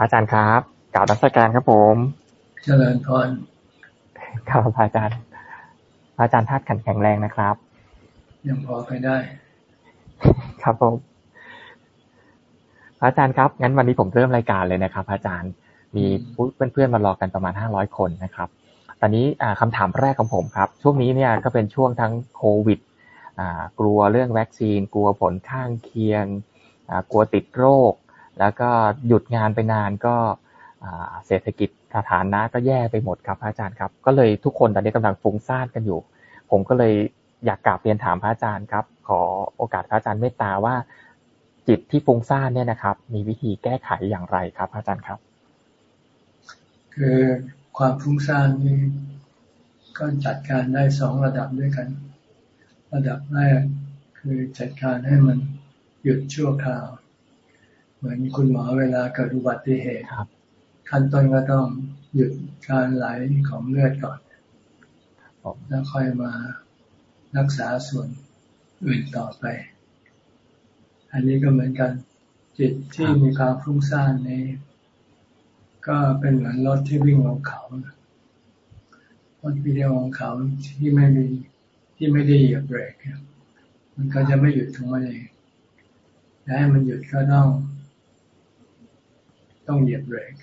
อาจารย์ครับกล่าวรัชการครับผม เจริญพรครับอาจารย์ อาจารย์ธาตุขันแข็งแรงนะครับ ยังพอไปได้ ครับผม อาจารย์ครับ งั้นวันนี้ผมเริ่มรายการเลยนะครับ อาจารย์ มีเพื่อนๆมารอกันประมาณห้าร้อยคนนะครับ ตอนนี้คำถามแรกของผมครับ ช่วงนี้เนี่ยก็เป็นช่วงทั้งโควิดกลัวเรื่องวัคซีน กลัวผลข้างเคียงกลัวติดโรค แล้วก็หยุดงานไปนานก็เศรษฐกิจสถานะก็แย่ไปหมดครับพระอาจารย์ครับ ก็เลยทุกคนตอนนี้กำลังฟุ้งซ่านกันอยู่ ผมก็เลยอยากกราบเรียนถามพระอาจารย์ครับ ขอโอกาสพระอาจารย์เมตตาว่า จิตที่ฟุ้งซ่านเนี่ยนะครับ มีวิธีแก้ไขอย่างไรครับพระอาจารย์ครับ คือความฟุ้งซ่านนี้ก็จัดการได้สองระดับด้วยกัน ระดับแรกคือจัดการให้มันหยุดชั่วคราว เหมือนคุณหมอเวลาเกิดอุบัติเหตุครับ ขั้นต้นก็ต้องหยุดการไหลของเลือดก่อนแล้วค่อยมารักษาส่วนอื่นต่อไป อันนี้ก็เหมือนกัน จิตที่มีความฟุ้งซ่านนี้ ก็เป็นเหมือนรถที่วิ่งลงเขารถวิ่งลงเขาที่ไม่มีที่ไม่ได้เหยียบเบรกมันก็จะไม่หยุดของมันเองและให้มันหยุดก็ต้อง ต้องเหยียบเบรก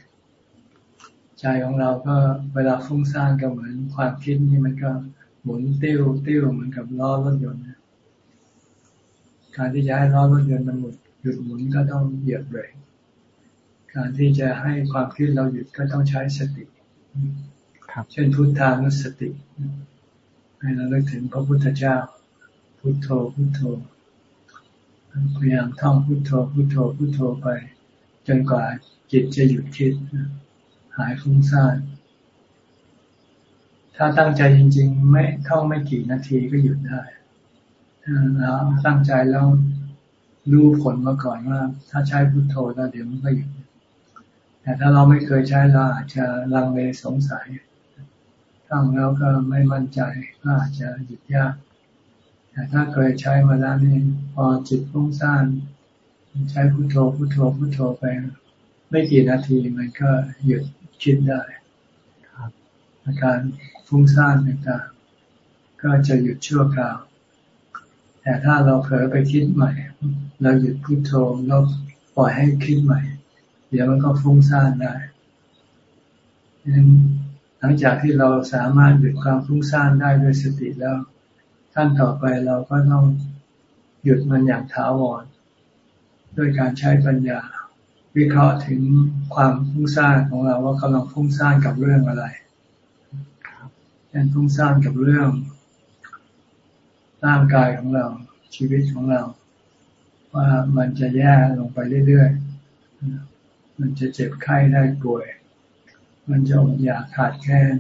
ใจของเราก็เวลาฟุ้งซ่านก็เหมือนความคิดนี่มันก็หมุนติ้วติ้วเหมือนกับล้อรถยนต์การที่จะให้ล้อรถยนต์มันหมุนหยุดหมุนก็ต้องเหยียบเบรกการที่จะให้ความคิดเราหยุดก็ต้องใช้สติเช่นพุทธานุสติ ให้เราเลิกถึงพระพุทธเจ้า พุทโธพุทโธพยายามท่องพุทโธพุทโธพุทโธไป จนกว่าจิตจะหยุดคิด หายฟุ้งซ่านถ้าตั้งใจจริง ๆ ไม่ท่องไม่กี่นาทีก็หยุดได้แล้วตั้งใจแล้วรู้ผลมาก่อนว่า ถ้าใช้พุทโธแล้วเดี๋ยวมันก็หยุดแต่ถ้าเราไม่เคยใช้เราอาจจะลังเลสงสัยท่องแล้วก็ไม่มั่นใจก็อาจจะหยุดยาก แต่ถ้าเคยใช้มาแล้วนี่พอจิตฟุ้งซ่าน ใช้พุทโธพุทโธพุทโธไป ไม่กี่นาทีมันก็หยุดคิดได้อาการฟุ้งซ่านต่างๆก็จะหยุดชั่วคราว แต่ถ้าเราเผลอไปคิดใหม่ เราหยุดพุโทโธแล้วปล่อยให้คิดใหม่ เดี๋ยวมันก็ฟุ้งซ่านได้หลังจากที่เราสามารถหยุดความฟุ้งซ่านได้ด้วยสติแล้วขั้นต่อไปเราก็ต้องหยุดมันอย่างถาวร ด้วยการใช้ปัญญา วิเคราะห์ถึงความฟุ้งซ่านของเราว่ากำลังฟุ้งซ่านกับเรื่องอะไรเช่นฟุ้งซ่านกับเรื่องร่างกายของเราชีวิตของเรา ว่ามันจะแย่ลงไปเรื่อยๆ มันจะเจ็บไข้ได้ป่วย มันจะอดอยากขาดแคลน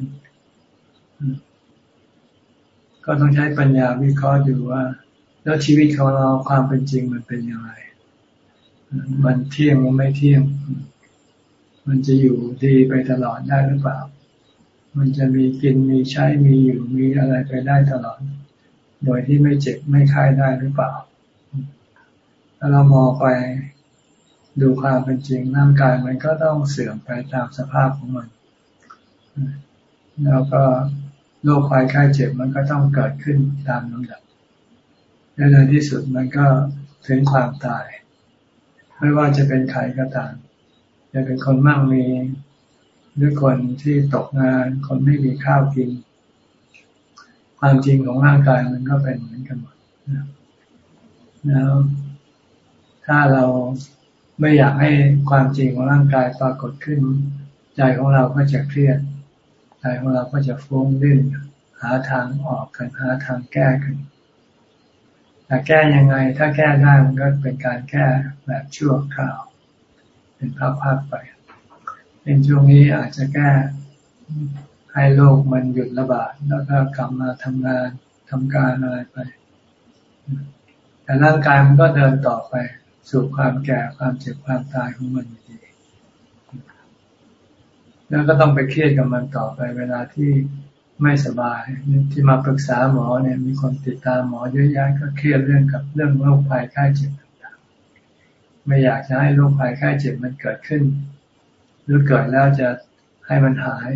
ก็ต้องใช้ปัญญาวิเคราะห์ดูว่า แล้วชีวิตของเราความเป็นจริงมันเป็นยังไง มันเที่ยงหรือไม่เที่ยง มันจะอยู่ดีไปตลอดได้หรือเปล่า มันจะมีกินมีใช้มีอยู่มีอะไรไปได้ตลอด โดยที่ไม่เจ็บไม่ไข้ได้หรือเปล่า ถ้าเรามองไปดูความเป็นจริงร่างกายมันก็ต้องเสื่อมไปตามสภาพของมัน แล้วก็โรคภัยไข้เจ็บมันก็ต้องเกิดขึ้นตามลำดับและในที่สุดมันก็ถึงความตาย ไม่ว่าจะเป็นใครก็ตามจะเป็นคนมั่งมีหรือคนที่ตกงาน คนไม่มีข้าวกิน ความจริงของร่างกายมันก็เป็นเหมือนกันหมดแล้วถ้าเราไม่อยากให้ความจริงของร่างกายปรากฏขึ้น ใจของเราก็จะเครียด ใจของเราก็จะฟุ้งดิ้นหาทางออกกันหาทางแก้กัน แต่แก้ยังไง ถ้าแก้ได้มันก็เป็นการแก้แบบชั่วคราว เป็นพักๆไป เป็นช่วงนี้อาจจะแก้ให้โรคมันหยุดระบาด แล้วก็กลับมาทำงานทำการอะไรไป แต่ร่างกายมันก็เดินต่อไป สู่ความแก่ความเจ็บความตายของมันอยู่ดี แล้วก็ต้องไปเครียดกับมันต่อไป เวลาที่ ไม่สบายที่มาปรึกษาหมอเนี่ย มีคนติดตามหมอเยอะแยะก็เครียดเรื่องกับเรื่องโรคภัยไข้เจ็บต่างๆ ไม่อยากจะให้โรคภัยไข้เจ็บมันเกิดขึ้น หรือเกิดแล้วจะให้มันหาย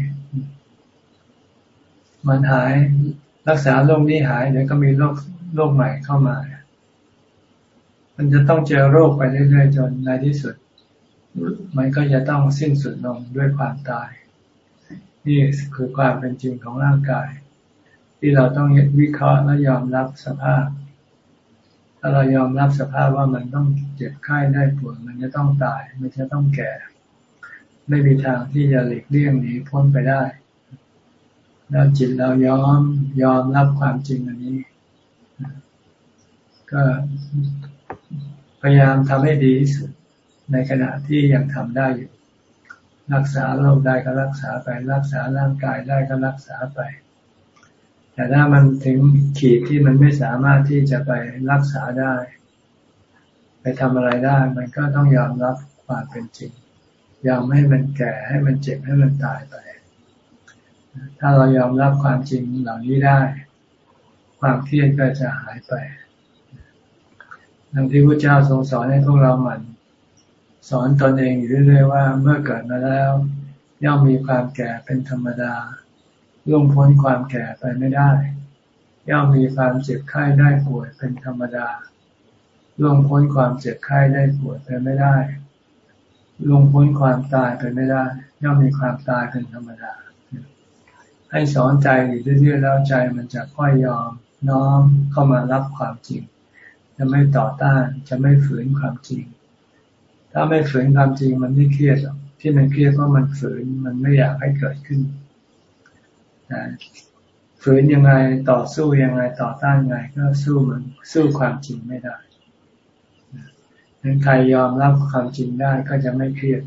มันหายรักษาโรคนี้หายเดี๋ยวก็มีโรคโรคใหม่เข้ามา มันจะต้องเจอโรคไปเรื่อยๆจนในที่สุด มันก็จะต้องสิ้นสุดลงด้วยความตาย นี่คือความเป็นจริงของร่างกาย ที่เราต้องวิเคราะห์และยอมรับสภาพ ถ้าเรายอมรับสภาพว่ามันต้องเจ็บไข้ได้ปวดมันจะต้องตาย มันจะต้องแก่ ไม่มีทางที่จะหลีกเลี่ยงหนีพ้นไปได้ แล้วจิตเรายอมยอมรับความจริงอันนี้ ก็พยายามทำให้ดีที่สุดในขณะที่ยังทำได้อยู่ รักษาโรคได้ก็รักษาไป รักษาร่างกายได้ก็รักษาไป แต่ถ้ามันถึงขีดที่มันไม่สามารถที่จะไปรักษาได้ ไปทำอะไรได้ มันก็ต้องยอมรับความเป็นจริง ยอมให้มันแก่ให้มันเจ็บให้มันตายไป ถ้าเรายอมรับความจริงเหล่านี้ได้ ความเครียดก็จะหายไปดังที่พระเจ้าทรงสอนให้พวกเราหมั่น สอนตนเองอยู่เรื่อยๆว่าเมื่อเกิดมาแล้ว ย่อมมีความแก่เป็นธรรมดาล่วงพ้นความแก่ไปไม่ได้ ย่อมมีความเจ็บไข้ได้ป่วยเป็นธรรมดาล่วงพ้นความเจ็บไข้ได้ป่วยไปไม่ได้ล่วงพ้นความตายไปไม่ได้ ย่อมมีความตายเป็นธรรมดา ให้สอนใจอยู่เรื่อยๆแล้วใจมันจะค่อยยอมน้อมเข้ามารับความจริง จะไม่ต่อต้านจะไม่ฝืนความจริง ถ้าไม่ฝืนความจริงมันไม่เครียดหรอกที่มันเครียดเพราะมันฝืนมันไม่อยากให้เกิดขึ้นฝืนยังไงต่อสู้ยังไงต่อต้านยังไง ก็สู้มันสู้ความจริงไม่ได้นั้นใครยอมรับความจริงได้ก็จะไม่เครียด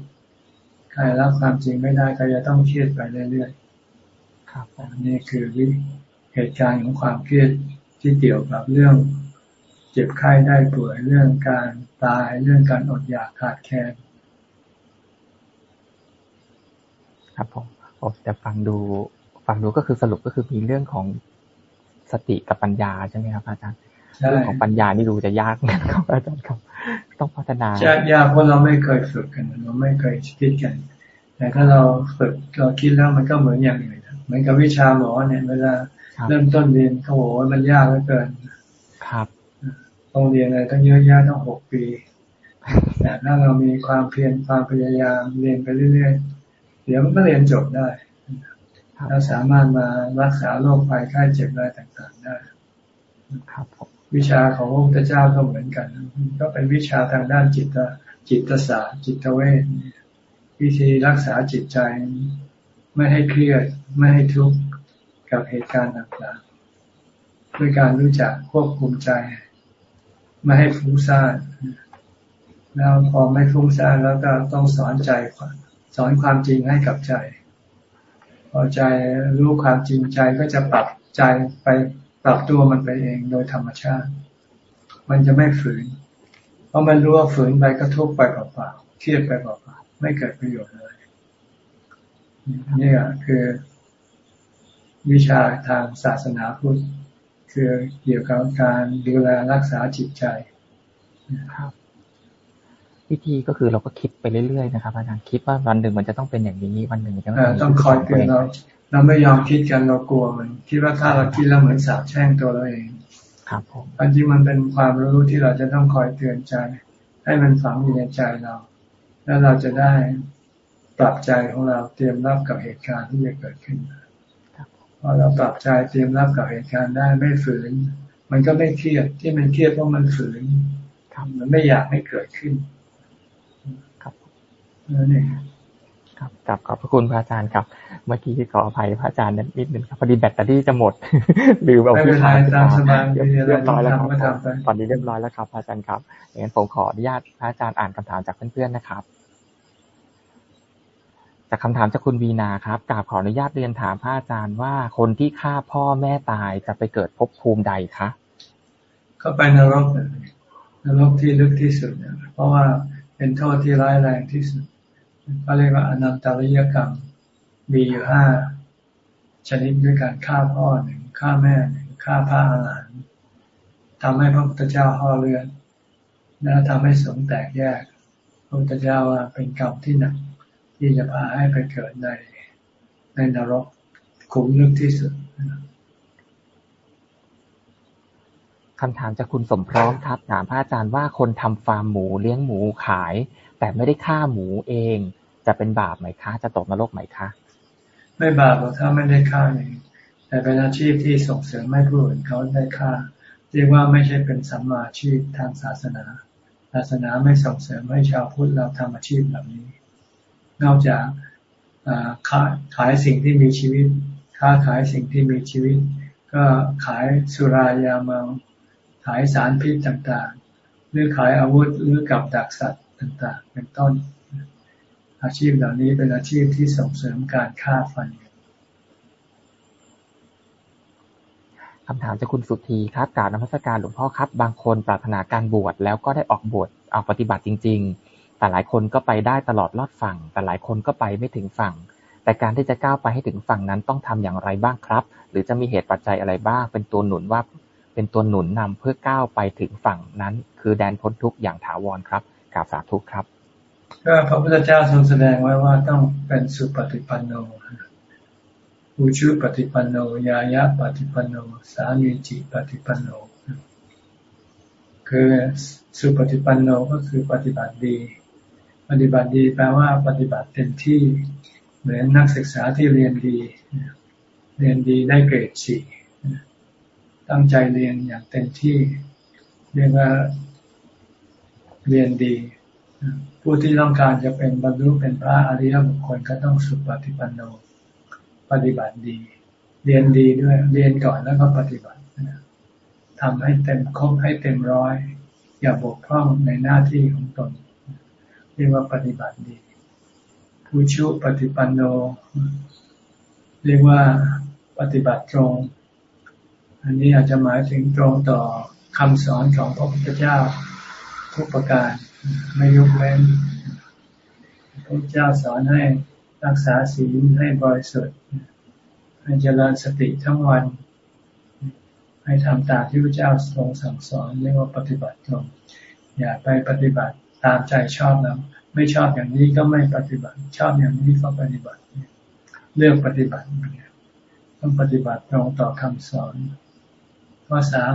ใครรับความจริงไม่ได้ก็จะต้องเครียดไปเรื่อยๆครับนี่คือเหตุการณ์ของความเครียดที่เกี่ยวกับเรื่อง เจ็บไข้ได้ป่วยเรื่องการ ตายเรื่องการอดอยากขาดแคลนครับผมผมจะฟังดูฟังดูก็คือสรุปก็คือมีเรื่องของสติกับปัญญาใช่ไหมครับอาจารย์เรื่องของปัญญานี่ดูจะยากนะครับอาจารย์ครับ ต้องพัฒนายากยากเพราะเราไม่เคยฝึกกัน เราไม่เคยคิดกัน แต่ถ้าเราฝึกเราคิดแล้วมันก็เหมือนอย่างอื่นเหมือนกับวิชาหมอเนี่ย เวลาเริ่มต้นเรียนเขาบอกว่ามันยากเหลือเกิน ครับ ต้องเรียนอะไรต้องเยอะแยะต้องหกปี แต่ถ้าเรามีความเพียรความพยายามเรียนไปเรื่อยๆ เดี๋ยวมันก็เรียนจบได้เราสามารถมารักษาโรคภัยไข้เจ็บอะไรต่างๆได้ครับวิชาของพระพุทธเจ้าก็เหมือนกัน ก็เป็นวิชาทางด้านจิตจิตศาสตร์ จิตเวชวิธีรักษาจิตใจ ไม่ให้เครียดไม่ให้ทุกข์กับเหตุการณ์ต่างๆด้วยการรู้จักควบคุมใจ ไม่ให้ฟุ้งซ่านแล้วพอไม่ฟุ้งซ่านแล้วก็ต้องสอนใจสอนความจริงให้กับใจ พอใจรู้ความจริงใจก็จะปรับใจไปปรับตัวมันไปเองโดยธรรมชาติ มันจะไม่ฝืน เพราะมันรู้ว่าฝืนไปก็ทุกข์ไปเปล่าๆเครียดไปเปล่าๆไม่เกิดประโยชน์เลยนี่คือวิชาทางศาสนาพุทธ คือเกี่ยวกับการดูแลรักษาจิตใจครับ วิธีก็คือเราก็คิดไปเรื่อยๆนะครับอาจารย์คิดว่าวันหนึ่งมันจะต้องเป็นอย่างนี้วันหนึ่งจะต้องคอยเตือนเราเราไม่ยอมคิดกันเรากลัวมันคิดว่าถ้าเราคิดแล้วเหมือนสาบแช่งตัวเราเองครับผมจริงมันเป็นความรู้ที่เราจะต้องคอยเตือนใจ ให้มันฝังอยู่ในใจเรา แล้วเราจะได้ปรับใจของเราเตรียมรับกับเหตุการณ์ที่จะเกิดขึ้น พอเราปรับใจเตรียมรับกับเหตุการณ์ได้ไม่ฝืน มันก็ไม่เครียดที่มันเครียดเพราะมันฝืนมันไม่อยากให้เกิดขึ้น ครับนั่นเองครับกลับขอบพระคุณพระอาจารย์ครับ เมื่อกี้ขออภัยพระอาจารย์นิดนึงครับพอดีแบตเตอรี่จะหมดหรือแบบพี่ชายตามสบายเรียบร้อยแล้วครับตอนนี้เรียบร้อยแล้วครับพระอาจารย์ครับอย่างนั้นผมขออนุญาตพระอาจารย์อ่านคำถามจากเพื่อนๆนะครับ จากคำถามจากคุณวีนาครับ กราบขออนุญาตเรียนถามพระอาจารย์ว่าคนที่ฆ่าพ่อแม่ตายจะไปเกิดภพภูมิใดคะก็ไปนรกนรกที่ลึกที่สุดเนี่ยเพราะว่าเป็นโทษที่ร้ายแรงที่สุดเขาเรียกว่าอนันตริยกรรม มีอยู่ห้าชนิดด้วยการฆ่าพ่อหนึ่งฆ่าแม่หนึ่งฆ่าพระอาหารหันต์ทำให้พระพุทธเจ้าห่อเลือดและทำให้สงแตกแยกพระพุทธเจ้าว่าเป็นกรรมที่หนัก ที่จะพาให้ไปเกิดในในนรกขุมลึกที่สุดคำถามจากคุณสมพร้อมครับ ถามพระอาจารย์ว่าคนทำฟาร์มหมูเลี้ยงหมูขาย แต่ไม่ได้ฆ่าหมูเอง จะเป็นบาปไหมคะ จะตกนรกไหมคะ ไม่บาปหรอกถ้าไม่ได้ฆ่าเองแต่เป็นอาชีพที่ส่งเสริมให้ผู้อื่นเขาได้ฆ่าเรียกว่าไม่ใช่เป็นสัมมาชีพทางศาสนา ศาสนาไม่ส่งเสริมให้ชาวพุทธเราทำอาชีพแบบนี้ นอกจากขายขายสิ่งที่มีชีวิต ค้าขายสิ่งที่มีชีวิต ก็ขายสุรายาเมาขายสารพิษต่างๆ หรือขายอาวุธหรือกับดักสัตว์ต่างๆ เป็นต้น อาชีพเหล่านี้เป็นอาชีพที่ส่งเสริมการฆ่าฟันคำถามจากคุณสุธีครับกราบนมัสการหลวงพ่อครับ บางคนปรารถนาการบวชแล้วก็ได้ออกบวชออกปฏิบัติจริง ๆ แต่หลายคนก็ไปได้ตลอดลอดฝั่ง แต่หลายคนก็ไปไม่ถึงฝั่ง แต่การที่จะก้าวไปให้ถึงฝั่งนั้นต้องทำอย่างไรบ้างครับ หรือจะมีเหตุปัจจัยอะไรบ้าง เป็นตัวหนุนว่า เป็นตัวหนุนนำเพื่อก้าวไปถึงฝั่งนั้น คือแดนพ้นทุกข์อย่างถาวรครับกราบสาธุครับ ก็พระพุทธเจ้าทรงแสดงไว้ว่าต้องเป็นสุปฏิปันโนอุชุปฏิปันโน ยายะปฏิปันโน สามีจิปฏิปันโน คือสุปฏิปันโนก็คือปฏิบัติดี ปฏิบัติดีแปลว่าปฏิบัติเต็มที่ เหมือนนักศึกษาที่เรียนดี เรียนดีได้เกรดสี่ตั้งใจเรียนอย่างเต็มที่ เรียกว่าเรียนดี ผู้ที่ต้องการจะเป็นบรรลุเป็นพระอริยบุคคลก็ต้องสุปฏิปันโนปฏิบัติดี เรียนดีด้วย เรียนก่อนแล้วก็ปฏิบัติทำให้เต็มครบให้เต็มร้อย อย่าบกพร่องในหน้าที่ของตน เรียกว่าปฏิบัติดีผู้ชุปฏิปันโน เรียกว่าปฏิบัติตรง อันนี้อาจจะหมายถึงตรงต่อคำสอนของพระพุทธเจ้าทุกประการไม่ยกเว้นพระเจ้าสอนให้รักษาศีลให้บริสุทธิ์ให้เจริญสติทั้งวัน ให้ทำตามที่พระเจ้าทรงสั่งสอนเรียกว่าปฏิบัติตรง อย่าไปปฏิบัติ ตามใจชอบแล้วไม่ชอบอย่างนี้ก็ไม่ปฏิบัติ ชอบอย่างนี้ก็ปฏิบัติ เลือกปฏิบัติต้องปฏิบัติตรงต่อคำสอนข้อสาม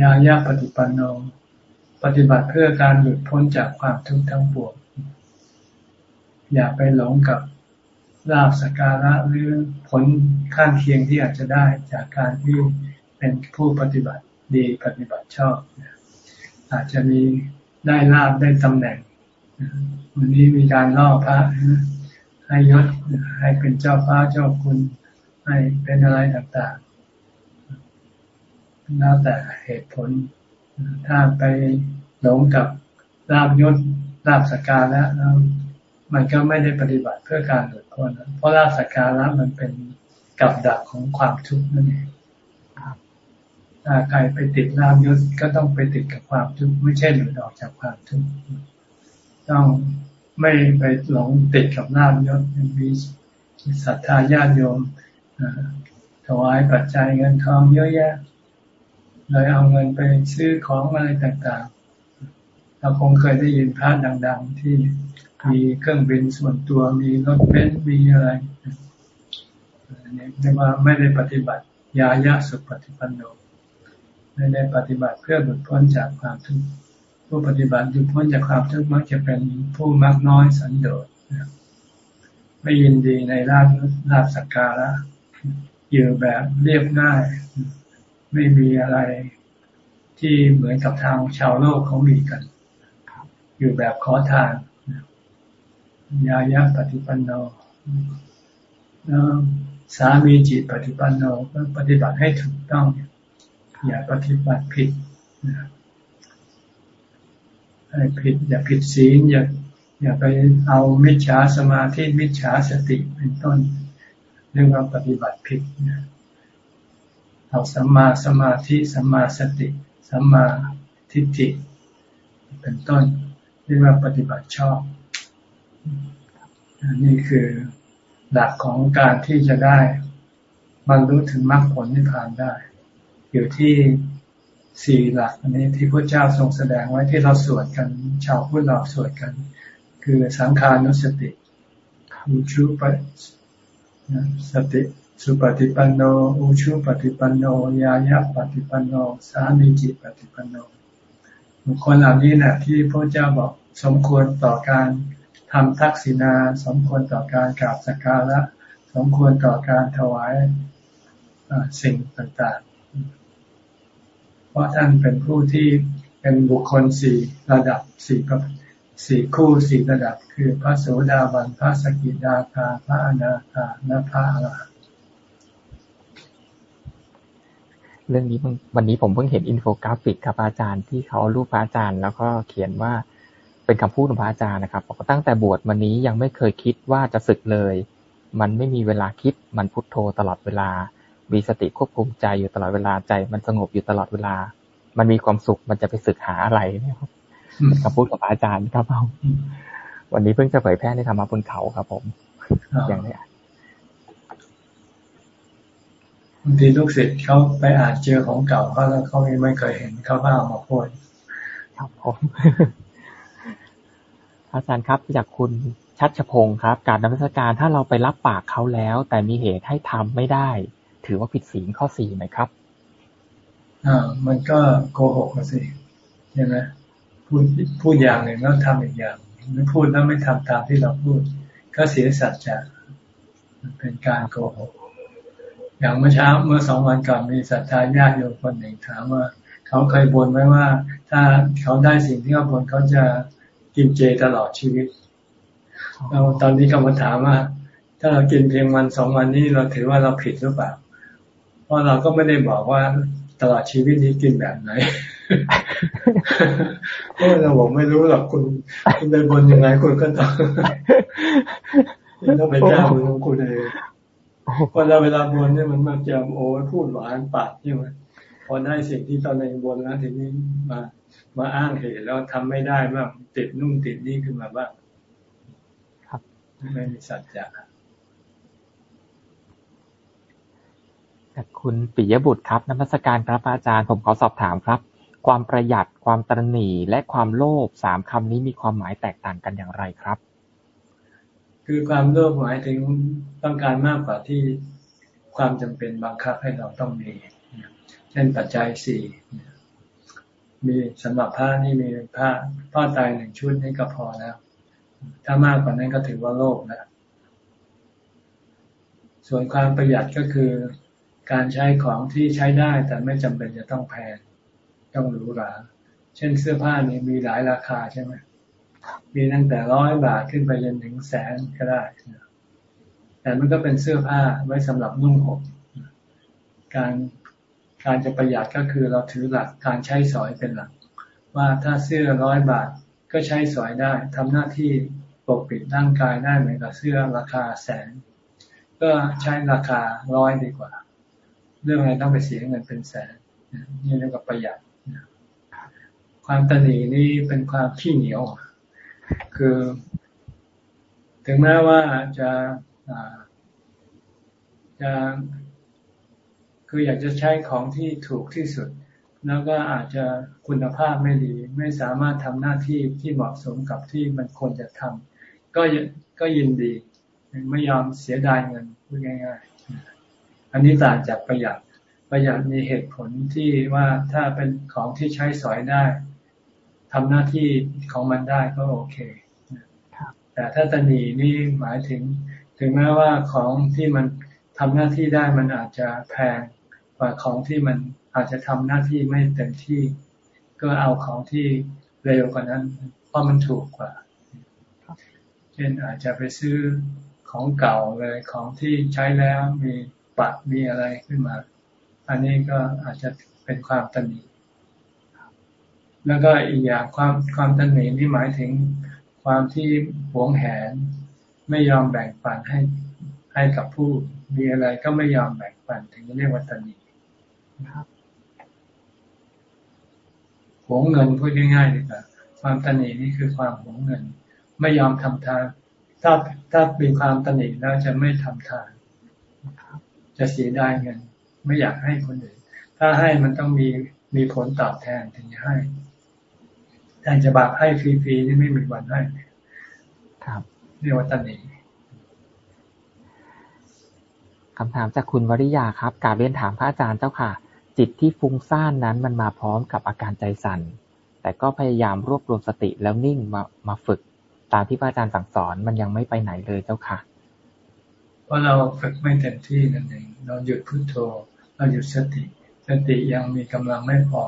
ยายาปฏิปันโน ปฏิบัติเพื่อการหลุดพ้นจากความทุกข์ทั้งปวงอย่าไปหลงกับลาบสการะหรือผลข้างเคียงที่อาจจะได้จากการที่เป็นผู้ปฏิบัติดีปฏิบัติชอบ อาจจะมี ได้ลาบได้ตำแหน่ง วันนี้มีการล่อพระให้ยศให้เป็นเจ้าฟ้าเจ้าคุณให้เป็นอะไรต่างๆแล้วแต่เหตุผล ถ้าไปหลงกับลาบยศลาบสการแล้วมันก็ไม่ได้ปฏิบัติเพื่อการหลุดพ้นเพราะลาภสักการะมันเป็นกับดักของความทุกข์นั่นเอง ถ้าใครไปติดลาภยศก็ต้องไปติดกับความทุกข์ไม่ใช่หลุดออกจากความทุกข์ต้องไม่ไปหลงติดกับลาภยศมีศรัทธาญาติโยมถวายปัจจัยเงินทองเยอะแยะเลยเอาเงินไปซื้อของอะไรต่างๆ เราคงเคยได้ยินพระดัง ๆ ที่มีเครื่องบินส่วนตัวมีรถเบนซ์มีอะไรอันนี้เรียกว่าไม่ได้ปฏิบัติยายะสุปฏิปันโน ไม่ได้ปฏิบัติเพื่อหลุดพ้นจากความทุกข์ผู้ปฏิบัติหลุดพ้นจากความทุกข์มักจะเป็นผู้มักน้อยสันโดษไม่ยินดีในราบราบสักการะอยู่แบบเรียบง่าย ไม่มีอะไรที่เหมือนกับทางชาวโลกเขามีกัน อยู่แบบขอทานยายะปฏิปันโนสามีจิตปฏิปันโนก็ปฏิบัติให้ถูกต้อง อย่าปฏิบัติผิดให้ผิด อย่าผิดศีลอย่าอย่าไปเอามิจฉาสมาธิมิจฉาสติเป็นต้นเรื่องว่าปฏิบัติผิดเอาสัมมาสมาธิสัมมาสติสัมมาทิฏฐิเป็นต้นเรียกว่าปฏิบัติชอบนี่คือหลักของการที่จะได้บรรลุถึงมรรคผลนิพพานได้ อยู่ที่สี่หลัก อันนี้ที่พระเจ้าทรงแสดงไว้ที่เราสวดกัน ชาวพุทธเราสวดกัน คือสังขานุสติอุชุปสติสุปฏิปันโนอุชุปฏิปันโนยายะปฏิปันโนสามีจิปฏิปันโนบุคคลเหล่านี้นะที่พระเจ้าบอกสมควรต่อการทำทักษิณาสมควรต่อการกราบสักการะสมควรต่อการถวายสิ่งต่างๆ เพราะท่านเป็นผู้ที่เป็นบุคคลสี่ระดับสี่สี่คู่สี่ระดับ คือพระโสดาบันพระสกิดาคาพระอนาคาและพระอรหันต์เรื่องนี้วันนี้ผมเพิ่งเห็นอินโฟกราฟิกครับอาจารย์ที่เขารูปพระอาจารย์ แล้วก็เขียนว่าเป็นคำพูดของพระอาจารย์นะครับบอกตั้งแต่บวชวันนี้ยังไม่เคยคิดว่าจะสึกเลย มันไม่มีเวลาคิดมันพุทโธตลอดเวลา มีสติควบคุมใจอยู่ตลอดเวลาใจ มันสงบอยู่ตลอดเวลา มันมีความสุขมันจะไปศึกหาอะไรเนี่ยครับคำพูดของพระอาจารย์ครับผมวันนี้เพิ่งจะเผยแพร่ในธรรมะบนเขาครับ ผมอย่างนี้บางทีลูกศิษย์เขาไปอ่านเจอของเก่าเขาแล้วเขาไม่เคยเห็นเขาก็เอามาพูดครับผมอาจารย์ครับจากคุณชัดชพงศ์ครับ การนมัสการถ้าเราไปรับปากเขาแล้ว แต่มีเหตุให้ทำไม่ได้ ถือว่าผิดศีลข้อสี่ไหมครับอ่ามันก็โกหกสิใช่ไหมพูดพูดอย่างหนึ่งแล้วทำอีกอย่างไม่พูดแล้วไม่ทำตามที่เราพูด ก็เสียสัจจะเป็นการโกหกอย่างเมื่อเช้าเมื่อสองวันก่อนมีศรัทธาญาติโยมคนหนึ่งถามว่า เขาเคยบนไว้ว่า ถ้าเขาได้สิ่งที่เขาบนเขาจะกินเจตลอดชีวิตเราตอนนี้เขามาถามว่า ถ้าเรากินเพียงวันสองวันนี้เราถือว่าเราผิดหรือเปล่า เพราะเราก็ไม่ได้บอกว่าตลอดชีวิตนี้กินแบบไหนเพราะเราบอกไม่รู้หรอกคุณคุณไปบนยังไงคุณก็ต้องต้องไปเจ้าของคุณเองพอเราเวลาบนเนี่ยมันมักจะโอ้พูดหวานปากใช่ไหมพอได้สิ่งที่ตอนในบนแล้วทีนี้มามาอ้างเหตุแล้วทำไม่ได้บ้างติดนุ่มติดนี่ขึ้นมาบ้างครับไม่มีสัจจะจาก คุณปิยบุตรครับนักสการครับอาจารย์ ผมขอสอบถามครับ ความประหยัด ความตรณีและความโลภสามคำนี้มีความหมายแตกต่างกันอย่างไรครับ คือความโลภหมายถึงต้องการมากกว่าที่ความจำเป็นบังคับให้เราต้องมี เช่นปัจจัยสี่มีสำหรับผ้านี่มีผ้าผ้าตายหนึ่งชุดนี่ก็พอแล้ว ถ้ามากกว่านั้นก็ถือว่าโลภแล้วส่วนความประหยัดก็คือ การใช้ของที่ใช้ได้แต่ไม่จำเป็นจะต้องแพงต้องหรูหราเช่นเสื้อผ้านี่มีหลายราคาใช่ไหมมีตั้งแต่ร้อยบาทขึ้นไปจนถึงแสนก็ได้แต่มันก็เป็นเสื้อผ้าไว้สำหรับนุ่งห่มการการจะประหยัดก็คือเราถือหลักการใช้สอยเป็นหลัก ว่าถ้าเสื้อร้อยบาทก็ใช้สอยได้ทำหน้าที่ปกปิดร่างกายได้เหมือนกับเสื้อราคาแสน ก็ใช้ราคาร้อยดีกว่า เรื่องอะไรต้องไปเสียเงินเป็นแสนนี่เรียกว่าประหยัดความตนีนี่เป็นความขี้เหนียว คือ ถึงแม้ว่าจะจะคืออยากจะใช้ของที่ถูกที่สุด แล้วก็อาจจะคุณภาพไม่ดี ไม่สามารถทำหน้าที่ที่เหมาะสมกับที่มันควรจะทำก็ก็ยินดี ไม่ยอมเสียดายเงินพูดง่าย อันนี้ต่างจากประหยัด ประหยัดมีเหตุผลที่ว่าถ้าเป็นของที่ใช้สอยได้ทำหน้าที่ของมันได้ก็โอเค แต่ถ้าตนีนี่หมายถึง ถึงแม้ว่าของที่มันทำหน้าที่ได้มันอาจจะแพงกว่าของที่มันอาจจะทำหน้าที่ไม่เต็มที่ ก็เอาของที่เร็วกว่านั้น เพราะมันถูกกว่า เช่นอาจจะไปซื้อของเก่าเลยของที่ใช้แล้วมี ปัดมีอะไรขึ้นมา อันนี้ก็อาจจะเป็นความตนีแล้วก็อีกอย่างความความตันหนีนี่หมายถึงความที่หวงแหน ไม่ยอมแบ่งปันให้ให้กับผู้มีอะไรก็ไม่ยอมแบ่งปันถึงเรียกว่าตันหนีหวงเงินพูดง่ายๆดีกว่าความตันหนีนี่คือความหวงเงิน ไม่ยอมทำทานถ้าถ้าเป็นความตันหนีแล้วจะไม่ทำทาน จะเสียดายเงิน ไม่อยากให้คนอื่น ถ้าให้มันต้องมีมีผลตอบแทนถึงจะให้แต่จะบากให้ฟรีๆนี่ไม่มีวันให้ครับเรียกว่าตันเองคำถามจากคุณวริยาครับกาเรียนถามพระอาจารย์เจ้าค่ะ จิตที่ฟุ้งซ่านนั้นมันมาพร้อมกับอาการใจสั่น แต่ก็พยายามรวบรวมสติแล้วนิ่งมามาฝึก ตามที่พระอาจารย์สั่งสอนมันยังไม่ไปไหนเลยเจ้าค่ะ เพราะเราฝึกไม่เต็มที่นั่นเองเราหยุดพุโทโธเราหยุดสติ สติยังมีกำลังไม่พอ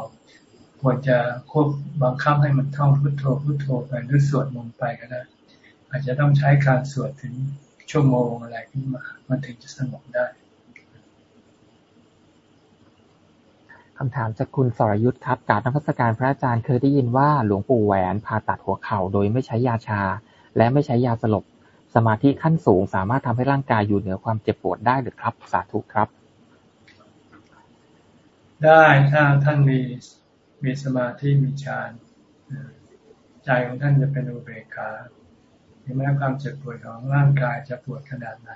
ควรจะควบบังคับให้มันท่องพุโทโธพุโทโธไปหรือสวดมนต์ไปก็ได้อาจจะต้องใช้การสวดถึงชั่วโมงอะไรขึ้นมา มันถึงจะสงบได้คำถามจากคุณสรยุทธครับการนักพัฒการพระอาจารย์เคยได้ยินว่าหลวงปู่แหวนผ่าตัดหัวเข่าโดยไม่ใช้ยาชา และไม่ใช้ยาสลบ สมาธิขั้นสูงสามารถทำให้ร่างกายอยู่เหนือความเจ็บปวดได้หรือครับ สาธุครับ ได้ถ้าท่านมีมีสมาธิมีฌานใจของท่านจะเป็นอุเบกขาถึงแม้ความเจ็บปวดของร่างกายจะปวดขนาดไหน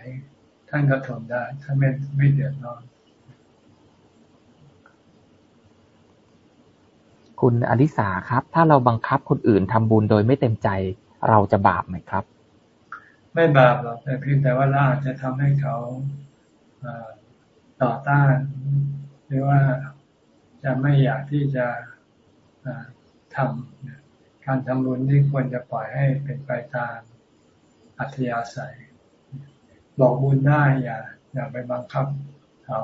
ท่านก็ทนได้ท่านไม่ไม่เดือดร้อน คุณอดิสาครับ ถ้าเราบังคับคนอื่นทำบุญโดยไม่เต็มใจ เราจะบาปไหมครับ ไม่บาปหรอกแต่เพียงแต่ว่าเราอาจจะทำให้เขาต่อต้าน หรือว่าจะไม่อยากที่จะทำการทำบุญนี่ควรจะปล่อยให้เป็นไปตามอัธยาศัย บอกบุญได้อย่าอย่าไปบังคับเขา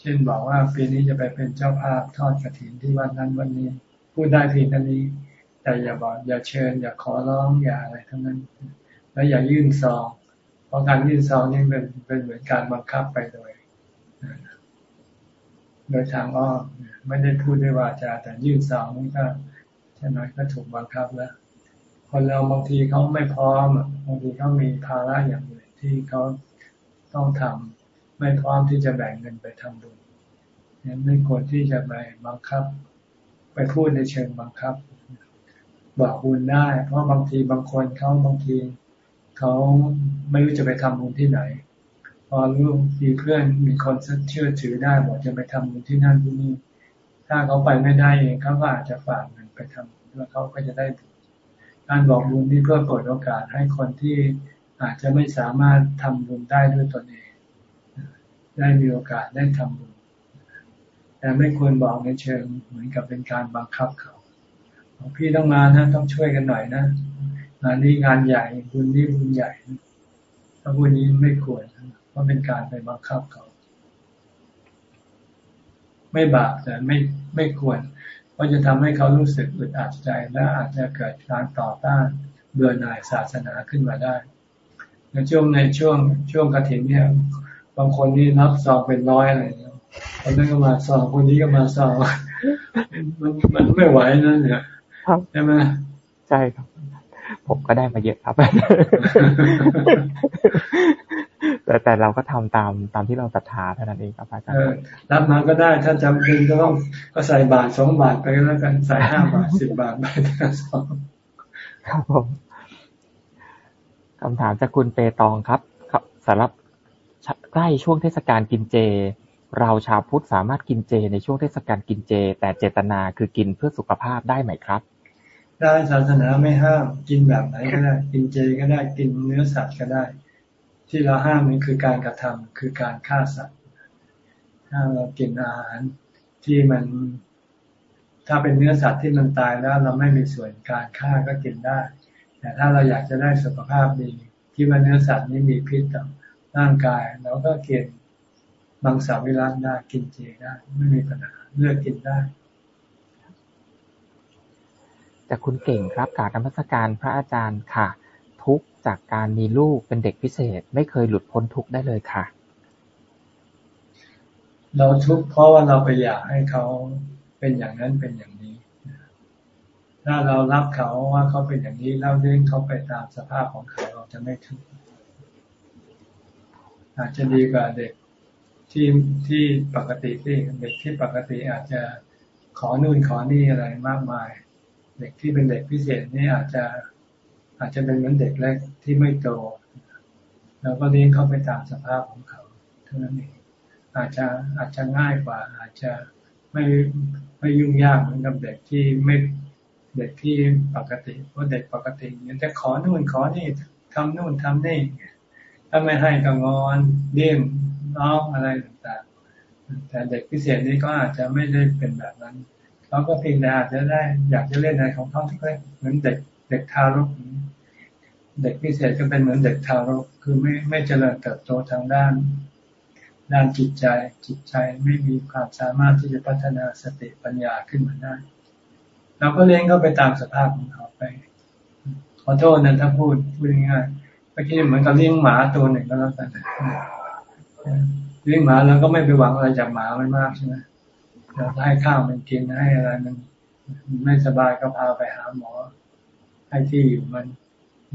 เช่นบอกว่าปีนี้จะไปเป็นเจ้าภาพทอดกระถินที่วันนั้นวันนี้ พูดได้เพียงเท่านี้ แต่อย่าบอกอย่าเชิญ อย่าขอร้องอย่าอะไรทั้งนั้น แล้วอย่ายื่นซอง เพราะการยื่นซองนี่เป็นเป็นเหมือนการบังคับไปโดย โดยทางอ้อมไม่ได้พูดด้วยวาจาแต่ยื่นซองนี่ก็ใช่ไหมก็ถูกบังคับแล้ว คนเราบางทีเขาไม่พร้อมบางทีเขามีภาระอย่างอื่นที่เขาต้องทำไม่พร้อมที่จะแบ่งเงินไปทำบุญนั้นไม่ควรที่จะไปบังคับ ไปพูดในเชิงบังคับ บอกบุญได้ เพราะบางทีบางคนเขาบางที เขาไม่รู้จะไปทำบุญที่ไหน พอรู้มีเพื่อนมีคนเชื่อถือได้บอกจะไปทำบุญที่นั่นที่นี่ ถ้าเขาไปไม่ได้เองเขาก็อาจจะฝากเงินไปทำแล้วเขาก็จะได้การบอกบุญนี่เพื่อเปิดโอกาสให้คนที่อาจจะไม่สามารถทำบุญได้ด้วยตนเอง ได้มีโอกาสได้ทำบุญ แต่ไม่ควรบอกในเชิงเหมือนกับเป็นการบังคับเขาพี่ต้องมานะต้องช่วยกันหน่อยนะ งานนี้งานใหญ่บุญนี้บุญใหญ่ถ้าบุญนี้ไม่ควรเพราะเป็นการไปบังคับเขา ไม่บาปแต่ไม่ไม่ควร เพราะจะทำให้เขารู้สึกอึดอัดใจและอาจจะเกิดการต่อต้านเบื่อหน่ายศาสนาขึ้นมาได้ในช่วงในช่วงช่วงกระถิ่นเนี่ยบางคนนี่นับซองเป็นร้อยอะไรเนี่ยคนนั้นก็มาสองคนนี้ก็มาสองมันมันไม่ไหวนั่นเนี่ยใช่ไหมใช่ครับ ผมก็ได้มาเยอะครับ แต่แต่เราก็ทำตามตามที่เราศรัทธาเท่านั้นเองครับอาจารย์รับมาก็ได้ ถ้าจำเป็นก็ต้องก็ใส่บาทสองบาทไปแล้วกันใส่ห้าบาทสิบบาทไปทั้งสองครับผมคำถามจากคุณเปตองครับสำหรับใกล้ช่วงเทศกาลกินเจ เราชาวพุทธสามารถกินเจในช่วงเทศกาลกินเจ แต่เจตนาคือกินเพื่อสุขภาพได้ไหมครับ ได้ศาสนาไม่ห้าม กินแบบไหนก็ได้ กินเจก็ได้กินเนื้อสัตว์ก็ได้ ที่เราห้ามนี่คือการกระทำคือการฆ่าสัตว์ ถ้าเรากินอาหารที่มัน ถ้าเป็นเนื้อสัตว์ที่มันตายแล้วเราไม่มีส่วนการฆ่าก็กินได้ แต่ถ้าเราอยากจะได้สุขภาพดี ที่ว่าเนื้อสัตว์นี้มีพิษต่อร่างกายเราก็กินบางสาวิรัตได้กินเจได้ ไม่มีปัญหาเลือกกินได้ จากคุณเก่งครับกาบนมัสการพระอาจารย์ค่ะ ทุกจากการมีลูกเป็นเด็กพิเศษ ไม่เคยหลุดพ้นทุกได้เลยค่ะ เราทุกเพราะว่าเราไปอยากให้เขาเป็นอย่างนั้นเป็นอย่างนี้ ถ้าเรารับเขาว่าเขาเป็นอย่างนี้เราเลี้ยงเขาไปตามสภาพของเขาเราจะไม่ทุกข์อาจจะดีกว่าเด็กที่ที่ปกติที่เด็กที่ปกติอาจจะขอนู่นขอนี่อะไรมากมาย เด็กที่เป็นเด็กพิเศษนี่อาจจะอาจจะเป็นเหมือนเด็กเล็กที่ไม่โตแล้วก็เลี้ยงเขาไปตามสภาพของเขาเท่านั้นเองอาจจะอาจจะง่ายกว่า อาจจะไม่ไม่ยุ่งยากเหมือนกับเด็กที่ไม่เด็กที่ปกติเพราะเด็กปกติเนี่ยจะขอนู่นขอนี่ทำนู่นทำนี่ถ้าไม่ให้ก็งอนเดี้ยงน้องอะไรต่างๆแต่เด็กพิเศษนี่ก็อาจจะไม่ได้เป็นแบบนั้น เขาก็เพียงแต่อาจจะได้ อยากจะเล่นอะไรของเขาที่เหมือนเด็กเด็กทารกเด็กพิเศษก็เป็นเหมือนเด็กทารก คือไม่ไม่เจริญเติบโตทางด้าน ด้านจิตใจ จิตใจไม่มีความสามารถที่จะพัฒนาสติปัญญาขึ้นมาได้เราก็เลี้ยงเขาไปตามสภาพของเขาไป ขอโทษนะถ้าพูดพูดง่ายๆเมื่อกี้เหมือนกับเลี้ยงหมาตัวหนึ่งก็แล้วกันเลี้ยงหมาแล้วก็ไม่ไปหวังอะไรจากหมามันมากใช่ไหม ให้ข้าวมันกินให้อะไรมันไม่สบายก็พาไปหาหมอ ให้ที่อยู่มัน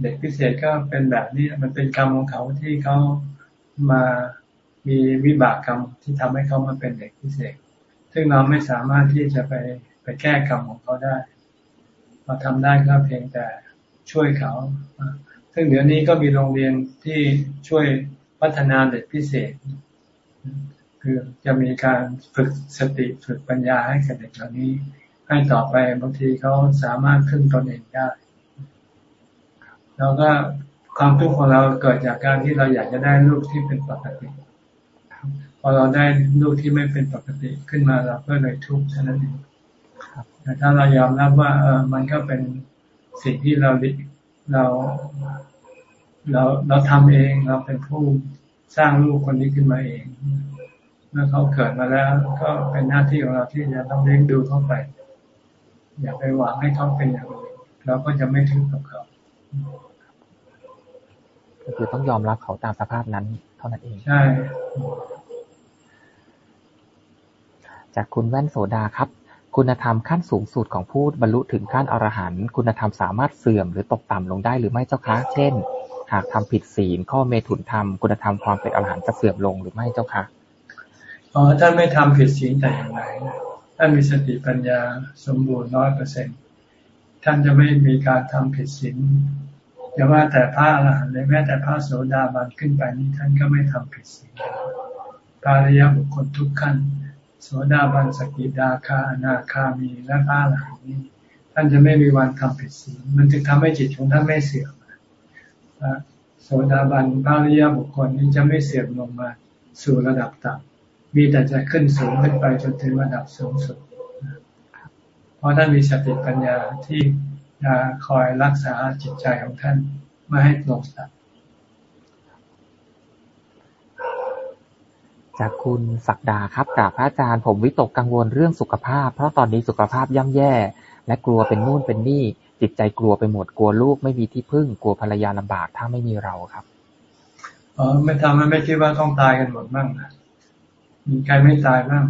เด็กพิเศษก็เป็นแบบนี้มันเป็นกรรมของเขาที่เขามามีวิบากกรรมที่ทำให้เขามาเป็นเด็กพิเศษ ซึ่งเราไม่สามารถที่จะไปไปแก้กรรมของเขาได้ เราทำได้ก็เพียงแต่ช่วยเขา ซึ่งเดี๋ยวนี้ก็มีโรงเรียนที่ช่วยพัฒนาเด็กพิเศษ คือจะมีการฝึกสติฝึกปัญญาให้กับเด็กเหล่านี้ ให้ต่อไปบางทีเขาสามารถขึ้นตนเองได้ แล้วก็ความทุกข์ของเราเกิดจากการที่เราอยากจะได้ลูกที่เป็นปกติพอเราได้ลูกที่ไม่เป็นปกติขึ้นมาเราก็เลยทุกข์เท่านั้นเองแต่ถ้าเรายอมรับว่า เออมันก็เป็นสิ่งที่เราเราเราเราทำเองเราเป็นผู้สร้างลูกคนนี้ขึ้นมาเอง เมื่อเขาเกิดมาแล้ว ก็เป็นหน้าที่ของเราที่จะต้องเลี้ยงดูเขาไป อย่าไปหวังให้เขาเป็นอย่างอื่นเราก็จะไม่ทุกข์กับเขาก็คือต้องยอมรับเขาตามสภาพนั้น เท่านั้นเอง ใช่ จากคุณแว่นโสดาครับ คุณธรรมขั้นสูงสุดของผู้บรรลุถึงขั้นอรหันต์คุณธรรมสามารถเสื่อมหรือตกต่ำลงได้หรือไม่เจ้าคะ เช่น หากทำผิดศีลข้อเมถุนธรรม คุณธรรมความเป็นอรหันต์จะเสื่อมลงหรือไม่เจ้าคะ อ๋อท่านไม่ทำผิดศีลแต่อย่างไรท่านมีสติปัญญาสมบูรณ์ร้อยเปอร์เซ็นท่านจะไม่มีการทำผิดศีลอย่าว่าแต่พระอรหันต์เลยแม้แต่พระโสดาบันขึ้นไปนี่ท่านก็ไม่ทำผิดศีลพระริยบุคคลทุกขั้นโสดาบันสกิดาคาอนาคามีและพระอรหันต์นี่ท่านจะไม่มีวันทำผิดศีลมันจึงทำให้จิตของท่านไม่เสื่อมโสดาบันพระริยบุคคลนี้จะไม่เสื่อมลงมาสู่ระดับต่ำ มีแต่จะขึ้นสูงขึ้นไปจนถึงระดับสูงสุด เพราะท่านมีสติปัญญาที่จะคอยรักษาจิตใจของท่านไม่ให้ตกต่ำจากคุณศักดาครับกราบพระอาจารย์ผมวิตกกังวลเรื่องสุขภาพ เพราะตอนนี้สุขภาพย่ำแย่ และกลัวเป็นนู่นเป็นนี่ จิตใจกลัวไปหมดกลัวลูกไม่มีที่พึ่ง กลัวภรรยาลำบากถ้าไม่มีเราครับอ๋อไม่ทำมันไม่คิดว่าต้องตายกันหมดบ้างนะ มีใครไม่ตายบ้าง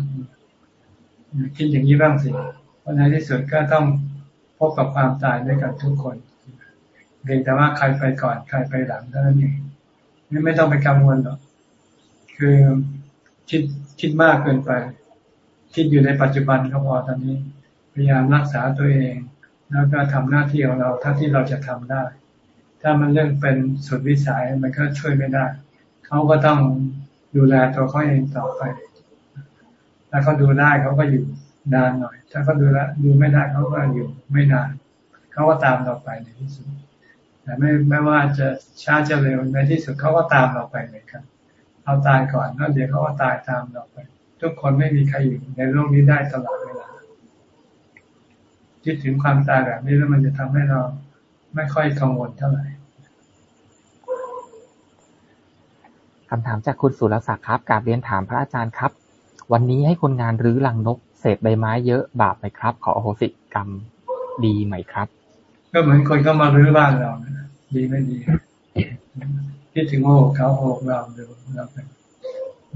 คิดอย่างนี้บ้างสิเพราะในที่สุดก็ต้องพบกับความตายด้วยกันทุกคนเพียงแต่ว่าใครไปก่อนใครไปหลังเท่านั้นเองนี่ไม่ต้องไปกังวลหรอกคือคิดคิดมากเกินไป คิดอยู่ในปัจจุบันก็พอตอนนี้ พยายามรักษาตัวเอง แล้วก็ทำหน้าที่ของเราเท่าที่เราจะทำได้ ถ้ามันเรื่องเป็นสุดวิสัยมันก็ช่วยไม่ได้ เขาก็ต้องดูแลตัวเขาเองต่อไป ถ้าเขาดูได้เขาก็อยู่นานหน่อย ถ้าเขาดูแลดูไม่ได้เขาก็อยู่ไม่นานเขาก็ตามเราไปในที่สุด แต่ไม่ไม่ว่าจะช้าจะเร็วในที่สุดเขาก็ตามเราไปเหมือนกันเราตายก่อนแล้วเดี๋ยวเขาก็ตายตามเราไป ทุกคนไม่มีใครอยู่ในโลกนี้ได้ตลอดเวลาคิดถึงความตายแบบนี้แล้วมันจะทำให้เราไม่ค่อยกังวลเท่าไหร่คำถามจากคุณสุรศักดิ์ครับกาบเรียนถามพระอาจารย์ครับ วันนี้ให้คนงานรื้อลังนก เศษใบไม้เยอะบาปไหมครับ ขออโหสิกรรมดีไหมครับ ก็เหมือนคนเข้ามารื้อบ้านเราดีไม่ดีคิดถึงโอ้เขาโอ้เราดูเราเป็น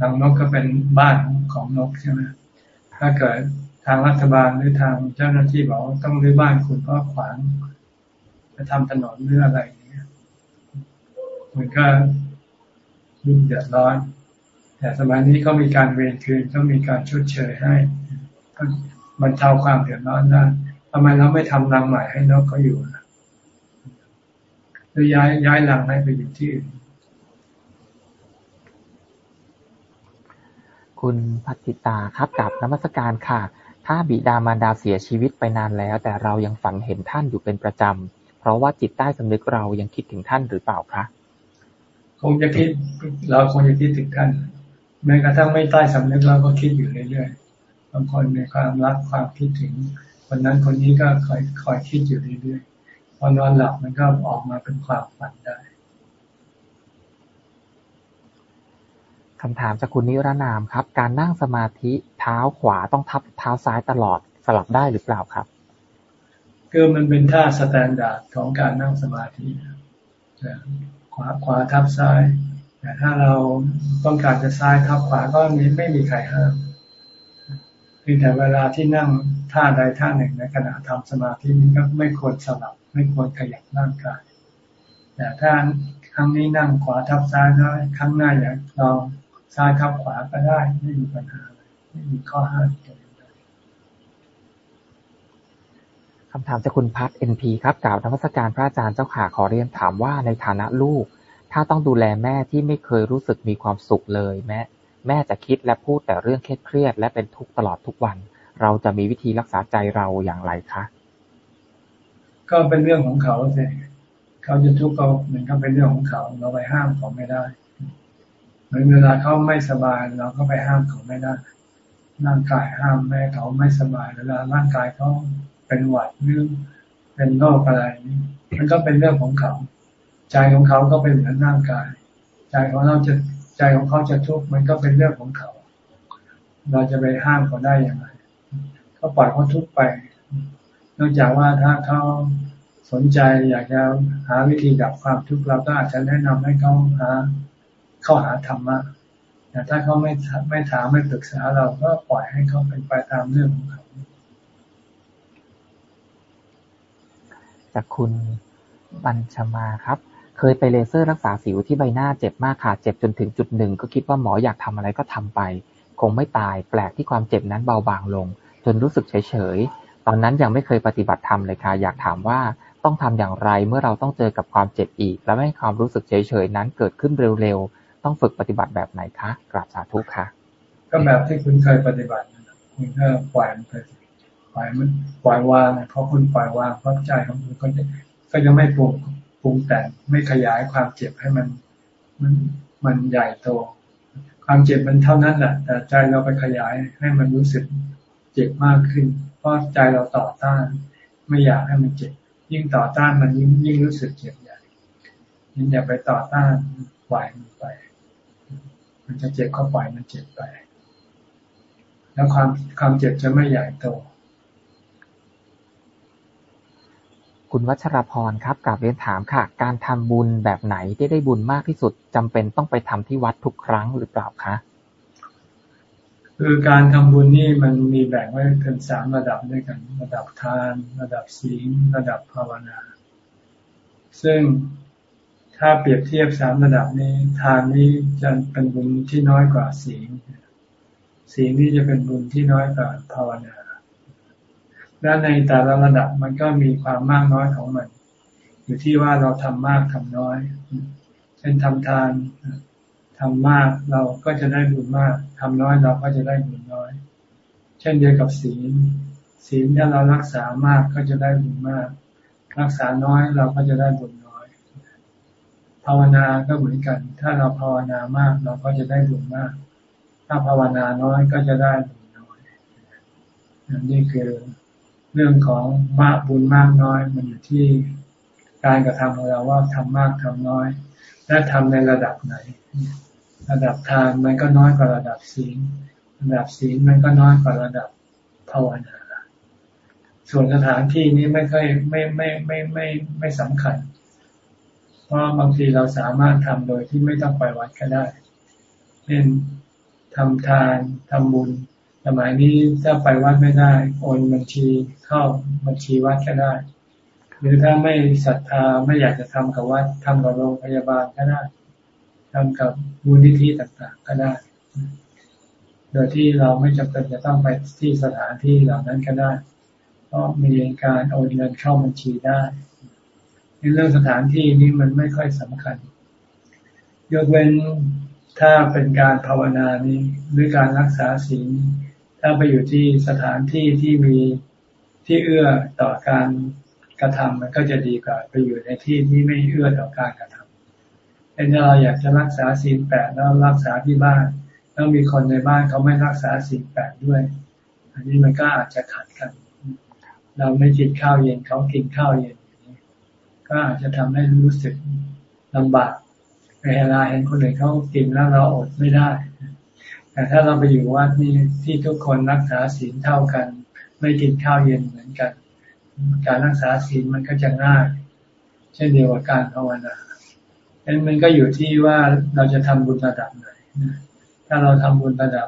ลังนกก็เป็นบ้านของนกใช่ไหมถ้าเกิดทางรัฐบาลหรือทางเจ้าหน้าที่บอกต้องรื้อบ้านคุณเพราะขวางจะทำถนนหรืออะไรอย่างเงี้ยมันก็ยุ่งเดือดร้อน แต่สมัยนี้ก็มีการเวรคืนก็มีการชดเชยให้บรรเทาความเดือดร้อนได้ทำไมเราไม่ทำรังใหม่ให้นกเขาอยู่หรือย้ายย้ายรังให้ไปอยู่ที่อื่นคุณพัติตาครับกับนมัสการค่ะ ถ้าบิดามารดาเสียชีวิตไปนานแล้ว แต่เรายังฝันเห็นท่านอยู่เป็นประจำ เพราะว่าจิตใต้สำนึกเรายังคิดถึงท่านหรือเปล่าคะ คงจะคิด เราคงจะคิดถึงท่าน แม้กระทั่งไม่ใต้สำนึกเราก็คิดอยู่เรื่อยๆบางคนมีความรักความคิดถึงคนนั้นคนนี้ก็คอยคอยคิดอยู่เรื่อยๆพอนอนหลับมันก็ออกมาเป็นความฝันได้คำถามจากคุณนิรนามครับ การนั่งสมาธิเท้าขวาต้องทับเท้าซ้ายตลอดสลับได้หรือเปล่าครับคือมันเป็นท่า standard ของการนั่งสมาธิขวาขวาทับซ้าย แต่ถ้าเราต้องการจะซ้ายทับขวาก็มีไม่มีใครห้ามเพียงแต่เวลาที่นั่งท่าใดท่าหนึ่งในขณะทำสมาธินี้ก็ไม่ควรสลับ ไม่ควรขยับร่างกายแต่ถ้าครั้งนี้นั่งขวาทับซ้ายแล้วครั้งหน้าอยากลองซ้ายทับขวาก็ได้ไม่มีปัญหาไม่มีข้อห้ามคำถามจากคุณพัฒน์เอ็นพีครับกล่าวนมัสการพระอาจารย์เจ้าขาขอเรียนถามว่าในฐานะลูก ถ้าต้องดูแลแม่ที่ไม่เคยรู้สึกมีความสุขเลยแม่แม่จะคิดและพูดแต่เรื่องเครียด และเป็นทุกข์ตลอดทุกวัน เราจะมีวิธีรักษาใจเราอย่างไรคะ ก็เป็นเรื่องของเขาสิเขาจะทุกข์ก็เหมือนกับเป็นเรื่องของเขา เราไปห้ามเขาไม่ได้เหมือนเวลาเขาไม่สบายเราก็ไปห้ามเขาไม่ได้ร่างกายห้ามแม่เขาไม่สบายเวลาร่างกายเขาเป็นหวัดหรือเป็นโรคอะไรนี่มันก็เป็นเรื่องของเขา ใจของเขาก็เป็นเหมือนร่างกาย ใจของเราจะใจของเขาจะทุกข์มันก็เป็นเรื่องของเขา เราจะไปห้ามเขาได้อย่างไรก็ปล่อยเขาทุกข์ไป นอกจากว่าถ้าเขาสนใจอยากจะหาวิธีดับความทุกข์เราก็อาจจะแนะนำให้เขาหาเข้าหาธรรมะแต่ถ้าเขาไม่ไม่ถามไม่ปรึกษาเราก็ปล่อยให้เขาเป็นไปตามเรื่องของเขา จากคุณบัญชมาครับ เคยไปเลเซอร์รักษาสิวที่ใบหน้าเจ็บมากค่ะเจ็บจนถึงจุดหนึ่งก็คิดว่าหมออยากทำอะไรก็ทำไป คงไม่ตายแปลกที่ความเจ็บนั้นเบาบางลง จนรู้สึกเฉยๆ ตอนนั้นยังไม่เคยปฏิบัติธรรมเลยค่ะอยากถามว่าต้องทำอย่างไรเมื่อเราต้องเจอกับความเจ็บอีก และไม่ให้ความรู้สึกเฉยๆนั้นเกิดขึ้นเร็วๆ ต้องฝึกปฏิบัติแบบไหนคะกราบสาธุค่ะ ก็แบบที่คุณเคยปฏิบัตินะคุณก็ปล่อยมันไปปล่อยมันปล่อยวางเพราะคุณปล่อยวางเพราะใจของคุณก็จะก็จะไม่ปรุง ปรุงแต่งไม่ขยายความเจ็บให้มันมันมันใหญ่โต ความเจ็บมันเท่านั้นแหละแต่ใจเราไปขยายให้มันรู้สึกเจ็บมากขึ้น เพราะใจเราต่อต้าน ไม่อยากให้มันเจ็บ ยิ่งต่อต้านมันยิ่งยิ่งรู้สึกเจ็บใหญ่ยิ่งอย่าไปต่อต้านปล่อยมันไป มันจะเจ็บก็ปล่อยมันเจ็บไป แล้วความความเจ็บจะไม่ใหญ่โต คุณวัชรพรครับกลับเรียนถามค่ะ การทำบุญแบบไหนที่ได้บุญมากที่สุดจำเป็นต้องไปทำที่วัดทุกครั้งหรือเปล่าคะคือการทำบุญนี่มันมีแบ่งไว้เป็นสามระดับด้วยกัน ระดับทาน ระดับศีลระดับภาวนา ซึ่งถ้าเปรียบเทียบสามระดับนี้ทานนี้จะเป็นบุญที่น้อยกว่าศีลศีลนี่จะเป็นบุญที่น้อยกว่าภาวนา และในแต่ละระดับมันก็มีความมากน้อยของมัน อยู่ที่ว่าเราทำมากทำน้อย เช่นทำทานทำมากเราก็จะได้บุญมากทำน้อยเราก็จะได้บุญน้อย เช่นเดียวกับศีล ศีลถ้าเรารักษามากก็จะได้บุญมาก รักษาน้อยเราก็จะได้บุญน้อย ภาวนาก็เหมือนกัน ถ้าเราภาวนามากเราก็จะได้บุญมาก ถ้าภาวนาน้อยก็จะได้บุญน้อยนี่คือ เรื่องของมากบุญมากน้อย มันอยู่ที่การกระทำของเราว่าทำมากทำน้อย และทำในระดับไหน ระดับทานมันก็น้อยกว่าระดับศีลระดับศีลมันก็น้อยกว่าระดับภาวนา ส่วนสถานที่นี้ไม่ค่อยไม่ไม่ไม่ไม่ไม่สำคัญ เพราะบางทีเราสามารถทำโดยที่ไม่ต้องไปวัดก็ได้เช่นทำทานทำบุญ สมัยนี้ถ้าไปวัดไม่ได้ โอนบัญชีเข้าบัญชีวัดก็ได้ หรือถ้าไม่ศรัทธาไม่อยากจะทำกับวัดทำกับโรงพยาบาลก็ได้ทำกับมูลนิธิต่างๆ ก็ได้ โดยที่เราไม่จำเป็นจะต้องไปที่สถานที่เหล่านั้นก็ได้ เพราะมีการโอนเงินเข้าบัญชีได้ในเรื่องสถานที่นี้มันไม่ค่อยสำคัญ ยกเว้นถ้าเป็นการภาวนานี้หรือการรักษาศีล ถ้าไปอยู่ที่สถานที่ที่มีที่เอื้อต่อการกระทำมันก็จะดีกว่าไปอยู่ในที่ที่ไม่เอื้อต่อการกระทำเช่นเราอยากจะรักษาศีลแปดแล้วรักษาที่บ้านแล้วมีคนในบ้านเขาไม่รักษาสิ่งแปดด้วย อันนี้มันก็อาจจะขัดกัน เราไม่กินข้าวเย็นเขากินข้าวเย็นก็อาจจะทำให้รู้สึกลำบากเวลาเห็นคนอื่นเขากินแล้วเราอดไม่ได้ แต่ถ้าเราไปอยู่วัดนี่ที่ทุกคนรักษาศีลเท่ากัน ไม่กินข้าวเย็นเหมือนกัน การรักษาศีลมันก็จะง่าย เช่นเดียวกับการภาวนาดังนั้นมันก็อยู่ที่ว่าเราจะทำบุญระดับไหนถ้าเราทำบุญระดับ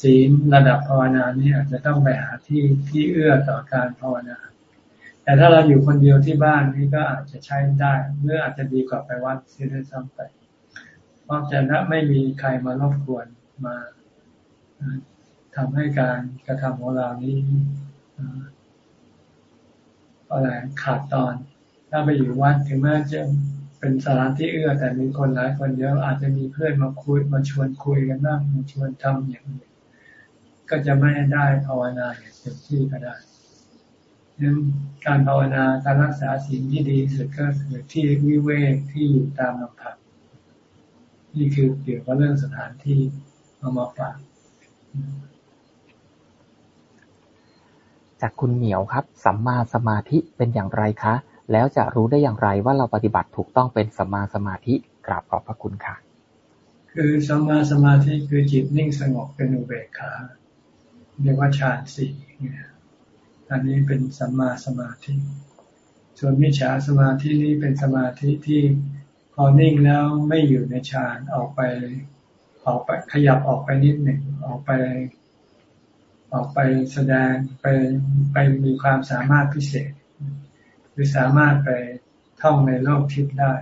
ศีลระดับภาวนานี่อาจจะต้องไปหาที่ที่เอื้อต่อการภาวนา แต่ถ้าเราอยู่คนเดียวที่บ้านนี่ก็อาจจะใช้ได้เมื่ออาจจะดีกว่าไปวัดเสียด้วยซ้ำไปเพราะจะไม่มีใครมารบกวนมา ทำให้การกระทำของเรานี้อะไรขาดตอน ถ้าไปอยู่วัดถึงแม้จะเป็นสถานที่เอื้อ แต่มีคนหลายคนเยอะอาจจะมีเพื่อนมาคุยมาชวนคุยกันบ้างมาชวนทำอย่างนี้ก็จะไม่ได้ภาวนาอย่างเต็มที่ก็ได้ดังการภาวนาการรักษาศีลที่ดีสุดก็คือที่วิเวกที่อยู่ตามลำพังนี่คือเกี่ยวกับเรื่องสถานที่เอามาฝาก จากคุณเหมียวครับ สัมมาสมาธิเป็นอย่างไรคะ แล้วจะรู้ได้อย่างไรว่าเราปฏิบัติถูกต้องเป็นสัมมาสมาธิ กราบขอบพระคุณค่ะ คือสัมมาสมาธิคือจิตนิ่งสงบเป็นอุเบกขาเรียกว่าฌานสี่เนี่ยอันนี้เป็นสัมมาสมาธิ ส่วนมิจฉาสมาธินี้เป็นสมาธิที่พอนิ่งแล้วไม่อยู่ในฌานออกไป ออกไปขยับออกไปนิดหนึ่งออกไป ออกไปแสดงไปไปมีความสามารถพิเศษ หรือสามารถไปท่องในโลกทิพย์ได้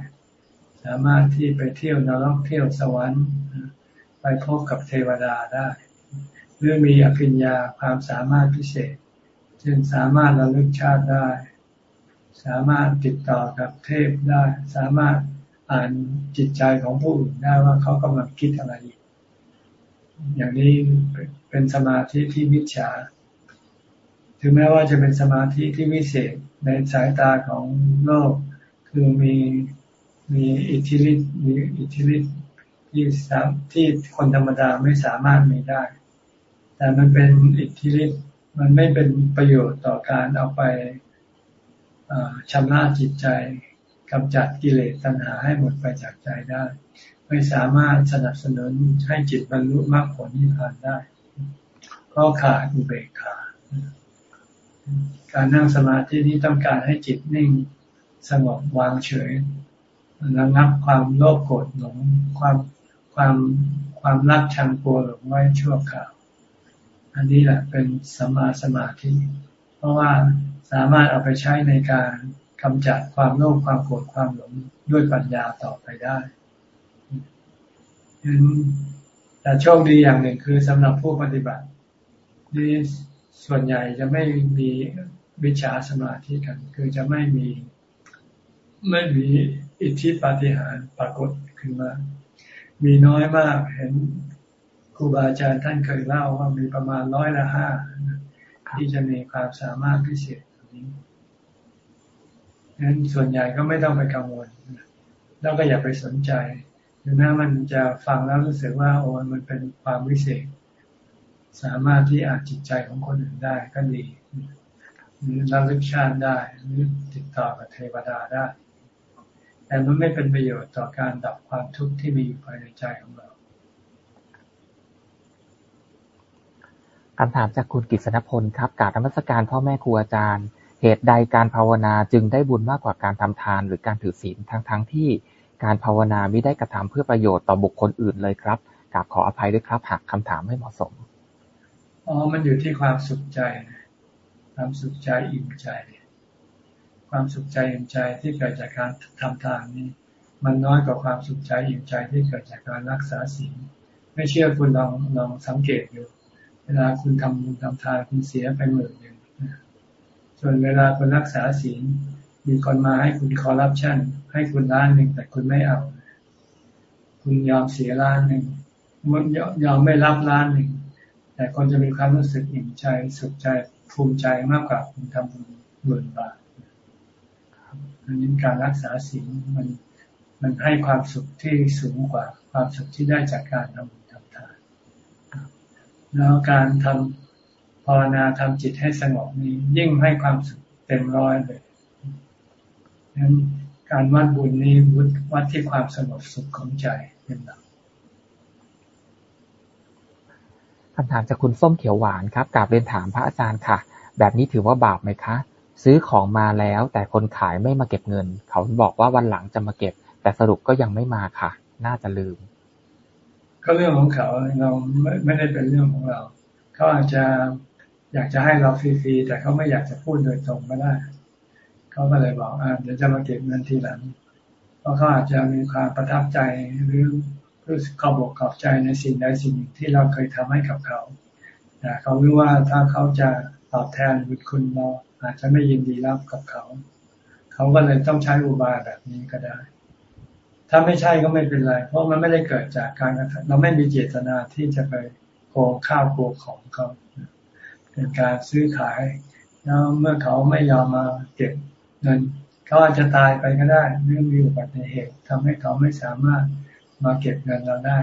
สามารถที่ไปเที่ยวนรกเที่ยวสวรรค์ ไปพบกับเทวดาได้ หรือมีอภิญญาความสามารถพิเศษเช่นสามารถระลึกชาติได้ สามารถติดต่อกับเทพได้ สามารถอ่านจิตใจของผู้อื่นได้ว่าเขากำลังคิดอะไรอยู่ อย่างนี้เป็นสมาธิที่มิจฉา ถึงแม้ว่าจะเป็นสมาธิที่วิเศษในสายตาของโลก คือมีมีอิทธิฤทธิ์มีอิทธิฤทธิ์ที่สามที่คนธรรมดาไม่สามารถมีได้ แต่มันเป็นอิทธิฤทธิ์มันไม่เป็นประโยชน์ต่อการเอาไปชำระจิตใจกำจัดกิเลสตัณหาให้หมดไปจากใจได้ ไม่สามารถสนับสนุนให้จิตบรรลุมรรคผลนิพพานได้ก็ขาดอุเบกขา การนั่งสมาธินี้ต้องการให้จิตนิ่งสงบวางเฉยระงับความโลภโกรธหลงความความความรักชังกลัวหลงไว้ชั่วคราว อันนี้แหละเป็นสมาสมาธิ เพราะว่าสามารถเอาไปใช้ในการกำจัดความโลภความโกรธความหลงด้วยปัญญาต่อไปได้ แต่โชคดีอย่างหนึ่งคือสำหรับผู้ปฏิบัตินี่ส่วนใหญ่จะไม่มีวิชาสมาธิกัน คือจะไม่มีไม่มีอิทธิปาฏิหาริย์ปรากฏขึ้นมา มีน้อยมากเห็นครูบาอาจารย์ท่านเคยเล่าว่ามีประมาณร้อยละห้าที่จะมีความสามารถพิเศษนี้นั้นส่วนใหญ่ก็ไม่ต้องไปกังวล แล้วก็อย่าไปสนใจ ถึงแม้มันจะฟังแล้วรู้สึกว่าโอ้มันเป็นความวิเศษ สามารถที่อ่านจิตใจของคนอื่นได้ก็ดีหรือระลึกชาติได้หรือติดต่อกับเทวดาได้ แต่มันไม่เป็นประโยชน์ต่อการดับความทุกข์ที่มีอยู่ภายในใจของเราคำถามจากคุณกิษณพลครับการธรรมสการพ่อแม่ครูอาจารย์ เหตุใดการภาวนาจึงได้บุญมากกว่าการทำทานหรือการถือศีลทั้งๆทที่ การภาวนาไม่ได้กระทำเพื่อประโยชน์ต่อบุคคลอื่นเลยครับ กราบขออภัยด้วยครับหากคำถามไม่เหมาะสม อ๋อ มันอยู่ที่ความสุขใจ ความสุขใจอิ่มใจ ความสุขใจอิ่มใจที่เกิดจากการทำทานนี้ มันน้อยกว่าความสุขใจอิ่มใจที่เกิดจากการรักษาศีล ไม่เชื่อคุณลองลองสังเกตดู เวลาคุณทำบุญทำทานคุณเสียไปหมื่นหนึ่งส่วนเวลาคุณรักษาศีล มีคนมาให้คุณคอร์รัปชันให้คุณล้านหนึ่งแต่คุณไม่เอา คุณยอมเสียล้านหนึ่งมันยอมไม่รับล้านหนึ่งแต่คนจะมีความรู้สึกอิ่มใจสุขใจภูมิใจมากกว่าคุณทำบุญหมื่นบาทอันนี้การรักษาศีลมันมันให้ความสุขที่สูงกว่า ความสุขที่ได้จากการทำบุญทำทานแล้วการทำภาวนาทำจิตให้สงบนี้ยิ่งให้ความสุขเต็มร้อยเลย นั้นการวัดบุญนี้วัดที่ความสงบสุขของใจเป็นหลักคำถามจากคุณส้มเขียวหวานครับกราบเรียนถามพระอาจารย์ค่ะ แบบนี้ถือว่าบาปไหมคะ ซื้อของมาแล้วแต่คนขายไม่มาเก็บเงิน เขาบอกว่าวันหลังจะมาเก็บ แต่สรุปก็ยังไม่มาค่ะ น่าจะลืม ก็เรื่องของเขาเราไม่ไม่ได้เป็นเรื่องของเรา เขาอาจจะอยากจะให้เราฟรีๆแต่เขาไม่อยากจะพูดโดยตรงก็ได้ เขาก็เลยบอกอ่าเดี๋ยวจะมาเก็บเงินทีหลัง เพราะเขาอาจจะมีความประทับใจหรือรู้สึกขอบอกขอบใจในสิ่งใดสิ่งหนึ่งที่เราเคยทำให้กับเขาแต่เขารู้ว่าถ้าเขาจะตอบแทนบุญคุณเราอาจจะไม่ยินดีรับกับเขา เขาก็เลยต้องใช้อุบายแบบนี้ก็ได้ ถ้าไม่ใช่ก็ไม่เป็นไร เพราะมันไม่ได้เกิดจากการเราไม่มีเจตนาที่จะไปโกงข้าวโกงของเขาเป็นการซื้อขายแล้วเมื่อเขาไม่ยอมมาเก็บ เงินเขาอาจจะตายไปก็ได้เนื่องมีอุบัติเหตุทำให้เขาไม่สามารถมาเก็บเงินเราได้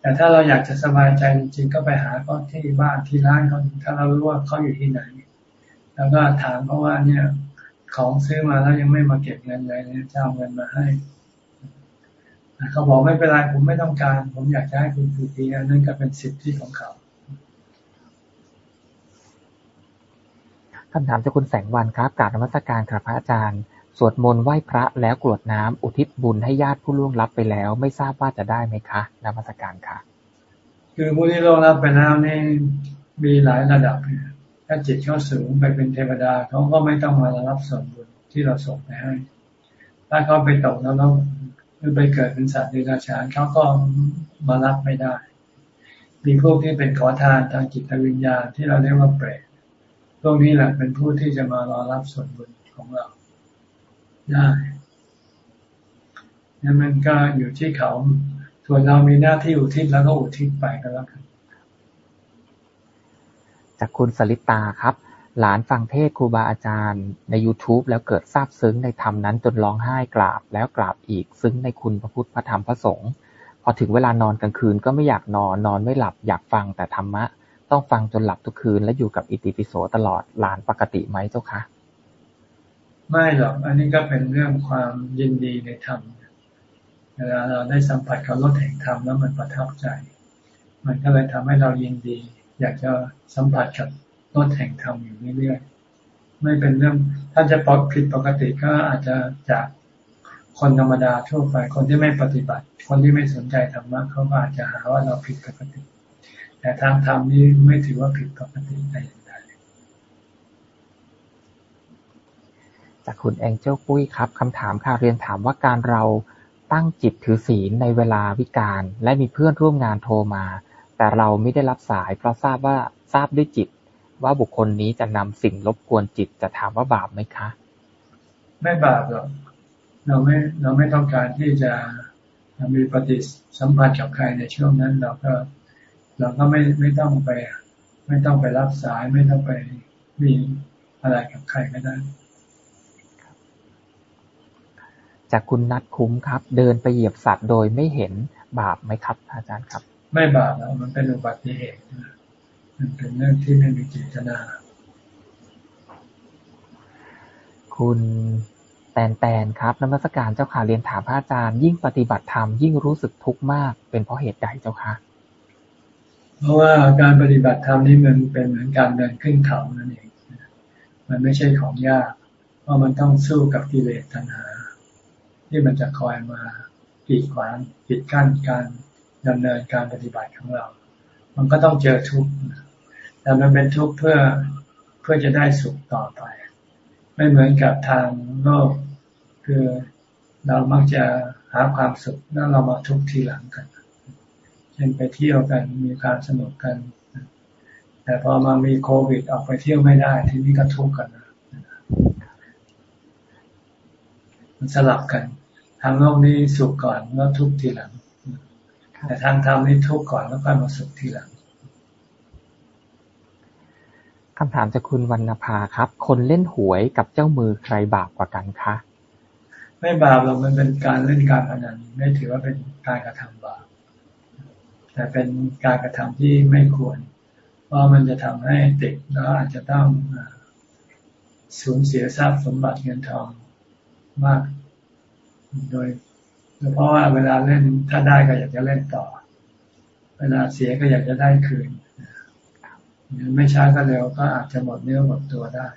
แต่ถ้าเราอยากจะสบายใจจริงๆก็ไปหาเขาที่บ้านที่ร้านเขาถ้าเรารู้ว่าเขาอยู่ที่ไหน แล้วก็ถามเขาว่าเนี่ยของซื้อมาแล้วยังไม่มาเก็บเงินเลยเนี่ยจะเอาเงินมาให้เขาบอกไม่เป็นไรผมไม่ต้องการ ผมอยากจะให้คุณฟรีๆนั่นก็เป็นสิทธิของเขา คำถามจากคุณแสงวันครับ กราบนมัสการครับพระอาจารย์ สวดมนต์ไหว้พระแล้วกรวดน้ำอุทิศบุญให้ญาติผู้ล่วงลับไปแล้ว ไม่ทราบว่าจะได้ไหมคะนมัสการค่ะ คือผู้ที่ล่วงลับไปแล้วนี่มีหลายระดับ ถ้าจิตเขาสูงไปเป็นเทวดาเขาก็ไม่ต้องมารับส่วนบุญที่เราส่งไปให้ ถ้าเขาไปตกนรกหรือไปเกิดเป็นสัตว์เดรัจฉานเขาก็มารับไม่ได้ มีพวกที่เป็นขอทานทางจิตวิญญาณที่เราเรียกว่าเปรต พวกนี้แหละเป็นผู้ที่จะมารอรับส่วนบุญของเราได้นั่นมันก็อยู่ที่เขาส่วนเรามีหน้าที่อุทิศแล้วก็อุทิศไปก็แล้วกันจากคุณสลิตาครับ หลานฟังเทศครูบาอาจารย์ใน YouTube แล้วเกิดซาบซึ้งในธรรมนั้นจนร้องไห้กราบแล้วกราบอีกซึ้งในคุณพระพุทธพระธรรมพระสงฆ์พอถึงเวลานอนกลางคืนก็ไม่อยากนอนนอนไม่หลับอยากฟังแต่ธรรมะ ต้องฟังจนหลับทุกคืน และอยู่กับอิติปิโสตลอด หลานปกติไหมเจ้าคะไม่หรอกอันนี้ก็เป็นเรื่องความยินดีในธรรมเวลาเราได้สัมผัสกับรสแห่งธรรมแล้วมันประทับใจ มันก็เลยทำให้เรายินดี อยากจะสัมผัสกับรสแห่งธรรมอยู่เรื่อยๆไม่เป็นเรื่องถ้าจะปผิดปกติก็อาจจะจากคนธรรมดาทั่วไป คนที่ไม่ปฏิบัติ คนที่ไม่สนใจธรรมะเขาก็อาจจะหาว่าเราผิดปกติ แต่ทางธรรมนี้ไม่ถือว่าผิดปกติใดจากคุณแองเจิลปุ้ยครับคำถามค่ะเรียนถามว่าการเราตั้งจิตถือศีลในเวลาวิการ และมีเพื่อนร่วมงานโทรมา แต่เราไม่ได้รับสาย เพราะทราบว่าทราบด้วยจิต ว่าบุคคลนี้จะนำสิ่งรบกวนจิตจะถามว่าบาปไหมคะ ไม่บาปหรอกเราไม่เราไม่ต้องการที่จะมีปฏิสัมพันธ์กับใครในช่วงนั้น เราก็ เราก็ไม่ไม่ต้องไป ไม่ต้องไปรับสายไม่ต้องไปมีอะไรกับใครก็ได้จากคุณนัดคุ้มครับ เดินไปเหยียบสัตว์โดยไม่เห็นบาปไหมครับ อาจารย์ครับ ไม่บาปแล้วมันเป็นอุบัติเหตุมันเป็นเรื่องที่ไม่มีเจตนาคุณแตนแตนครับนมัสการเจ้าค่ะเรียนถามพระอาจารย์ยิ่งปฏิบัติธรรมยิ่งรู้สึกทุกข์มาก เป็นเพราะเหตุใดเจ้าคะ เพราะว่าการปฏิบัติธรรมนี่มันเป็นเหมือนการเดินขึ้นเขานั่นเอง มันไม่ใช่ของยาก เพราะมันต้องสู้กับกิเลสตัณหา ที่มันจะคอยมากีดขวางปิดกั้นการดำเนินการปฏิบัติของเรา มันก็ต้องเจอทุกข์แต่มันเป็นทุกข์เพื่อเพื่อจะได้สุขต่อไป ไม่เหมือนกับทางโลก คือเรามักจะหาความสุขแล้วเรามาทุกข์ทีหลังกัน เช่นไปเที่ยวกันมีความสนุกกัน แต่พอมามีโควิดออกไปเที่ยวไม่ได้ ทีนี้ก็ทุกข์กันมันสลับกัน ทางโลกนี้สุขก่อนแล้วทุกข์ทีหลัง แต่ทางธรรมนี่ทุกข์ก่อนแล้วก็มาสุขทีหลังคำถามจากคุณวรรณภาครับ คนเล่นหวยกับเจ้ามือใครบาปกว่ากันคะ ไม่บาปหรอกมันเป็นการเล่นการพนันไม่ถือว่าเป็นการกระทำบาป แต่เป็นการกระทำที่ไม่ควร เพราะมันจะทำให้ติดแล้วอาจจะต้องสูญเสียทรัพย์สมบัติเงินทองมาก โดยเพราะว่าเวลาเล่นถ้าได้ก็อยากจะเล่นต่อ เวลาเสียก็อยากจะได้คืนไม่ช้าก็เร็วก็อาจจะหมดเนื้อหมดตัวได้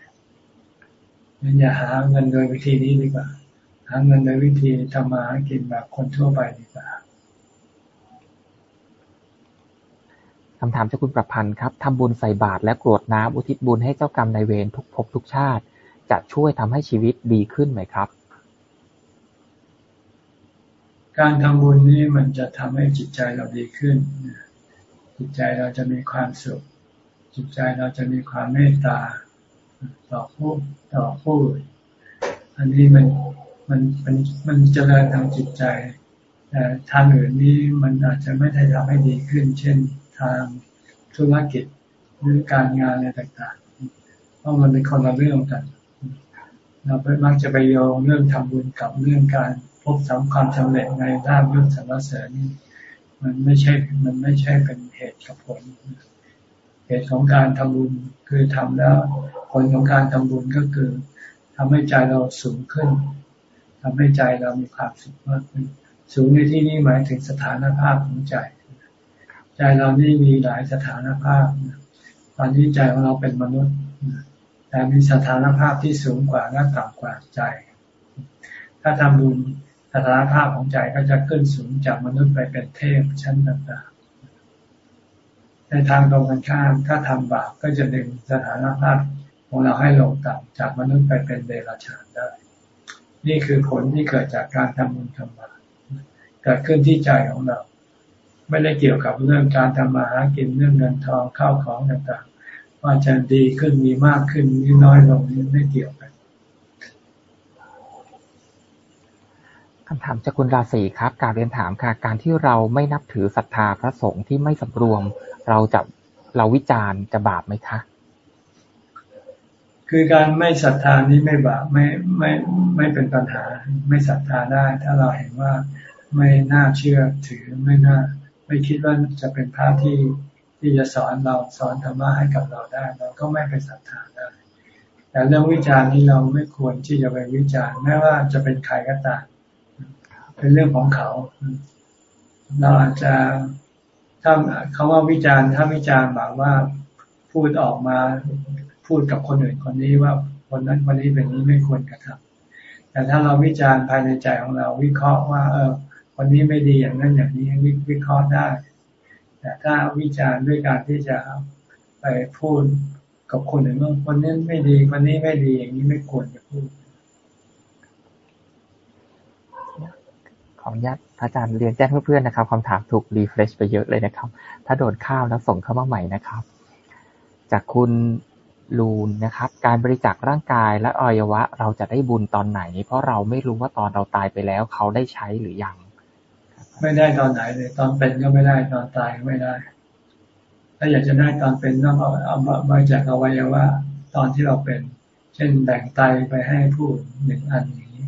งั้นอย่าหาเงินโดยวิธีนี้ดีกว่า หาเงินโดยวิธีทำมาหากินแบบคนทั่วไปดีกว่า คำถามจากคุณประพันธ์ครับ ทำบุญใส่บาตรและกรวดน้ำอุทิศบุญให้เจ้ากรรมนายเวรทุกภพทุกชาติ จะช่วยทำให้ชีวิตดีขึ้นไหมครับ การทำบุญนี้มันจะทำให้จิตใจเราดีขึ้น จิตใจเราจะมีความสุข จิตใจเราจะมีความเมตตา ต่อผู้ต่อผู้ อันนี้มันมันมันมันเจริญทางจิตใจ แต่ทางอื่นนี้มันอาจจะไม่ได้ทำให้ดีขึ้น เช่น ทางธุรกิจหรือการงานอะไรต่างๆ เพราะมันเป็นคนละเรื่องกัน เราไปมักจะไปโยงเรื่องทำบุญกับเรื่องการพบสำความสำเร็จในด้านเรื่องสรรเสริญนี่มันไม่ใช่ มันไม่ใช่เป็นเหตุกับผล เหตุของการทำบุญคือทำแล้ว ผลของการทำบุญก็คือทำให้ใจเราสูงขึ้นทำให้ใจเรามีความสุขมากขึ้น สูงในที่นี้หมายถึงสถานภาพของใจ ใจเรานี่มีหลายสถานภาพ ตอนนี้ใจของเราเป็นมนุษย์ แต่มีสถานภาพที่สูงกว่าและต่ำกว่าใจ ถ้าทำบุญสถานภาพของใจก็จะขึ้นสูงจากมนุษย์ไปเป็นเทพชั้นต่างๆ ในทางตรงกันข้าม ถ้าทำบาปก็จะดึงสถานภาพของเราให้ลงต่ำจากมนุษย์ไปเป็นเดรัจฉานได้ นี่คือผลที่เกิดจากการทำบุญทำบาปเกิดขึ้นที่ใจของเรา ไม่ได้เกี่ยวกับเรื่องการทำมาหากินเรื่องเงินทองข้าวของต่างๆ ว่าจะดีขึ้นมีมากขึ้นมีน้อยลงนี้ไม่เกี่ยวกันคำถามจากคุณราศีครับ การเรียนถามค่ะ การที่เราไม่นับถือศรัทธาพระสงฆ์ที่ไม่สำรวม เราจะเราวิจารณ์จะบาปไหมคะ คือการไม่ศรัทธานี้ไม่บาปไม่ไม่ไม่เป็นปัญหา ไม่ศรัทธาได้ ถ้าเราเห็นว่าไม่น่าเชื่อถือไม่น่า ไม่คิดว่าจะเป็นพระที่ที่จะสอนเราสอนธรรมะให้กับเราได้ เราก็ไม่ไปศรัทธาได้ แต่เรื่องวิจารณ์นี้เราไม่ควรที่จะไปวิจารณ์แม้ว่าจะเป็นใครก็ตามเป็นเรื่องของเขา เราอาจจะถ้าเขาว่าวิจารณ์ถ้าวิจารณ์แบบว่าพูดออกมาพูดกับคนอื่นคนนี้ว่าคนนั้นคนนี้เป็นนี้ไม่ควรกระทำแต่ถ้าเราวิจารณ์ภายในใจของเราวิเคราะห์ว่า เออ คนนี้ไม่ดีอย่างนั้นอย่างนี้วิเคราะห์ได้ แต่ถ้าวิจารณ์ด้วยการที่จะไปพูดกับคนอื่นว่าคนนี้ไม่ดีคนนี้ไม่ดีอย่างนี้ไม่ควรจะพูด ของญาติพระอาจารย์เรียนแจ้งเพื่อนๆนะครับคำถามถูกรีเฟรชไปเยอะเลยนะครับ ถ้าโดนข้าวแล้วส่งเข้ามาใหม่นะครับ จากคุณลูนนะครับ การบริจาคร่างกายและอวัยวะ เราจะได้บุญตอนไหน เพราะเราไม่รู้ว่าตอนเราตายไปแล้ว เขาได้ใช้หรือยัง ไม่ได้ตอนไหนเลย ตอนเป็นก็ไม่ได้ตอนตายก็ไม่ได้ ถ้าอยากจะได้ตอนเป็นต้องเอาเอามาจากอวัยวะตอนที่เราเป็น เช่นแบ่งไตไปให้ผู้หนึ่งอันอย่างนี้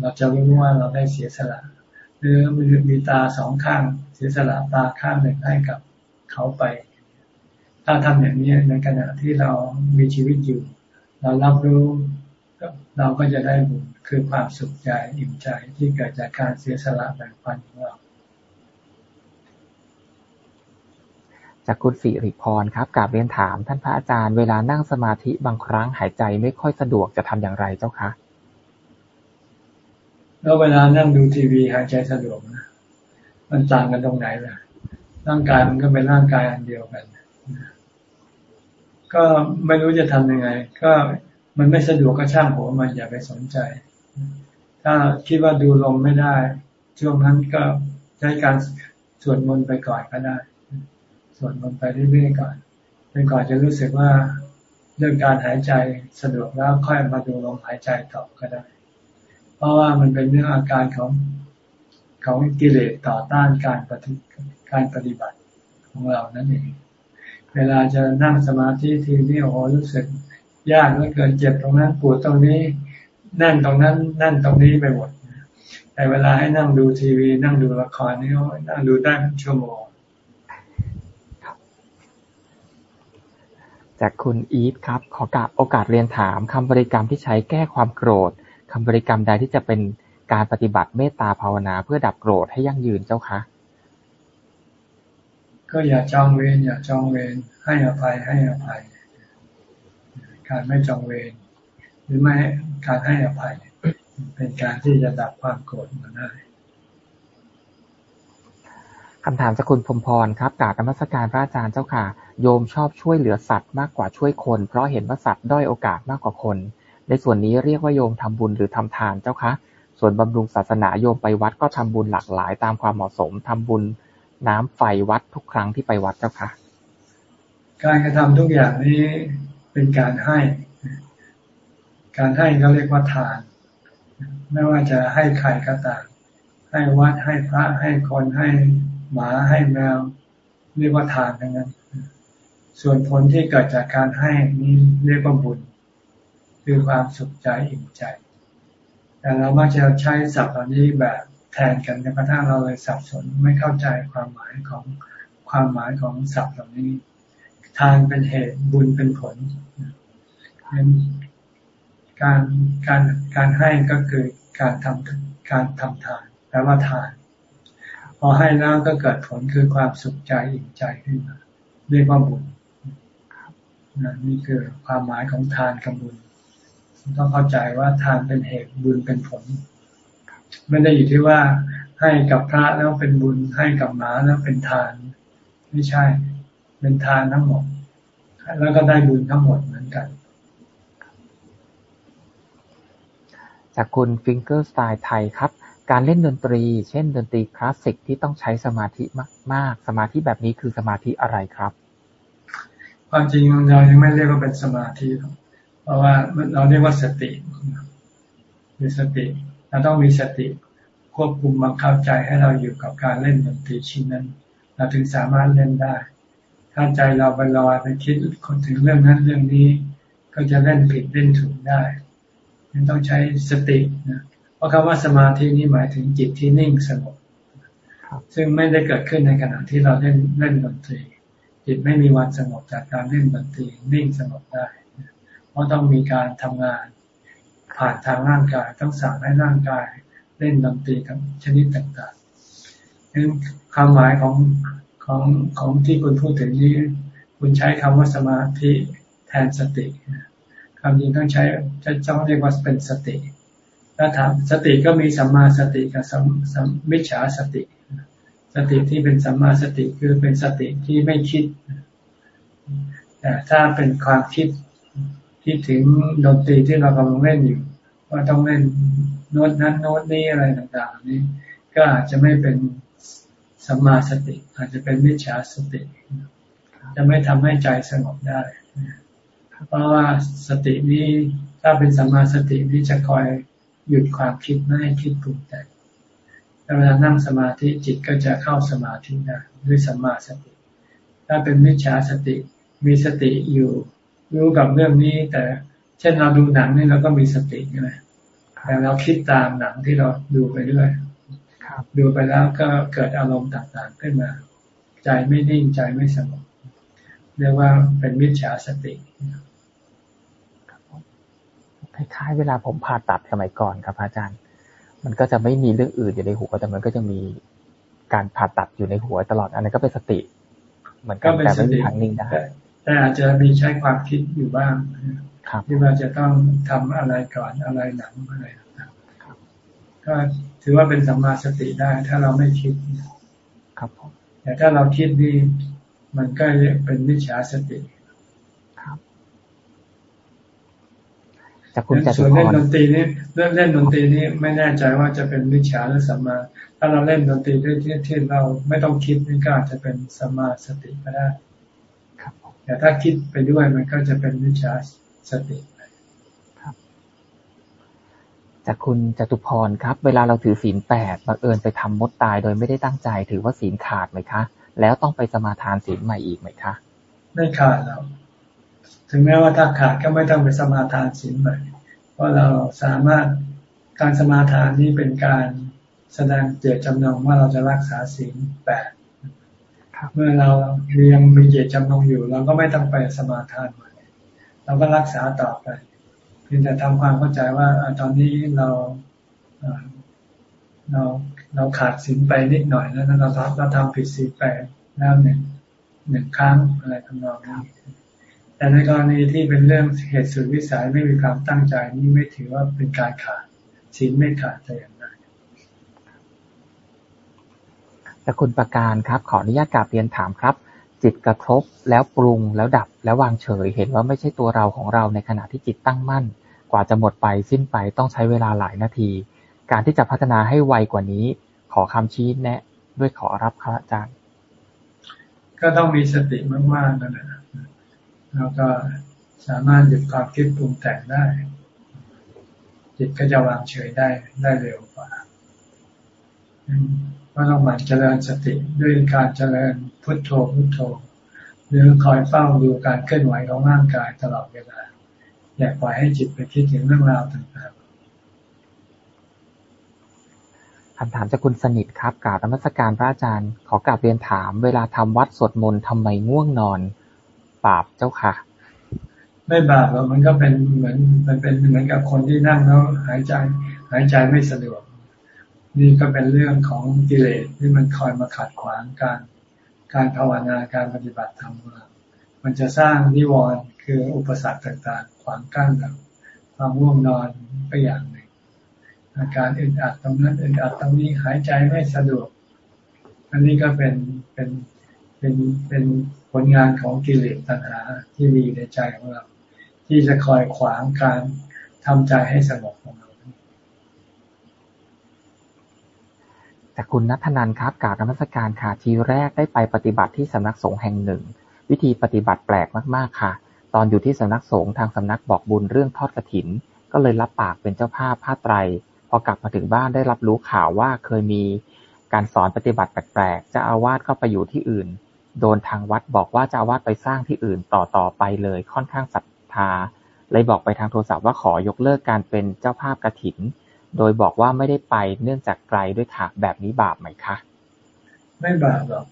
เราจะรู้ว่าเราได้เสียสละหรือมีมีตาสองข้างเสียสละตาข้างหนึ่งให้กับเขาไป ถ้าทำอย่างนี้ในขณะที่เรามีชีวิตอยู่ เรารับรู้ เราก็จะได้บุญคือความสุขใจอิ่มใจที่เกิดจากการเสียสละแบ่งปันของเราจากคุณสิริพรครับกาบเรียนถามท่านพระอาจารย์เวลานั่งสมาธิบางครั้งหายใจไม่ค่อยสะดวกจะทำอย่างไรเจ้าคะแล้วเวลานั่งดูทีวีหายใจสะดวกนะมันต่างกันตรงไหนล่ะ ร่างกายมันก็เป็นร่างกายอันเดียวกัน ก็ไม่รู้จะทำยังไง ก็ มันไม่สะดวกก็ช่างหัวมันอย่าไปสนใจ ถ้าคิดว่าดูลมไม่ได้ ช่วงนั้นก็ใช้การสวดมนต์ไปก่อนก็ได้ สวดมนต์ไปเรื่อยๆก่อนจนก่อนจะรู้สึกว่าเรื่องการหายใจสะดวกแล้วค่อยมาดูลมหายใจต่อก็ได้ เพราะว่ามันเป็นเรื่องอาการของของกิเลสต่อต้านการปฏิการปฏิบัติของเรานั่นเอง เวลาจะนั่งสมาธิทีนี้โอ้โหรู้สึก ยากเหลือเกินเจ็บตรงนั้นปวดตรงนี้แน่นตรงนั้นแน่นตรงนี้ไปหมดแต่เวลาให้นั่งดูทีวี นั่งดูละครนี่นั่งดูได้ทั้งชั่วโมงจากคุณอีฟครับ ขอกาบโอกาสเรียนถามคำบริกรรมที่ใช้แก้ความโกรธคำบริกรรมใดที่จะเป็นการปฏิบัติเมตตาภาวนาเพื่อดับโกรธให้ยั่งยืนเจ้าคะ ก็อย่าจองเวรอย่าจองเวรให้อภัยให้อภัย การไม่จองเวรหรือไม่การให้อภัย เป็นการที่จะดับความโกรธมาได้คำถามจากคุณพมพรครับกาบนมัสการพระอาจารย์เจ้าค่ะ โยมชอบช่วยเหลือสัตว์มากกว่าช่วยคน เพราะเห็นว่าสัตว์ด้อยโอกาสมากกว่าคน ในส่วนนี้เรียกว่าโยมทำบุญหรือทำทานเจ้าคะ ส่วนบำรุงศาสนาโยมไปวัดก็ทำบุญหลากหลาย ตามความเหมาะสมทำบุญน้ำไฟวัดทุกครั้งที่ไปวัดเจ้าค่ะ การกระทำทุกอย่างนี้ เป็นการให้ การให้เขาเรียกว่าทาน ไม่ว่าจะให้ใครก็ตามให้วัดให้พระให้คนให้หมาให้แมว เรียกว่าทานทั้งนั้น ส่วนผลที่เกิดจากการให้นี้เรียกว่าบุญ คือความสุขใจอิ่มใจ แต่เรามักจะใช้ศัพท์เหล่านี้แบบแทนกันจนกระทั่งเราเลยสับสนไม่เข้าใจความหมายของความหมายของศัพท์เหล่านี้ ทานเป็นเหตุบุญเป็นผลการการการให้ก็คือการทำการทำทานแปลว่าทาน พอให้แล้วก็เกิดผลคือความสุขใจอิ่มใจขึ้นมาเรียกว่าบุญนี่คือความหมายของทานกับบุญต้องเข้าใจว่าทานเป็นเหตุบุญเป็นผล ไม่ได้อยู่ที่ว่าให้กับพระแล้วเป็นบุญให้กับหมาแล้วเป็นทาน ไม่ใช่ เป็นทานทั้งหมด แล้วก็ได้บุญทั้งหมดเหมือนกัน จากคุณ Fingerstyle Thai ครับ การเล่นดนตรี เช่น ดนตรีคลาสสิกที่ต้องใช้สมาธิมากๆ สมาธิแบบนี้คือสมาธิอะไรครับ ความจริงเรายังไม่เรียกว่าเป็นสมาธิเพราะว่าเราเรียกว่าสติมีสติเราต้องมีสติควบคุมบังคับใจให้เราอยู่กับการเล่นดนตรีชิ้นนั้น เราถึงสามารถเล่นได้ ถ้าใจเราไปลอยไปคิดคนถึงเรื่องนั้นเรื่องนี้ ก็จะเล่นผิดเล่นถูกได้ยังต้องใช้สตินะเพราะคำว่าสมาธินี้หมายถึงจิตที่นิ่งสงบซึ่งไม่ได้เกิดขึ้นในขณะที่เราเล่นเล่นดนตรี จิตไม่มีวันสงบจากการเล่นดนตรีนิ่งสงบได้ เพราะต้องมีการทำงาน ผ่านทางร่างกายต้องสั่งให้ร่างกาย เล่นดนตรีกับชนิดต่างๆนั้นความหมายของ ของของที่คุณพูดถึงนี้ คุณใช้คำว่าสมาธิแทนสติคำจริงต้องใช้จะต้องเรียกว่าเป็นสติถ้าถามสติก็มีสัมมาสติกับสัมสัมมิจฉาสติ สติที่เป็นสัมมาสติคือเป็นสติที่ไม่คิดแต่ถ้าเป็นความคิดคิดถึงดนตรีที่เรากำลังเล่นอยู่ว่าต้องเล่นโน้ตนั้นโน้ตนี้อะไรต่างๆนี้ ก็อาจจะไม่เป็น สัมมาสติ อาจจะเป็นมิจฉาสติ จะไม่ทำให้ใจสงบได้ เพราะว่าสตินี้ถ้าเป็นสัมมาสตินี้จะคอยหยุดความคิดไม่ให้คิดปรุงแต่งเวลานั่งสมาธิจิตก็จะเข้าสมาธิได้ด้วยสัมมาสติ ถ้าเป็นมิจฉาสติ มีสติอยู่รู้กับเรื่องนี้ แต่เช่นเราดูหนังนี่เราก็มีสติใช่ไหมแต่เราคิดตามหนังที่เราดูไปเรื่อย ดูไปแล้วก็เกิดอารมณ์ต่างๆขึ้นมา ใจไม่นิ่งใจไม่สงบเรียกว่าเป็นมิจฉาสติคล้ายๆเวลาผมผ่าตัดสมัยก่อนครับอาจารย์ มันก็จะไม่มีเรื่องอื่นอยู่ในหัว แต่มันก็จะมีการผ่าตัดอยู่ในหัวตลอด อันนั้นก็เป็นสติเหมือนกันแต่ไม่มีทางนิ่งได้แต่อาจจะมีใช้ความคิดอยู่บ้างที่ว่าจะต้องทำอะไรก่อนอะไรหลังอะไรต่างๆ ก็ถือว่าเป็นสัมมาสติได้ ถ้าเราไม่คิดครับแต่ถ้าเราคิดดีมันก็เป็นมิจฉาสติจากคุณจตุพรส่วนเล่นดนตรีนี่เล่นเล่นดนตรีนี่ไม่แน่ใจว่าจะเป็นวิชาหรือสัมมา ถ้าเราเล่นดนตรีด้วยที่ที่เราไม่ต้องคิดนี่ก็อาจจะเป็นสัมมาสติก็ได้แต่ถ้าคิดไปด้วยมันก็จะเป็นวิชาสติครับ จากคุณจตุพรครับ เวลาเราถือศีลแปดบังเอิญไปทำมดตายโดยไม่ได้ตั้งใจ ถือว่าศีลขาดไหมคะ แล้วต้องไปสมาทานศีลใหม่อีกไหมคะ ไม่ขาดแล้วถึงแม้ว่าถ้าขาดก็ไม่ต้องไปสมาทานศีลใหม่ เพราะเราสามารถการสมาทานนี้เป็นการแสดงเจตจำนงว่าเราจะรักษาศีลแปดเมื่อเรายังมีเจตจำนงอยู่ เราก็ไม่ต้องไปสมาทานใหม่เราก็รักษาต่อไปเพียงแต่ทำความเข้าใจว่าตอนนี้เราเราเราขาดสินไปนิดหน่อยแล้วเราทำเราทำผิดสินไปแล้วหนึ่งหนึ่งครั้งอะไรทำนองนี้แต่ในกรณีที่เป็นเรื่องเหตุสุดวิสัยไม่มีความตั้งใจนี่ไม่ถือว่าเป็นการขาดสินไม่ขาดแต่อย่างใดแต่คุณประการครับ ขออนุญาตกราบเรียนถามครับ จิตกระทบแล้วปรุงแล้วดับแล้ววางเฉย เห็นว่าไม่ใช่ตัวเราของเราในขณะที่จิตตั้งมั่น กว่าจะหมดไปสิ้นไปต้องใช้เวลาหลายนาที การที่จะพัฒนาให้ไวกว่านี้ ขอคำชี้แนะ ด้วยขอรับครับอาจารย์ ก็ต้องมีสติมากๆนั่นแหละแล้วก็สามารถหยุดความคิดปรุงแต่งได้ จิตก็จะวางเฉยได้ได้เร็วกว่าก็ต้องหมั่นเจริญสติด้วยการเจริญพุทโธพุทโธหรือคอยเฝ้าดูการเคลื่อนไหวของร่างกายตลอดเวลา อย่าปล่อยให้จิตไปคิดถึงเรื่องราวต่างๆคำถามจากคุณสนิทครับกราบธรรมสการพระอาจารย์ ขอกราบเรียนถาม เวลาทำวัดสวดมนต์ทำไมง่วงนอนบาปเจ้าค่ะ ไม่บาปหรอกมันก็เป็นเหมือนมันเป็นเหมือนกับคนที่นั่งแล้วหายใจ หายใจไม่สะดวก นี่ก็เป็นเรื่องของกิเลสที่มันคอยมาขัดขวางการการภาวนาการปฏิบัติธรรมของเรามันจะสร้างนิวรณ์คืออุปสรรคต่างๆขวางกั้นเราความง่วงนอนก็อย่างหนึ่งอาการอึดอัดตรงนั้นอึดอัดตรงนี้หายใจไม่สะดวก อันนี้ก็เป็นเป็นเป็นเป็นผลงานของกิเลสตัณหาที่มีในใจของเรา ที่จะคอยขวางการทำใจให้สงบของเราแต่คุณนัทนันครับกาบนมัสการค่ะทีแรกได้ไปปฏิบัติที่สำนักสงฆ์แห่งหนึ่ง วิธีปฏิบัติแปลกมาก ๆ ค่ะ ตอนอยู่ที่สำนักสงฆ์ทางสำนักบอกบุญเรื่องทอดกระถิน ก็เลยรับปากเป็นเจ้าภาพผ้าไตร พอกลับมาถึงบ้านได้รับรู้ข่าวว่าเคยมีการสอนปฏิบัติแปลกๆจะอาวาสก็ไปอยู่ที่อื่น โดนทางวัดบอกว่าจะวาดไปสร้างที่อื่นต่อต่อไปเลยค่อนข้างศรัทธา เลยบอกไปทางโทรศัพท์ว่าขอยกเลิกการเป็นเจ้าภาพกระถิน โดยบอกว่าไม่ได้ไปเนื่องจากไกลด้วยค่ะ แบบนี้บาปไหมคะ ไม่บาปหรอก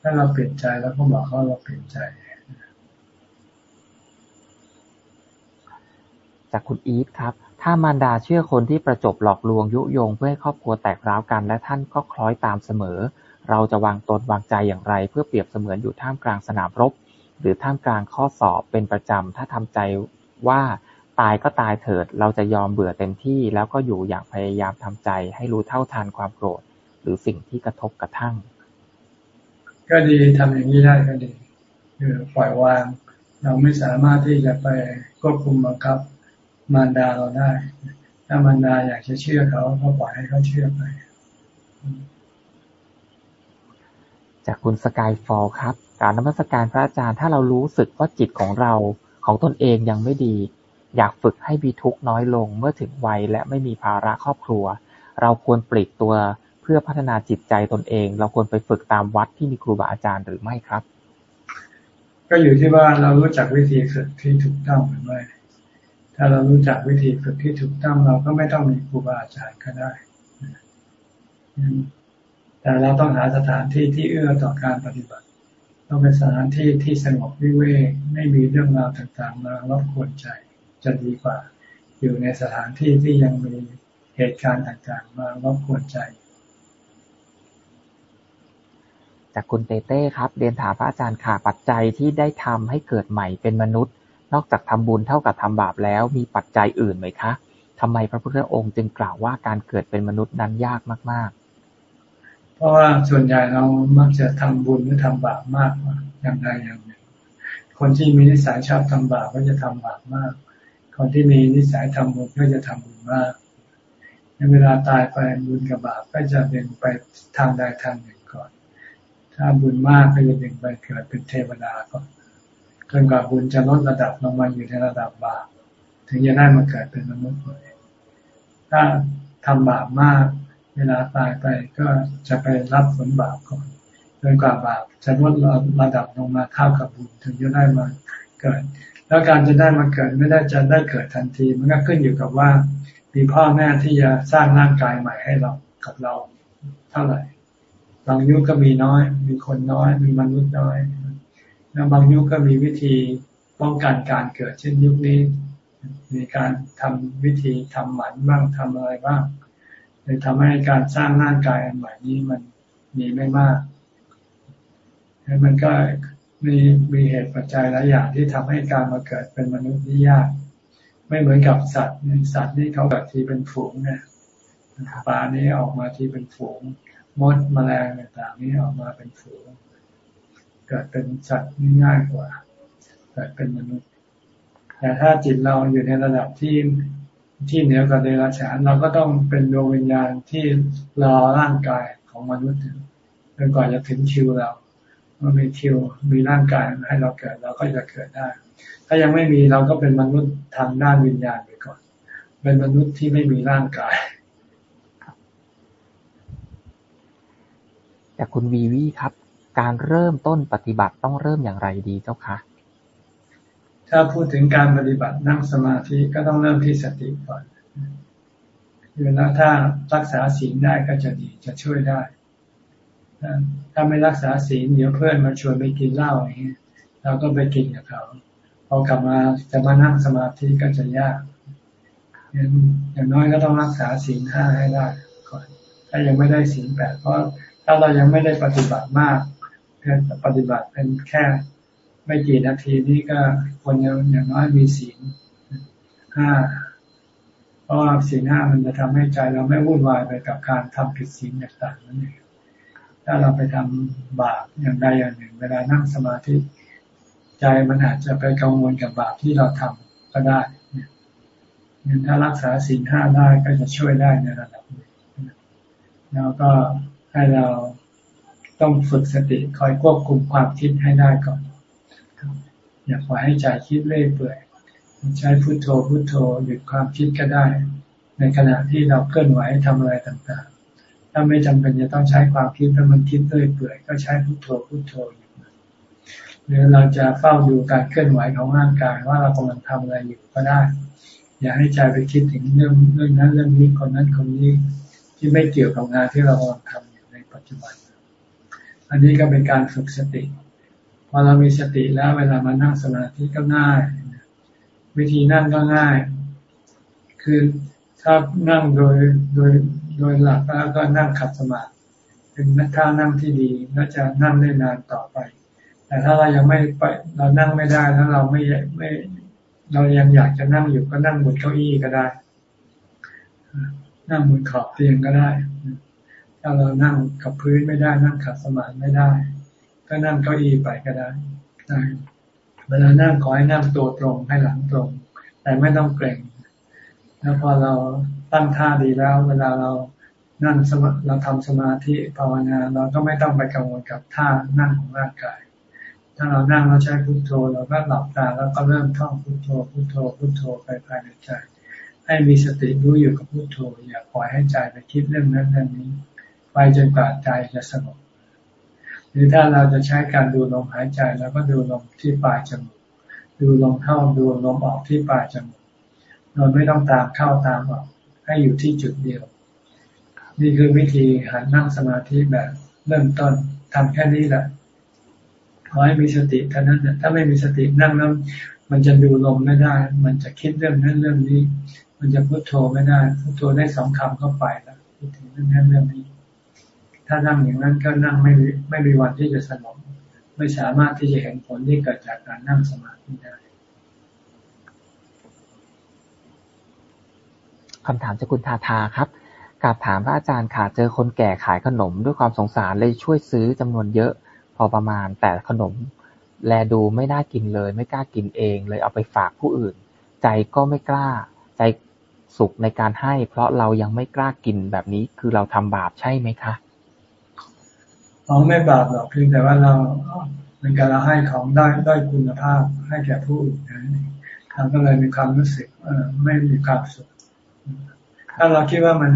ถ้าเราเปลี่ยนใจแล้วก็บอกเขาเราเปลี่ยนใจ จากคุณอีทครับ ถ้ามารดาเชื่อคนที่ประจบหลอกลวงยุยงเพื่อให้ครอบครัวแตกร้าวกัน และท่านก็คล้อยตามเสมอ เราจะวางตนวางใจอย่างไร เพื่อเปรียบเสมือนอยู่ท่ามกลางสนามรบ หรือท่ามกลางข้อสอบเป็นประจำ ถ้าทำใจว่าตายก็ตายเถิด เราจะยอมเบื่อเต็มที่ แล้วก็อยู่อย่างพยายามทำใจ ให้รู้เท่าทานความโกรธ หรือสิ่งที่กระทบกระทั่ง ก็ดีทำอย่างนี้ได้ก็ดีคือปล่อยวาง เราไม่สามารถที่จะไปควบคุมบังคับ มารดาเราได้ ถ้ามารดาอยากจะเชื่อเขาก็ปล่อยให้เขาเชื่อไป จากคุณสกายฟอลครับ การนมัสการพระอาจารย์ถ้าเรารู้สึกว่าจิตของเราของตนเองยังไม่ดี อยากฝึกให้มีทุกข์น้อยลงเมื่อถึงวัยและไม่มีภาระครอบครัว เราควรปลีกตัวเพื่อพัฒนาจิตใจตนเอง เราควรไปฝึกตามวัดที่มีครูบาอาจารย์หรือไม่ครับ ก็อยู่ที่ว่าเรารู้จักวิธีฝึกที่ถูกต้องหรือไม่ ถ้าเรารู้จักวิธีฝึกที่ถูกต้องเราก็ไม่ต้องมีครูบาอาจารย์ก็ได้ แต่เราต้องหาสถานที่ที่เอื้อต่อการปฏิบัติ ต้องเป็นสถานที่ที่สงบวิเวกไม่มีเรื่องราวต่างๆมารบกวนใจจะดีกว่า อยู่ในสถานที่ที่ยังมีเหตุการณ์ต่างๆ มารบกวนใจ จากคุณเต้เต้ครับ เรียนถามพระอาจารย์ค่ะปัจจัยที่ได้ทำให้เกิดใหม่เป็นมนุษย์ นอกจากทำบุญเท่ากับทำบาปแล้ว มีปัจจัยอื่นไหมคะ ทำไมพระพุทธองค์จึงกล่าวว่าการเกิดเป็นมนุษย์นั้นยากมาก ๆ เพราะว่าส่วนใหญ่เรามักจะทำบุญหรือทำบาปมากกว่าอย่างใดอย่างหนึ่ง คนที่มีนิสัยชอบทำบาปก็จะทำบาปมาก คนที่มีนิสัยทำบุญก็จะทำบุญมากในเวลาตายไปบุญกับบาปก็จะเดินไปทางใดทางหนึ่งก่อน ถ้าบุญมากก็จะเดินไปเกิดเป็นเทวดาก่อน จนกว่าบุญจะลดระดับลงมาอยู่ในระดับบาปถึงจะได้มาเกิดเป็นมนุษย์เลยถ้าทำบาปมากเวลาตายไปก็จะไปรับผลบาปก่อนจนกว่าบาปจะลดระดับลงมาเท่ากับบุญถึงจะได้มาเกิด แล้วการจะได้มาเกิดไม่ได้จะได้เกิดทันที มันก็ขึ้นอยู่กับว่า มีพ่อแม่ที่จะสร้างร่างกายใหม่ให้เรากับเราเท่าไหร่บางยุคก็มีน้อย มีคนน้อย มีมนุษย์น้อย แล้วบางยุคก็มีวิธีป้องกันการเกิด เช่นยุคนี้ มีการทำวิธีทำหมันบ้างทำอะไรบ้างเลยทำให้การสร้างร่างกายอันใหม่นี้มันมีไม่มากมันก็มีมีเหตุปัจจัยหลายอย่างที่ทำให้การมาเกิดเป็นมนุษย์นี่ยาก ไม่เหมือนกับสัตว์สัตว์นี่เขาแบบทีเป็นฝูงเนี่ยปลานี่ออกมาทีเป็นฝูงมดแมลงต่างๆนี่ออกมาเป็นฝูง เกิดเป็นสัตว์ง่ายกว่าเกิดเป็นมนุษย์ แต่ถ้าจิตเราอยู่ในระดับที่ที่เหนือกว่าเดรัจฉานเราก็ต้องเป็นดวงวิญญาณที่รอร่างกายของมนุษย์จนกว่าจะถึงคิวเราเมื่อมีคิวมีร่างกายให้เราเกิดเราก็จะเกิดได้ ถ้ายังไม่มีเราก็เป็นมนุษย์ทางด้านวิญญาณไปก่อน เป็นมนุษย์ที่ไม่มีร่างกายจากคุณวีวีครับ การเริ่มต้นปฏิบัติต้องเริ่มอย่างไรดีเจ้าคะ ถ้าพูดถึงการปฏิบัตินั่งสมาธิก็ต้องเริ่มที่สติก่อนคือแล้วถ้ารักษาศีลได้ก็จะดีจะช่วยได้ ถ้าไม่รักษาศีลเดี๋ยวเพื่อนมาชวนไปกินเหล้าอย่างนี้เราก็ไปกินกับเขาพอกลับมาจะมานั่งสมาธิก็จะยากอย่างน้อยก็ต้องรักษาศีลห้าให้ได้ก่อน ถ้ายังไม่ได้ศีลแปดเพราะถ้าเรายังไม่ได้ปฏิบัติมาก เพียงปฏิบัติเป็นแค่ไม่กี่นาทีนี้ก็คนยังอย่างน้อยมีศีลห้าเพราะว่าศีลห้ามันจะทำให้ใจเราไม่วุ่นวายไปกับการทำผิดศีลต่างๆนั่นเองถ้าเราไปทำบาปอย่างใดอย่างหนึ่ง เวลานั่งสมาธิใจมันอาจจะไปกังวลกับบาปที่เราทำก็ได้เนี่ยถ้ารักษาศีลห้าได้ก็จะช่วยได้ในระดับนี้แล้วก็ให้เรา ต้องฝึกสติคอยควบคุมความคิดให้ได้ก่อน อย่าปล่อยให้ใจคิดเรื่อยเปื่อย ใช้พุโทโธพุโทโธหยุดความคิดก็ได้ ในขณะที่เราเคลื่อนไหวทำอะไรต่างๆ ถ้าไม่จำเป็นจะต้องใช้ความคิดถ้ามันคิดเรื่อยเปื่อยก็ใช้พุโทโธพุโทโธอยู่หรือเราจะเฝ้าดูการเคลื่อนไหวของร่างกายว่าเรากำลังทำอะไรอยู่ก็ได้ อย่าให้ใจไปคิดถึงเรื่องเรื่องนั้นเรื่องนี้คนนั้นคนนี้ที่ไม่เกี่ยวกับงานที่เรากำลังทำอยู่ในปัจจุบัน อันนี้ก็เป็นการฝึกสติ พอเรามีสติแล้วเวลามานั่งสมาธิก็ง่าย วิธีนั่งก็ง่าย คือถ้านั่งโดยโดยโดยหลักแล้วก็นั่งขัดสมาธิถึงท่านั่งที่ดีก็จะนั่งได้นานต่อไป แต่ถ้าเรายังไม่ไปเรานั่งไม่ได้แล้วเราไม่ไม่ เรายังอยากจะนั่งอยู่ก็นั่งบนเก้าอี้ก็ได้ นั่งบนขอบเตียงก็ได้ ถ้าเรานั่งกับพื้นไม่ได้นั่งขัดสมาธิไม่ได้ ก็นั่งเก้าอี้ไปก็ได้เวลานั่งขอให้นั่งตัวตรงให้หลังตรง แต่ไม่ต้องเกร็งแล้วพอเราตั้งท่าดีแล้ว เวลาเรานั่งสมาเราทำสมาธิภาวนา เราก็ไม่ต้องไปกังวลกับท่านั่งของร่างกาย ถ้าเรานั่งเราใช้พุโทโธเราก็หลับตาแล้วก็เริ่มท่องพุโทโธพุโทโธพุโทโธไปภายในใจ ให้มีสติรู้อยู่กับพุโทโธอย่าปล่อยให้ใจไปคิดเรื่องนั้นเรื่องนี้ ไปจนกว่าใจจะสงบหรือถ้าเราจะใช้การดูลมหายใจเราก็ดูลมที่ปลายจมูกดูลมเข้าดูลมออกที่ปลายจมูกเราไม่ต้องตามเข้าตามออกให้อยู่ที่จุดเดียว นี่คือวิธีหันนั่งสมาธิแบบเริ่มต้นทำแค่นี้แหละขอให้มีสติเท่านั้นถ้าไม่มีสตินั่งแล้วมันจะดูลมไม่ได้ มันจะคิดเรื่องนั้นเรื่องนี้ มันจะพุโทโธไม่ได้พุโทโธได้สองคำก็ไปแล้วคิดถึงเรื่องนั้นเรื่องนี้ ถ้านั่งอย่างนั้นก็นั่งไม่ไม่มีวันที่จะสงบไม่สามารถที่จะเห็นผลที่เกิดจากการนั่งสมาธิได้คำถามจากคุณทาทาครับกาบถามพระอาจารย์ค่ะเจอคนแก่ขายขนมด้วยความสงสารเลยช่วยซื้อจำนวนเยอะพอประมาณแต่ขนม แลดูไม่น่ากินเลย ไม่กล้ากินเอง เลยเอาไปฝากผู้อื่น ใจก็ไม่กล้า ใจสุขในการให้ เพราะเรายังไม่กล้ากินแบบนี้คือเราทำบาปใช่ไหมคะ ของไม่บาปหรอกเพียงแต่ว่าเราเป็นการเราให้ของได้ได้คุณภาพให้แก่ผู้อื่นนะเราก็เลยมีความรู้สึกไม่มีความสุข ถ้าเราคิดว่ามัน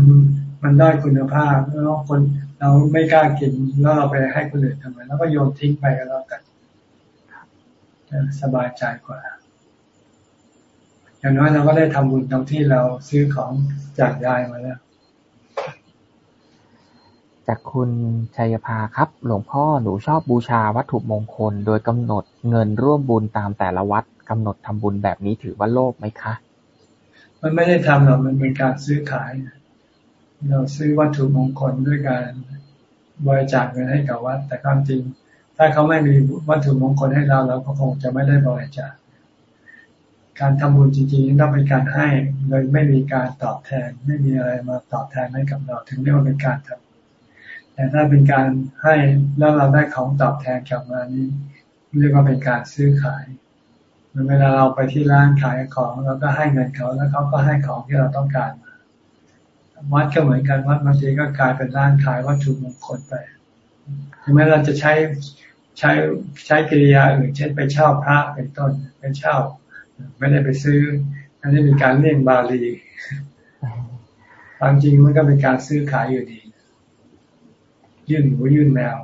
มันได้คุณภาพแล้วคนเราไม่กล้ากินแล้วเราไปให้คนอื่นทำไมแล้วก็โยนทิ้งไปก็แล้วกันสบายใจกว่าอย่างน้อยเราก็ได้ทำบุญตรงที่เราซื้อของจากยายมาแล้ว จากคุณชัยภาครับ หลวงพ่อหนูชอบบูชาวัตถุมงคล โดยกำหนดเงินร่วมบุญตามแต่ละวัดกำหนดทำบุญแบบนี้ถือว่าโลภไหมคะ มันไม่ได้ทำหรอกมันเป็นการซื้อขาย เราซื้อวัตถุมงคลด้วยการบริจาคเงินให้กับวัด แต่ความจริง ถ้าเขาไม่มีวัตถุมงคลให้เราเราก็คงจะไม่ได้บริจาคการทำบุญจริงๆต้องเป็นการให้โดยไม่มีการตอบแทน ไม่มีอะไรมาตอบแทนให้กับเรา ถึงเรียกว่าเป็นการทำ แต่ถ้าเป็นการให้แล้วเราได้ของตอบแทนกลับมานี้เรียกว่าเป็นการซื้อขายเวลาเราไปที่ร้านขายของเราก็ให้เงินเขาแล้วเขาก็ให้ของที่เราต้องการมาวัดก็เหมือนกันวัดบางทีก็กลายเป็นร้านขายวัตถุมงคลไปถึงแม้เราจะใช้ใช้ใช้กิริยาอื่นเช่นไปเช่าพระเป็นต้นเป็นเช่า ไม่ได้ไปซื้อ อันนี้เป็นการเลี่ยงบาลีความจริงมันก็เป็นการซื้อขายอยู่ดี ยื่นหมูยื่นแมว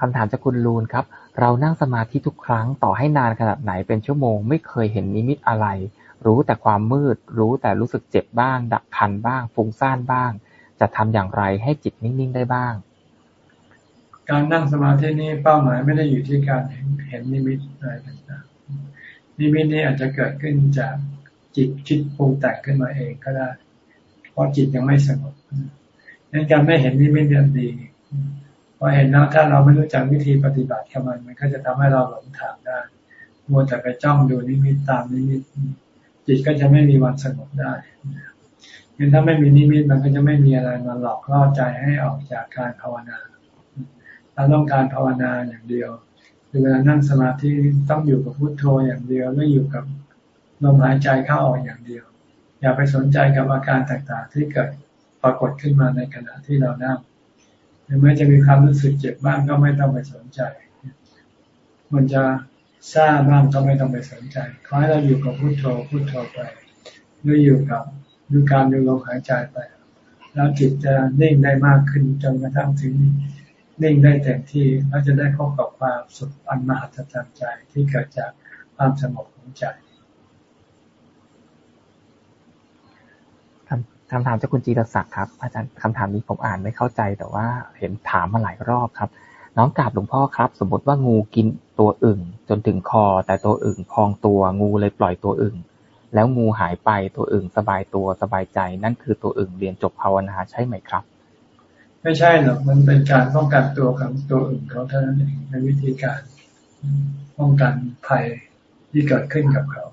คำถามจากคุณลูนครับ เรานั่งสมาธิทุกครั้งต่อให้นานขนาดไหนเป็นชั่วโมง ไม่เคยเห็นนิมิตอะไร รู้แต่ความมืด รู้แต่รู้สึกเจ็บบ้าง ดับคันบ้าง ฟุ้งซ่านบ้าง จะทำอย่างไรให้จิตนิ่งๆได้บ้าง การนั่งสมาธินี้เป้าหมายไม่ได้อยู่ที่การเห็นเห็นนิมิตอะไรต่างๆนิมิตนี้อาจจะเกิดขึ้นจากจิตคิดปรุงแต่งขึ้นมาเองก็ได้เพ ราะจิตยังไม่สงบนั้นการไม่เห็นนิมิตเนี่ยดีพอเห็นแล้วถ้าเราไม่รู้จักวิธีปฏิบัติกับมัน มันก็จะทำให้เราหลงทางได้มัวแต่ไปจ้องดูนิมิตตามนิมิตจิตก็จะไม่มีวันสงบได้งั้นถ้าไม่มีนิมิตมันก็จะไม่มีอะไรมาหลอกล่อใจให้ออกจากการภาวนาเราต้องการภาวนาอย่างเดียวเวลานั่งสมาธิต้องอยู่กับพุทโธอย่างเดียวไม่อยู่กับลมหายใจเข้าออกอย่างเดียว อย่าไปสนใจกับอาการต่างๆ ที่เกิดปรากฏขึ้นมาในขณะที่เรานั่งหรือแม้จะมีความรู้สึกเจ็บบ้างก็ไม่ต้องไปสนใจ มันจะซาบ้างก็ไม่ต้องไปสนใจขอให้เราอยู่กับพุทโธพุทโธไปหรืออยู่กับดูการดูลมหายใจไป แล้วจิตจะนิ่งได้มากขึ้นจนกระทั่งถึงนิ่งได้เต็มที่เราจะได้พบกับความสุขอันมหัศจรรย์ใจที่เกิดจากความสงบของใจ คำถามจากคุณจีรศักดิ์ครับ อาจารย์คำถามนี้ผมอ่านไม่เข้าใจแต่ว่าเห็นถามมาหลายรอบครับ น้องกราบหลวงพ่อครับ สมมติว่างูกินตัวอึ่ง จนถึงคอ แต่ตัวอึ่งพองตัวงูเลยปล่อยตัวอึ่ง แล้วงูหายไปตัวอึ่งสบายตัวสบายใจ นั่นคือตัวอึ่งเรียนจบภาวนาใช่ไหมครับ ไม่ใช่หรอกมันเป็นการป้องกันตัวของตัวอื่นเขาเท่านั้นเองในวิธีการป้องกันภัยที่เกิดขึ้นกับเขา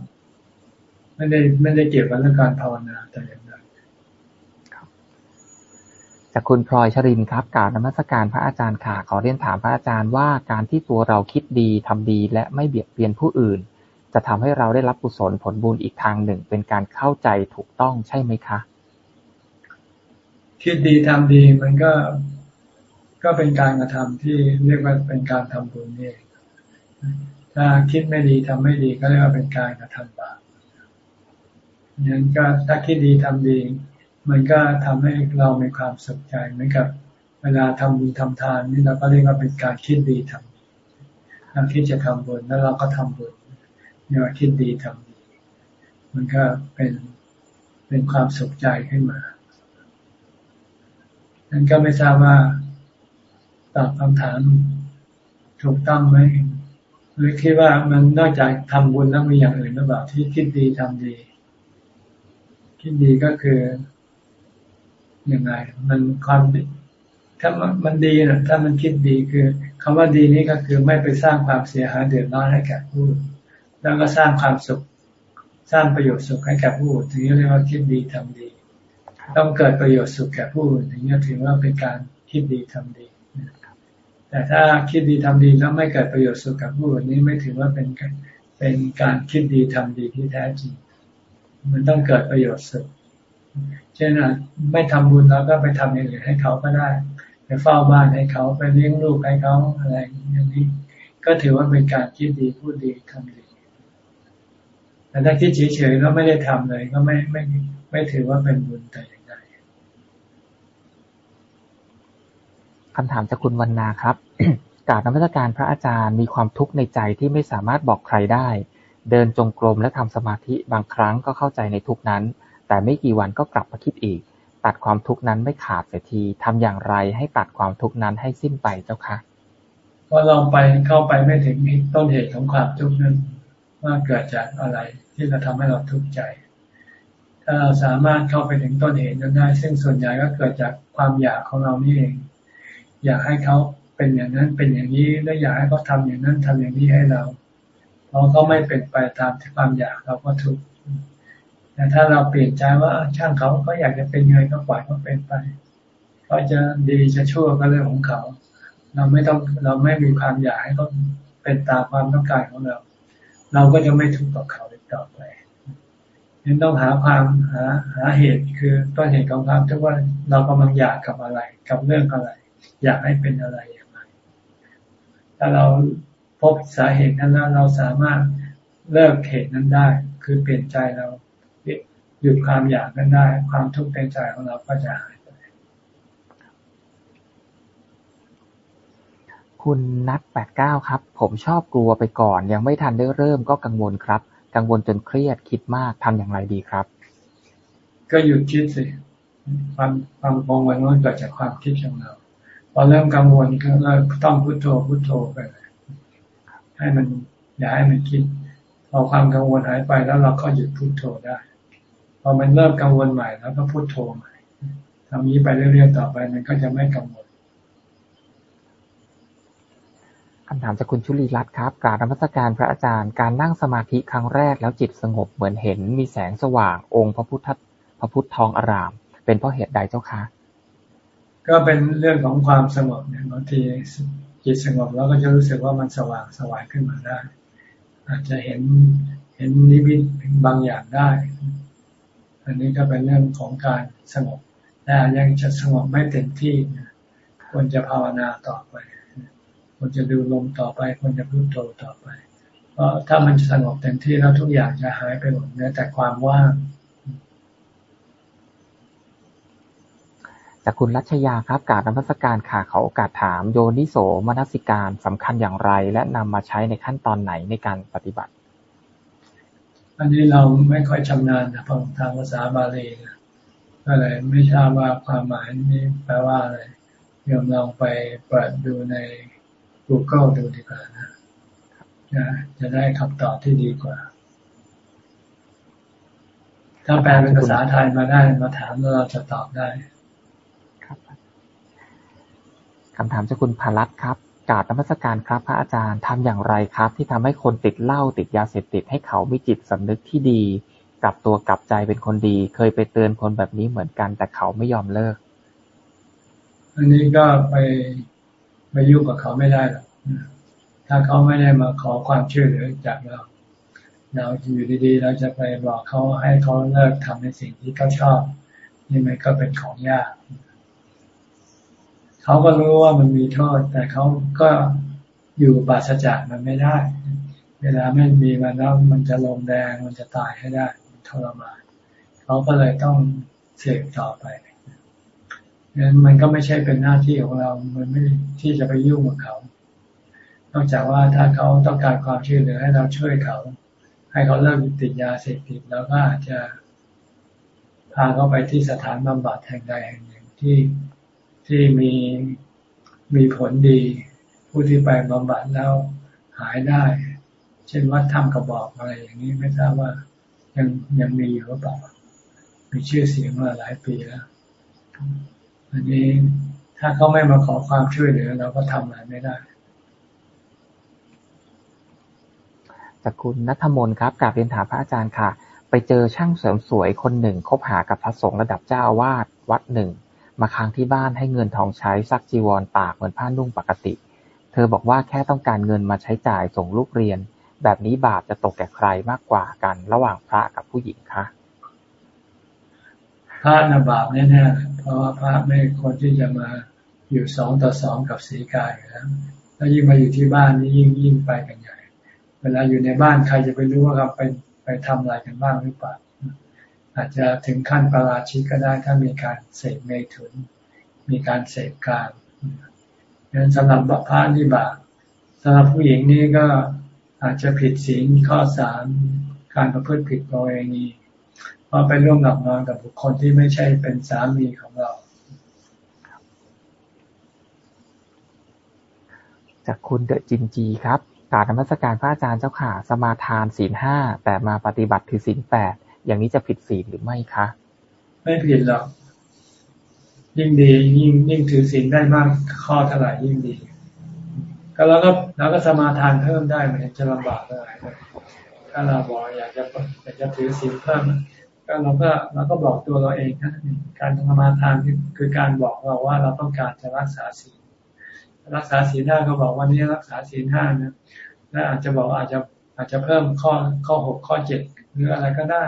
ไม่ได้ไม่ได้เกี่ยวกับเรื่องการภาวนาแต่อย่างใด จากคุณพลอยชรินครับ กล่าวนมัสการพระอาจารย์ค่ะ ขอเรียนถามพระอาจารย์ว่าการที่ตัวเราคิดดีทำดีและไม่เบียดเบียนผู้อื่น จะทำให้เราได้รับกุศลผลบุญอีกทางหนึ่ง เป็นการเข้าใจถูกต้องใช่ไหมคะ คิดดีทำดีมันก็ก็เป็นการกระทำที่เรียกว่าเป็นการทำบุญนี่ถ้าคิดไม่ดีทำไม่ดีก็เรียกว่าเป็นการกระทำบาปนั้นก็ถ้าคิดดีทำดี มันก็ทำให้เรามีความสุขใจเหมือนกับ เวลาทำบุญทำทานนี่เราก็เรียกว่าเป็นการคิดดีทำเราคิดจะทำบุญแล้วเราก็ทำบุญเนี่ยว่าคิดดีทำดีมันก็เป็นเป็นความสุขใจขึ้นมานั้นก็ไม่ทราบว่าตอบคำถามถูกต้องไหมหรือคิดว่ามันนอกจากทำบุญแล้วมีอย่างอื่นหรือเปล่าที่คิดดีทำดี คิดดีก็คือ ยังไง มันความถ้ามันดีนะถ้ามันคิดดีคือคำว่าดีนี้ก็คือไม่ไปสร้างความเสียหายเดือดร้อนให้แก่ผู้แล้วก็สร้างความสุข สร้างประโยชน์สุขให้แก่ผู้ถึงเรียกว่าคิดดีทำดี ต้องเกิดประโยชน์สุขแก่ผู้อื่นถึงจะถือว่าเป็นการคิดดีทำดีแต่ถ้าคิดดีทำดีแล้วไม่เกิดประโยชน์สุขกับผู้อื่นนี้ไม่ถือว่าเป็นเป็นการคิดดีทำดีที่แท้จริง มันต้องเกิดประโยชน์สุข เช่นไม่ทำบุญแล้วก็ไปทำอย่างอื่นให้เขาก็ได้ ไปเฝ้าบ้านให้เขาไปเลี้ยงลูกให้เขาอะไรอย่างนี้ ก็ถือว่าเป็นการคิดดีพูดดีทำดีแต่ถ้าคิดเฉยๆแล้วไม่ได้ทำเลย ก็ไม่ไม่ไม่ถือว่าเป็นบุญแต่อย่างใดคำถามจากคุณวรรณาครับกราบนมัสการพระอาจารย์มีความทุกข์ในใจที่ไม่สามารถบอกใครได้ เดินจงกรมและทำสมาธิบางครั้งก็เข้าใจในทุกนั้น แต่ไม่กี่วันก็กลับมาคิดอีก ตัดความทุกข์นั้นไม่ขาดเสียทีทำอย่างไรให้ตัดความทุกข์นั้นให้สิ้นไปเจ้าคะพอเราไปเข้าไปไม่ถึงต้นเหตุของความทุกข์นั้นว่าเกิดจากอะไรที่จะทำให้เราทุกข์ใจ ถ้าเราสามารถเข้าไปถึงต้นเหตุนั้นได้ ซึ่งส่วนใหญ่ก็เกิดจากความอยากของเรานี่เอง อยากให้เขาเป็นอย่างนั้นเป็นอย่างนี้และอยากให้เขาทาอย่างนั้นทำอย่างนี้ให้เราเราก็ไม่เป็นไปตามที่ความอยากเราก็ทุกข์ แต่ถ้าเราเปลี่ยนใจว่าช่างเขาเขาอยากจะเป็นไงก็ปล่อยเขาเป็นไปเขาจะดีจะชั่วก็เรื่องของเขา เราไม่ต้องเราไม่มีความอยากให้เขาเป็นตามความต้องการของเรา เราก็จะไม่ทุกข์กับเขาอีกต่อไปยังต้องหาความหาหาเหตุคือต้นเหตุของความทุกข์ว่าเรากำลังอยากกับอะไร กับเรื่องอะไร อยากให้เป็นอะไรอย่างไรถ้าเราพบสาเหตุนั้นแล้วเราสามารถเลิกเหตุนั้นได้ คือเปลี่ยนใจเรา หยุดความอยากนั้นได้ ความทุกข์ในใจของเราก็จะหายไป คุณนัดแปดเก้าครับ ผมชอบกลัวไปก่อน ยังไม่ทันได้เริ่มก็กังวลครับ กังวลจนเครียดคิดมากทำอย่างไรดีครับ ก็หยุดคิดสิความความกังวลมันเกิดจากความคิดของเราพอเริ่มกังวลก็เราต้องพุโทโธพุโทโธไปเลยให้มันอย่าให้มันคิดพอความกังวลหายไปแล้วเราก็หยุดพุโทโธได้ พอมันเริ่มกังวลใหม่แล้วก็พุโทโธใหม่ทำนี้ไปเรื่อยๆต่อไปมันก็จะไม่กังวลคำถามจากคุณชุลีรัตน์ครับกราบนมัสการพระอาจารย์การนั่งสมาธิครั้งแรกแล้วจิตสงบเหมือนเห็นมีแสงสว่างองค์พระพุทธพระพุทธทองอาราม เป็นเพราะเหตุใดเจ้าคะก็เป็นเรื่องของความสงบเนี่ยบางทีจิตสงบแล้วก็จะรู้สึกว่ามันสว่างสวายขึ้นมาได้ อาจจะเห็นเห็นนิมิตบางอย่างได้ อันนี้ก็เป็นเรื่องของการสงบแต่ยังจะสงบไม่เต็มที่ควรจะภาวนาต่อไปควรจะดูลมต่อไปควรจะพูดโตต่อไป เพราะถ้ามันสงบเต็มที่แล้วทุกอย่างจะหายไปหมดเนื้อแต่ความว่างจากคุณรัชยาครับกาบนมัสการค่ะเขาโอกาสถาม โยนิโสมนสิการสำคัญอย่างไร และนำมาใช้ในขั้นตอนไหนในการปฏิบัติ อันนี้เราไม่ค่อยชำนาญนะพทางภาษาบาลีนะก็เลยไม่ทราบว่าความหมายนี้แปลว่าอะไรโยมลองไปเปิดดูใน Google ดูดีกว่านะจะจะได้คำตอบที่ดีกว่า ถ้าแปลเป็นภาษาไทยมาได้มาถามแล้วเราจะตอบได้คำถามจากคุณพารัตครับ กราบนมัสการครับพระอาจารย์ทำอย่างไรครับ ที่ทำให้คนติดเหล้าติดยาเสพติดให้เขามีจิตสำนึกที่ดี กลับตัวกลับใจเป็นคนดี เคยไปเตือนคนแบบนี้เหมือนกัน แต่เขาไม่ยอมเลิก อันนี้ก็ไปไปยุ่งกับเขาไม่ได้หรอกถ้าเขาไม่ได้มาขอความช่วยเหลือจากเรา เราอยู่ดีๆ เราจะไปบอกเขาให้เขาเลิกทำในสิ่งที่เขาชอบ นี่มันก็เป็นของยาก เขาก็รู้ว่ามันมีโทษ แต่เขาก็อยู่ปราศจากมันไม่ได้ เวลาไม่มีมันแล้วมันจะลงแดงมันจะตายให้ได้ทรมานเขาก็เลยต้องเสพต่อไปงั้นมันก็ไม่ใช่เป็นหน้าที่ของเรา มันไม่ที่จะไปยุ่งกับเขา นอกจากว่าถ้าเขาต้องการความช่วยเหลือให้เราช่วยเขา ให้เขาเลิกติดยาเสพติดแล้วก็อาจจะพาเขาไปที่สถานบำบัดแห่งใดแห่งหนึ่งที่ ที่มีมีผลดี ผู้ที่ไปบำบัดแล้วหายได้ เช่นวัดถ้ำกระบอกอะไรอย่างนี้ไม่ทราบว่ายังยังมีอยู่หรือเปล่ามีชื่อเสียงมาหลายปีแล้ว อันนี้ถ้าเขาไม่มาขอความช่วยเหลือเราก็ทำอะไรไม่ได้จากคุณนัทมนครับกลับเรียนถามพระอาจารย์ค่ะ ไปเจอช่างเสริมสวยคนหนึ่งคบหากับพระสงฆ์ระดับเจ้าอาวาสวัดหนึ่ง มาค้างที่บ้านให้เงินทองใช้ซักจีวรตากเหมือนผ้านุ่งปกติ เธอบอกว่าแค่ต้องการเงินมาใช้จ่ายส่งลูกเรียน แบบนี้บาปจะตกแก่ใครมากกว่ากันระหว่างพระกับผู้หญิงคะพระนะบาปแน่ๆเพราะว่าพระไม่ควรที่จะมาอยู่สองต่อสองกับสีกายแล้วแล้วยิ่งมาอยู่ที่บ้านนี่ยิ่งยิ่งไปกันใหญ่ เวลาอยู่ในบ้านใครจะไปรู้ว่าเราไปไปทำอะไรกันบ้างหรือเปล่า อาจจะถึงขั้นประราชิกก็ได้ถ้ามีการเสพเมถุน มีการเสพการดังนั้นสำหรับพระนี่บาปสำหรับผู้หญิงนี่ก็อาจจะผิดศีลข้อสามการประพฤติผิดประเวณีมาไปร่วมหลับนอนกับบุคคลที่ไม่ใช่เป็นสามีของเรา จากคุณเดจินจีครับกราบนมัสการพระอาจารย์เจ้าค่ะ สมาทานศีลห้าแต่มาปฏิบัติถือศีลแปด อย่างนี้จะผิดศีลหรือไม่คะ ไม่ผิดหรอก ยิ่งดียิ่งยิ่งถือศีลได้มากข้อเท่าไหร่ยิ่งดี ก็แล้วก็แล้วก็สมาทานเพิ่มได้มันจะลำบากอะไรถ้าเราบอกอยากจะอยากจะถือศีลเพิ่มก็เราก็เราก็บอกตัวเราเองนะการสมาทานคือการบอกเราว่าเราต้องการจะรักษาศีลรักษาศีลห้าก็บอกวันนี้รักษาศีลห้านะและอาจจะบอกอาจจะอาจจะเพิ่มข้อข้อหกข้อเจ็ดหรืออะไรก็ได้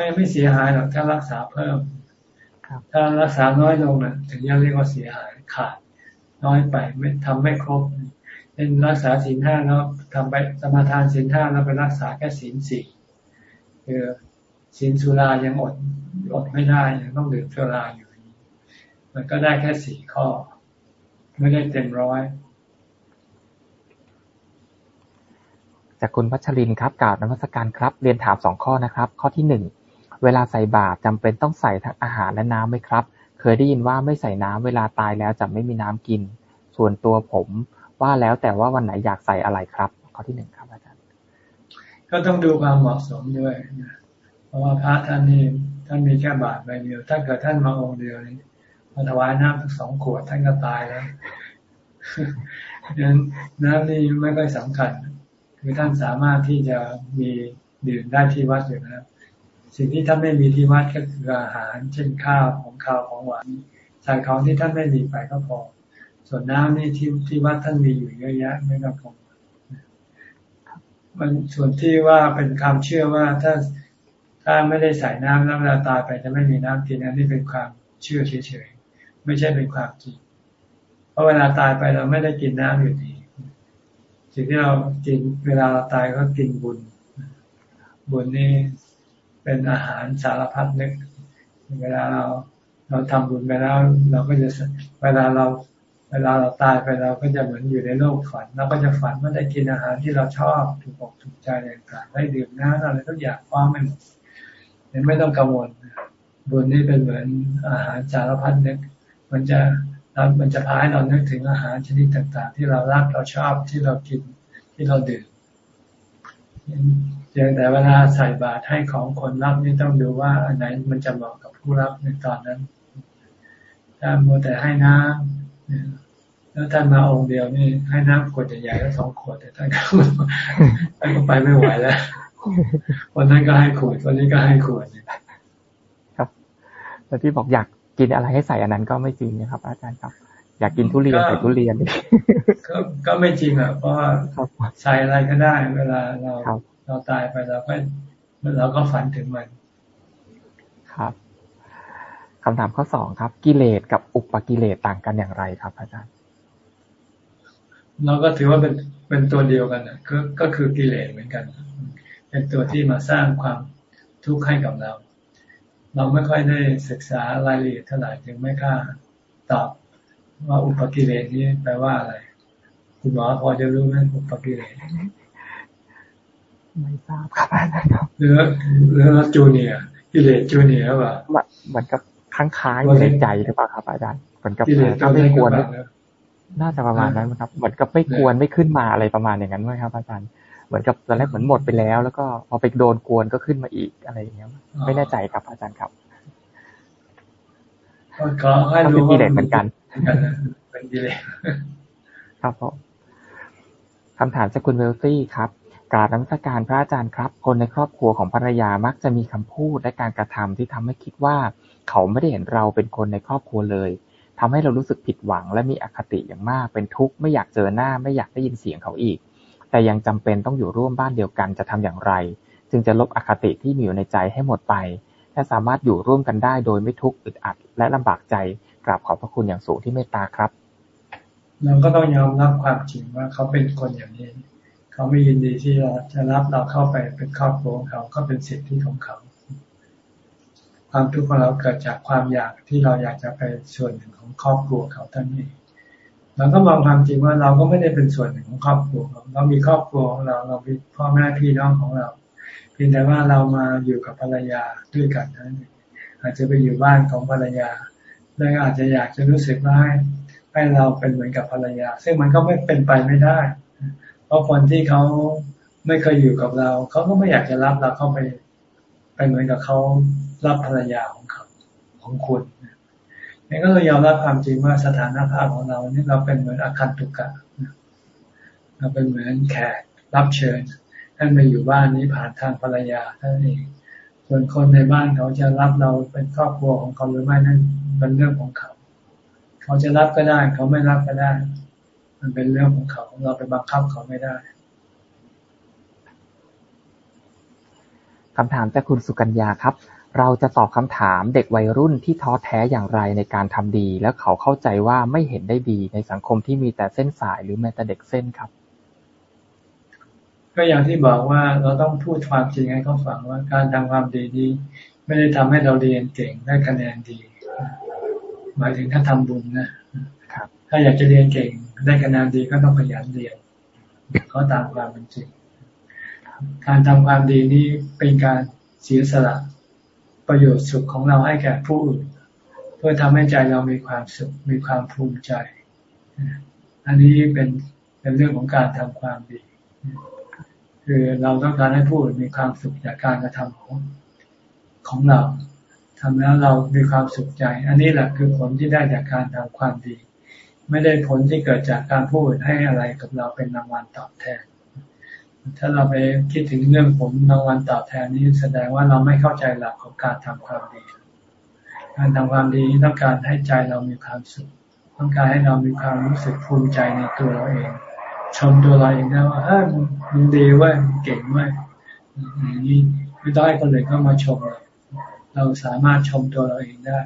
ไม่ไม่เสียหายหรอกถ้ารักษาเพิ่มถ้ารักษาน้อยลงนะถึงจะเรียกว่าเสียหายขาดน้อยไปไม่ทำไม่ครบเป็นรักษาศีลห้าแล้วทำไปสมาทานศีลห้าแล้วไปรักษาแค่ศีลสี่คือศีลสุรายังอดอดไม่ได้ยังต้องดื่มสุราอยู่ มันก็ได้แค่สี่ข้อ ไม่ได้เต็มร้อยจากคุณพัชรินครับกล่าวนมัสการครับ เรียนถามสองข้อนะครับ ข้อที่หนึ่ง เวลาใส่บาตรจำเป็นต้องใส่ทั้งอาหารและน้ำไหมครับ เคยได้ยินว่าไม่ใส่น้ำเวลาตายแล้วจะไม่มีน้ำกิน ส่วนตัวผมว่าแล้วแต่ว่าวันไหนอยากใส่อะไรครับข้อที่หนึ่งครับอาจารย์ ก็ต้องดูความเหมาะสมด้วยนะเพราะว่าพระท่านนี่ท่านมีแค่บาทใบเดียวถ้าเกิดท่านมาองค์เดียวนี้มาถวายน้ำสักสองขวดท่านก็ตายแล้วดังนั้นน้ำนี่ไม่ค่อยสำคัญ คือท่านสามารถที่จะมีดื่มได้ที่วัดอยู่นะ สิ่งที่ท่านไม่มีที่วัดก็คืออาหาร เช่นข้าวของข้าวของหวานใส่ของที่ท่านไม่มีไปก็พอ ส่วนน้ำนี่ที่ที่วัดท่านมีอยู่เยอะแยะไม่ต้องกังวลมันส่วนที่ว่าเป็นความเชื่อว่าถ้าถ้าไม่ได้ใส่น้ำแล้วเวลาตายไปจะไม่มีน้ำกินอันนี้เป็นความเชื่อเฉยๆไม่ใช่เป็นความจริงเพราะเวลาตายไปเราไม่ได้กินน้ำอยู่ดีสิ่งที่เรากินเวลาเราตายก็กินบุญ บุญนี่ เป็นอาหารสารพัดนึก เวลาเราเราทำบุญไปแล้ว เราก็จะเวลาเรา เวลาเราตายไปเราก็จะเหมือนอยู่ในโลกฝันเราก็จะฝันว่าได้กินอาหารที่เราชอบถูกอกถูกใจต่างๆได้ดื่มน้ำอะไรทุกอย่างพร้อมไปหมดไม่ต้องกังวลบุญนี่เป็นเหมือนอาหารสารพัดนึก มันจะมันจะพาให้เรานึกถึงอาหารชนิดต่างๆ ที่เรารักเราชอบที่เรากินที่เราดื่ม เพียงแต่เวลาใส่บาตรให้ของคนรับนี่ต้องดูว่าอันไหนมันจะเหมาะกับผู้รับในตอนนั้น ถ้ามัวแต่ให้น้ำแล้วท่านมาองค์เดียวนี่ให้น้ำขวดใหญ่ๆแล้วสองขวดแต่ท่านก็ท่านก็ไปไม่ไหวแล้ววันนั้นก็ให้ขวดวันนี้ก็ให้ขวดครับแล้วที่บอกอยากกินอะไรให้ใส่อันนั้นก็ไม่จริงนะครับ อาจารย์ครับ อยากกินทุเรียนใส่ทุเรียนก็ก็ไม่จริงอะเพราะว่าใส่อะไรก็ได้ เวลาเรา เราตายไปเราก็เราก็ฝันถึงมัน ครับคำถามข้อสองครับ กิเลสกับอุปกิเลสต่างกันอย่างไรครับ อาจารย์ เราก็ถือว่าเป็นเป็นตัวเดียวกันนะก็ก็คือกิเลสเหมือนกัน เป็นตัวที่มาสร้างความทุกข์ให้กับเรา เราไม่ค่อยได้ศึกษารายละเอียดเท่าไหร่จึงไม่กล้าตอบว่าอุปกิเลสนี้แปลว่าอะไร คุณหมอพอจะรู้ไหมอุปกิเลส ไม่ทราบครับอาจารย์ครับหรือหรือจูเนียกิเลสจูเนียหรือเปล่าเหมือนกับค้างค้างอยู่ในใจหรือเปล่าครับอาจารย์เหมือนกับถ้าไม่ควรน่าจะประมาณนั้นครับเหมือนกับไม่ควรไม่ขึ้นมาอะไรประมาณอย่างนั้นไหมครับ อาจารย์เหมือนกับตอนแรกเหมือนหมดไปแล้ว แล้วก็พอไปโดนกวนก็ขึ้นมาอีกอะไรอย่างเงี้ยไม่แน่ใจครับ อาจารย์ครับก็ให้รู้ว่าเป็นเหมือนกันเป็นกิเลสครับผมคำถามจากคุณเวลซี่ครับ กราบน้ำสการพระอาจารย์ครับ คนในครอบครัวของภรรยามักจะมีคำพูดและการกระทำที่ทำให้คิดว่า เขาไม่ได้เห็นเราเป็นคนในครอบครัวเลยทำให้เรารู้สึกผิดหวังและมีอคติอย่างมาก เป็นทุกข์ไม่อยากเจอหน้าไม่อยากได้ยินเสียงเขาอีก แต่ยังจำเป็นต้องอยู่ร่วมบ้านเดียวกันจะทำอย่างไร จึงจะลบอคติที่มีอยู่ในใจให้หมดไป และสามารถอยู่ร่วมกันได้โดยไม่ทุกข์อึดอัด และลำบากใจกราบขอบพระคุณอย่างสูงที่เมตตาครับเราก็ต้องยอมรับความจริงว่าเขาเป็นคนอย่างนี้ เขาไม่ยินดีที่เราจะรับเราเข้าไปเป็นครอบครัวของเขาก็เป็นสิทธิของเขา ความทุกข์ของเราเกิดจากความอยากที่เราอยากจะไปส่วนหนึ่งของครอบครัวเขาท่านนี้เราก็มองความจริงว่าเราก็ไม่ได้เป็นส่วนหนึ่งของครอบครัวเราเรามีครอบครัวของเรา เรามีพ่อแม่พี่น้องของเราเพียงแต่ว่าเรามาอยู่กับภรรยาด้วยกันนั้นอาจจะไปอยู่บ้านของภรรยาแล้วอาจจะอยากจะรู้สึกว่าให้ให้เราเป็นเหมือนกับภรรยา ซึ่งมันก็ไม่เป็นไปไม่ได้ เพราะคนที่เขาไม่เคยอยู่กับเรา เขาก็ไม่อยากจะรับเราเข้าไป ไปเหมือนกับเขารับภรรยาของเขาของคุณนี่ก็เลยยอมรับความจริงว่าสถานภาพของเราเนี่ยเราเป็นเหมือนอาคันตุกะเราเป็นเหมือนแขกรับเชิญท่านมาอยู่บ้านนี้ผ่านทางภรรยาท่านเองส่วนคนในบ้านเขาจะรับเราเป็นครอบครัวของเขาหรือไม่นั่นเป็นเรื่องของเขา เขาจะรับก็ได้ เขาไม่รับก็ได้ มันเป็นเรื่องของเขาเราไปบังคับเขาไม่ได้คำถามจากคุณสุกัญญาครับ เราจะตอบคำถามเด็กวัยรุ่นที่ท้อแท้อย่างไรในการทำดี แล้วเขาเข้าใจว่าไม่เห็นได้ดีในสังคมที่มีแต่เส้นสายหรือแม้แต่เด็กเส้นครับ ก็อย่างที่บอกว่าเราต้องพูดความจริงให้เขาฟังว่าการทำความดีนี้ ไม่ได้ทำให้เราเรียนเก่งได้คะแนนดี หมายถึงถ้าทำบุญนะถ้าอยากจะเรียนเก่ง ได้คะแนนดีก็ต้องขยันเรียนเขาตามความเป็นจริง การทำความดีนี้เป็นการเสียสละประโยชน์สุขของเราให้แก่ผู้อื่นเพื่อทำให้ใจเรามีความสุข มีความภูมิใจ อันนี้เป็นเป็นเรื่องของการทำความดี คือเราต้องการให้ผู้อื่นมีความสุขจากการกระทำของของเราทำแล้วเรามีความสุขใจ อันนี้แหละคือผลที่ได้จากการทำความดี ไม่ได้ผลที่เกิดจากการพูดให้อะไรกับเราเป็นรางวัลตอบแทน ถ้าเราไปคิดถึงเรื่องผลรางวัลตอบแทนนี้แสดงว่าเราไม่เข้าใจหลักของการทำความดี การทำความดีต้องการให้ใจเรามีความสุข ต้องการให้เรามีความรู้สึกภูมิใจในตัวเราเองชมตัวเราเองได้ว่าเออมันดีว่าเก่งว่าอย่างนี้ไม่ต้องให้คนอื่นเข้ามาชมเราเราสามารถชมตัวเราเองได้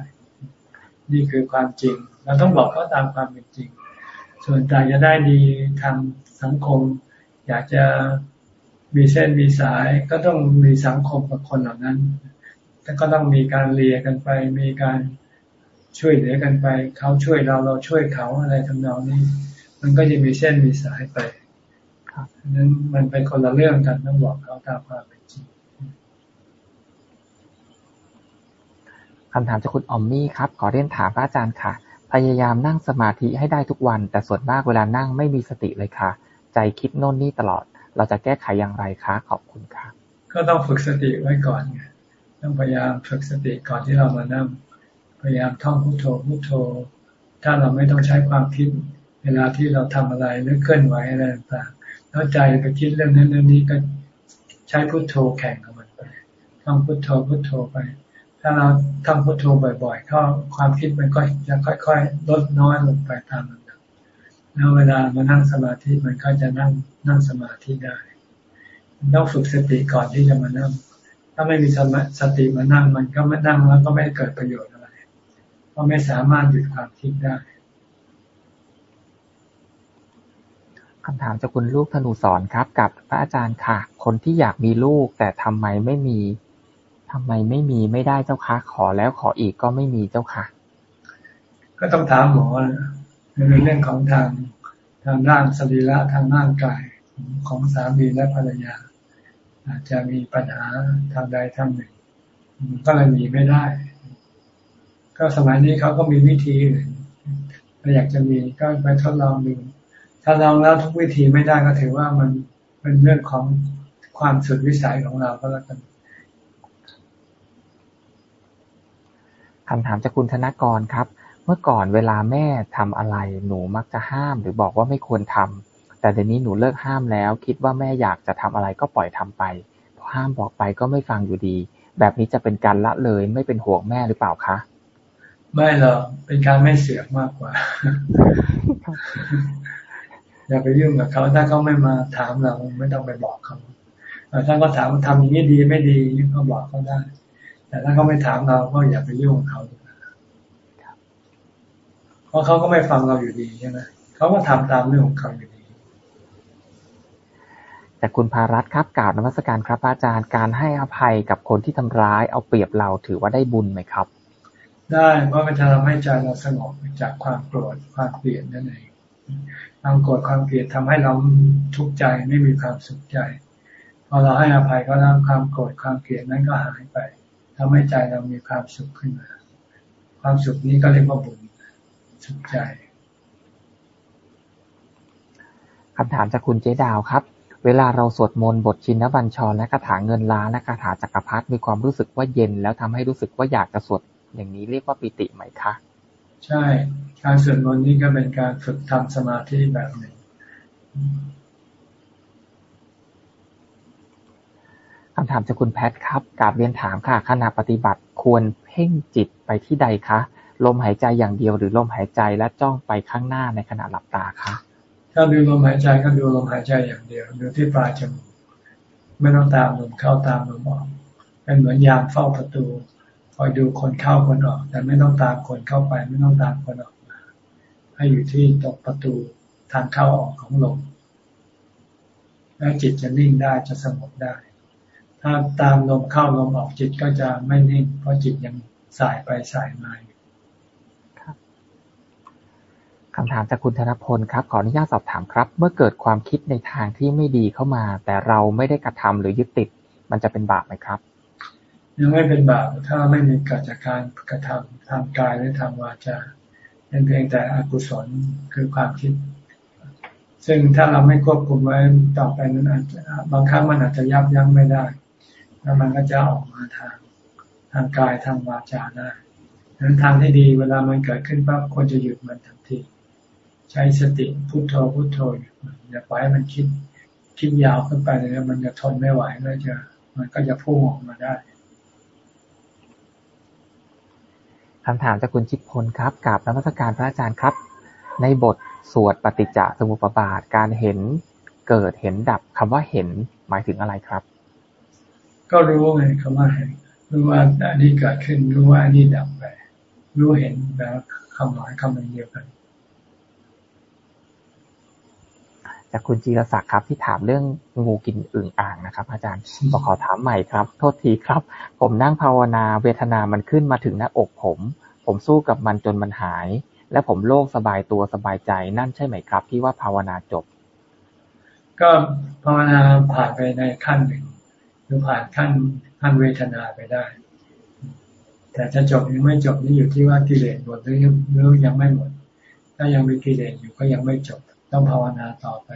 นี่คือความจริง เราต้องบอกเขาตามความเป็นจริง ส่วนอยากจะได้ดีทางสังคม อยากจะมีเส้นมีสายก็ต้องมีสังคมกับคนเหล่านั้นแต่ก็ต้องมีการเลียกันไป มีการช่วยเหลือกันไป เขาช่วยเราเราช่วยเขาอะไรทำนองนี้ มันก็จะมีเส้นมีสายไปนั้นมันเป็นคนละเรื่องกันต้องบอกเขาตามความเป็นจริงคำถามจากคุณออมมี่ครับ ขอเรียนถามพระอาจารย์ค่ะ พยายามนั่งสมาธิให้ได้ทุกวัน แต่ส่วนมากเวลานั่งไม่มีสติเลยค่ะ ใจคิดโน่นนี่ตลอด เราจะแก้ไขอย่างไรคะ ขอบคุณค่ะ ก็ต้องฝึกสติไว้ก่อนไงต้องพยายามฝึกสติก่อนที่เรามานั่ง พยายามท่องพุโทโธพุโทโธ ถ้าเราไม่ต้องใช้ความคิด เวลาที่เราทำอะไรหรือเคลื่อนไหวอะไรต่างๆแล้วใจไปคิดเรื่องนั้นเรื่องนี้ก็ใช้พุทโธแข่งกับมันไปท่องพุทโธพุทโธไป ถ้าเราทำพุทโธบ่อยๆเข้าความคิดมันก็จะค่อย ๆ ลดน้อยลงไปตามลำดับแล้วเวลามานั่งสมาธิมันก็จะนั่งนั่งสมาธิได้ต้องฝึกสติก่อนที่จะมานั่ง ถ้าไม่มีสติมานั่งมันก็ไม่นั่งแล้วก็ไม่เกิดประโยชน์อะไร เพราะไม่สามารถหยุดความคิดได้คำถามจากคุณลูกธนูสอนครับ กับพระอาจารย์ค่ะ คนที่อยากมีลูกแต่ทำไมไม่มี ทำไมไม่มีไม่ได้เจ้าคะ ขอแล้วขออีกก็ไม่มีเจ้าค่ะ ก็ต้องถามหมอเป็นเรื่องของทางทางด้านสรีระทางร่างกายของสามีและภรรยา อาจจะมีปัญหาทางใดทางหนึ่ง ก็เลยมีไม่ได้ ก็สมัยนี้เขาก็มีวิธีอื่นถ้าอยากจะมีก็ไปทดลองดูถ้าลองแล้วทุกวิธีไม่ได้ก็ถือว่ามันเป็นเรื่องของความสุดวิสัยของเราก็แล้วกัน คำถามจากคุณธนกรครับ เมื่อก่อนเวลาแม่ทำอะไร หนูมักจะห้าม หรือบอกว่าไม่ควรทำ แต่เดี๋ยวนี้หนูเลิกห้ามแล้ว คิดว่าแม่อยากจะทำอะไรก็ปล่อยทำไป พอห้ามบอกไปก็ไม่ฟังอยู่ดี แบบนี้จะเป็นการละเลยไม่เป็นห่วงแม่หรือเปล่าคะ ไม่หรอก เป็นการไม่เสือกมากกว่า อย่าไปยุ่งกับเขา ถ้าเขาไม่มาถามเราไม่ต้องไปบอกเขาถ้าเขาถามทำอย่างนี้ดีไม่ดีก็บอกเขาได้ แต่ถ้าเขาไม่ถามเราก็อย่าไปยุ่งกับเขาเพราะเขาก็ไม่ฟังเราอยู่ดีใช่ไหมเขาก็ทำตามเรื่องของเขาอยู่ดีแต่คุณภารัตครับกล่าวนมัสการครับอาจารย์การให้อภัยกับคนที่ทำร้ายเอาเปรียบเราถือว่าได้บุญไหมครับ ได้เพราะมันจะทำให้ใจเราสงบจากความโกรธความเกลียดนั่นเองความโกรธความเกลียดทำให้เราทุกข์ใจไม่มีความสุขใจพอเราให้อภัยก็แล้วความโกรธความเกลียดนั้นก็หายไป ทำให้ใจเรามีความสุขขึ้นมา ความสุขนี้ก็เรียกว่าบุญสุขใจคำถามจากคุณเจดาวครับ เวลาเราสวดมนต์บทชินบัญชรและคาถาเงินล้านและคาถาจักรพรรดิมีความรู้สึกว่าเย็น แล้วทำให้รู้สึกว่าอยากจะสวดอย่างนี้เรียกว่าปิติไหมคะ ใช่ การสวดมนต์นี้ก็เป็นการฝึกทำสมาธิแบบหนึ่ง คำถามจากคุณแพทครับกาบเรียนถามค่ะ ขณะปฏิบัติควรเพ่งจิตไปที่ใดคะ ลมหายใจอย่างเดียวหรือลมหายใจและจ้องไปข้างหน้าในขณะหลับตาคะ ถ้าดูลมหายใจก็ดูลมหายใจอย่างเดียวดูที่ปลายจมูกไม่ต้องตามลมเข้าตามลมออกเป็นเหมือนยามเฝ้าประตูคอยดูคนเข้าคนออก แต่ไม่ต้องตามคนเข้าไป ไม่ต้องตามคนออกมาให้อยู่ที่ตรงประตูทางเข้าออกของลมแล้วจิตจะนิ่งได้จะสงบได้ ถ้าตามลมเข้าลมออกจิตก็จะไม่นิ่ง เพราะจิตยังสายไปสายมาคำถามจากคุณธนพลครับ ขออนุญาตสอบถามครับ เมื่อเกิดความคิดในทางที่ไม่ดีเข้ามา แต่เราไม่ได้กระทำหรือยึดติด มันจะเป็นบาปไหมครับ ยังไม่เป็นบาปถ้าไม่มีกิจการกระทำทางกายหรือทางวาจาเป็นเพียงแต่อกุศลคือความคิด ซึ่งถ้าเราไม่ควบคุมไว้ต่อไปนั้นอาจจะบางครั้งมันอาจจะยับยั้งไม่ได้ แล้วมันก็จะออกมาทางทางกายทางวาจาได้ดังนั้นทางที่ดีเวลามันเกิดขึ้นปั๊บควรจะหยุดมันทันที ใช้สติพุโทโธพุโทโธอย่าปล่อยให้มันคิดคิดยาวขึ้นไปเลยมันจะทนไม่ไหวแล้วจะมันก็จะพุ่งออกมาได้คำถามจากคุณจิตพลครับกับนักวิชาการพระอาจารย์ครับ ในบทสวดปฏิจจสมุปบาทการเห็นเกิดเห็นดับคำว่าเห็นหมายถึงอะไรครับ ก็รู้ไงคำว่าเห็นรู้ว่าอันนี้เกิดขึ้นรู้ว่าอันนี้ดับไป รู้เห็นแบบคำหมายคำเดียวกัน จากคุณจีรศักดิ์ครับที่ถามเรื่องงูกินอึ่งอ่างนะครับ อาจารย์บอกขอถามใหม่ครับ โทษทีครับ ผมนั่งภาวนาเวทนามันขึ้นมาถึงหน้าอกผม ผมสู้กับมันจนมันหาย และผมโล่งสบายตัวสบายใจนั่นใช่ไหมครับ ที่ว่าภาวนาจบ ก็ภาวนาผ่านไปในขั้นหนึ่ง หรือผ่านขั้นขั้นเวทนาไปได้ แต่จะจบหรือไม่จบนี่อยู่ที่ว่ากิเลสหมดหรือหรือยังไม่หมด ถ้ายังมีกิเลสอยู่ก็ยังไม่จบ ต้องภาวนาต่อไป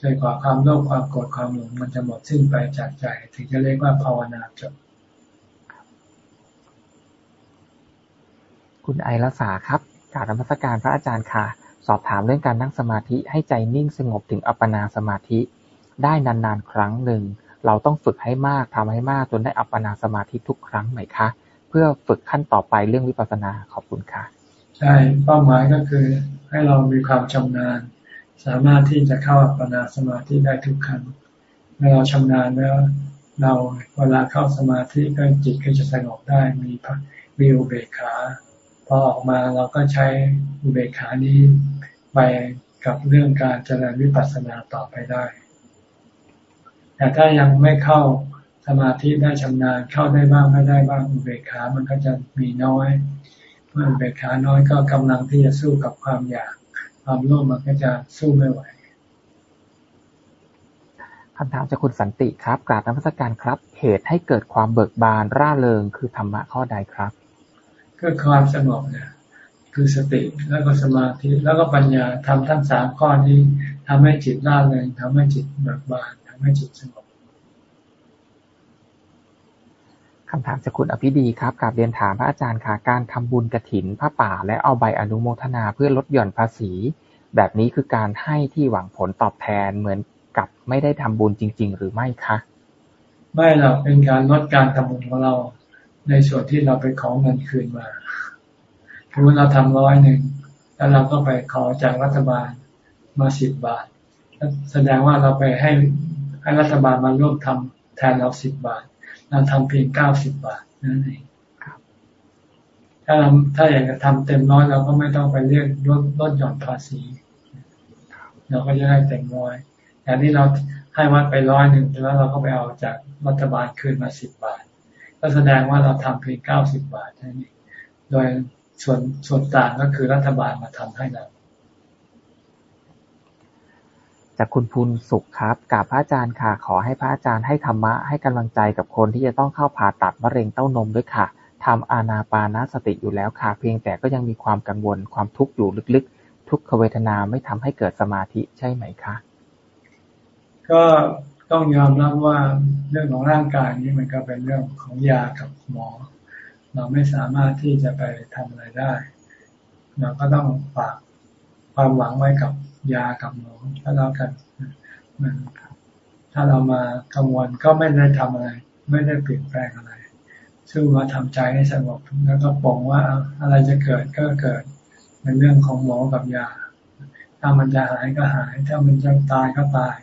จนกว่าความโลภความโกรธความหลงมันจะหมดสิ้นไปจากใจ ถึงจะเรียกว่าภาวนาจบ คุณไอรัสาครับกาบรรมสการพระอาจารย์ค่ะ สอบถามเรื่องการนั่งสมาธิให้ใจนิ่งสงบถึงอัปปนาสมาธิ ได้นานๆ ครั้งหนึ่ง เราต้องฝึกให้มากทำให้มากจนได้อัปปนาสมาธิทุกครั้งไหมคะ เพื่อฝึกขั้นต่อไปเรื่องวิปัสสนาขอบคุณค่ะ ใช่เป้าหมายก็คือให้เรามีความชำนาญ สามารถที่จะเข้าอัปปนาสมาธิได้ทุกครั้งเมื่อเราชำนาญแล้วเราเวลาเข้าสมาธิก็จิตก็จะสงบได้มีมีอุเบกขาพอออกมาเราก็ใช้อุเบกขานี้ไปกับเรื่องการเจริญวิปัสสนาต่อไปได้ แต่ถ้ายังไม่เข้าสมาธิได้ชำนาญเข้าได้บ้างไม่ได้บ้างอุเบกขามันก็จะมีน้อย เมื่ออุเบกขาน้อยก็กำลังที่จะสู้กับความอยาก ความโลภมันก็จะสู้ไม่ไหวคำถามจากคุณสันติครับกราบนักพัฒการครับ เหตุให้เกิดความเบิกบานร่าเริงคือธรรมะข้อใดครับก็ความสงบเนี่ยคือสติแล้วก็สมาธิแล้วก็ปัญญาทำทั้งสามข้อนี้ทำให้จิตร่าเริงทำให้จิตเบิกบาน ทำให้จิตสงบคำถามจากคุณอภิดีครับกับเรียนถามพระอาจารย์ค่ะการทำบุญกระถินผ้าป่า และเอาใบอนุโมทนาเพื่อลดหย่อนภาษี แบบนี้คือการให้ที่หวังผลตอบแทนเหมือนกับไม่ได้ทำบุญจริง ๆ หรือไม่คะไม่หรอกเป็นการลดการทำบุญของเรา ในส่วนที่เราไปขอเงินคืนมาคือเราทำร้อยหนึ่งแล้วเราก็ไปขอจากรัฐบาลมาสิบบาทแสดงว่าเราไปให้ ให้รัฐบาลมาร่วมทำแทนเราสิบบาท เราทำเพียงเก้าสิบบาทนั่นเองถ้าเราถ้าอยากจะทำเต็มร้อยเราก็ไม่ต้องไปเรียกลดลดหย่อนภาษีเราก็จะได้เต็มร้อยแต่ที่เราให้วัดไปร้อยหนึ่งแล้วเราก็ไปเอาจากรัฐบาลคืนมาสิบบาท ก็แสดงว่าเราทำเพียงเก้าสิบบาทนั่นเองโดยส่วนส่วนต่างก็คือรัฐบาลมาทำให้เรา จากคุณพุนสุขครับ กราบพระอาจารย์ค่ะ ขอให้พระอาจารย์ให้ธรรมะ ให้กำลังใจกับคนที่จะต้องเข้าผ่าตัดมะเร็งเต้านมด้วยค่ะทำอานาปานสติอยู่แล้วค่ะ เพียงแต่ก็ยังมีความกังวลความทุกข์อยู่ลึกๆ ทุกขเวทนาไม่ทำให้เกิดสมาธิใช่ไหมคะ ก็ต้องยอมรับว่าเรื่องของร่างกายนี้มันก็เป็นเรื่องของยากับหมอ เราไม่สามารถที่จะไปทำอะไรได้ เราก็ต้องฝากความหวังไว้กับ ยากับหมอก็แล้วกันมันถ้าเรามากังวลก็ไม่ได้ทำอะไร ไม่ได้เปลี่ยนแปลงอะไรซึ่งมาทำใจให้สงบแล้วก็ปองว่าอะไรจะเกิดก็เกิดเป็นเรื่องของหมอกับยา ถ้ามันจะหายก็หาย ถ้ามันจะตายก็ตาย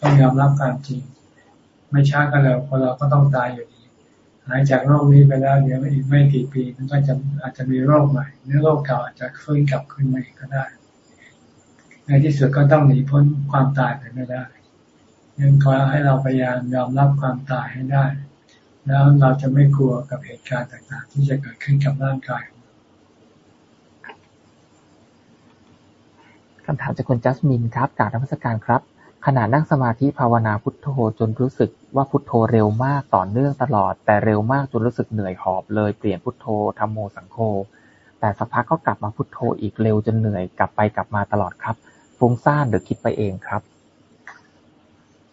ต้องยอมรับความจริง ไม่ช้าก็เร็วพอเราก็ต้องตายอยู่ดี หายจากโรคนี้ไปแล้วเดี๋ยวอีกไม่กี่ปี มันก็จะอาจจะมีโรคใหม่เนื้อโรคเก่าอาจจะฟื้นกลับขึ้นมาอีกก็ได้ ในที่สุดก็ต้องหนีพ้นความตายไปไม่ได้ยังขอให้เราพยายามยอมรับความตายให้ได้ แล้วเราจะไม่กลัวกับเหตุการณ์ต่างๆ ที่จะเกิดขึ้นกับร่างกายคำถามจากคุณจัสมินครับการรัชการครับขณะนั่งสมาธิภาวนาพุทโธจนรู้สึกว่าพุทโธเร็วมากต่อเนื่องตลอด แต่เร็วมากจนรู้สึกเหนื่อยหอบเลยเปลี่ยนพุทโธทำโมสังโฆแต่สักพักก็กลับมาพุทโธอีกเร็วจนเหนื่อยกลับไปกลับมาตลอดครับ ฟุ้งซ่านหรือคิดไปเองครับ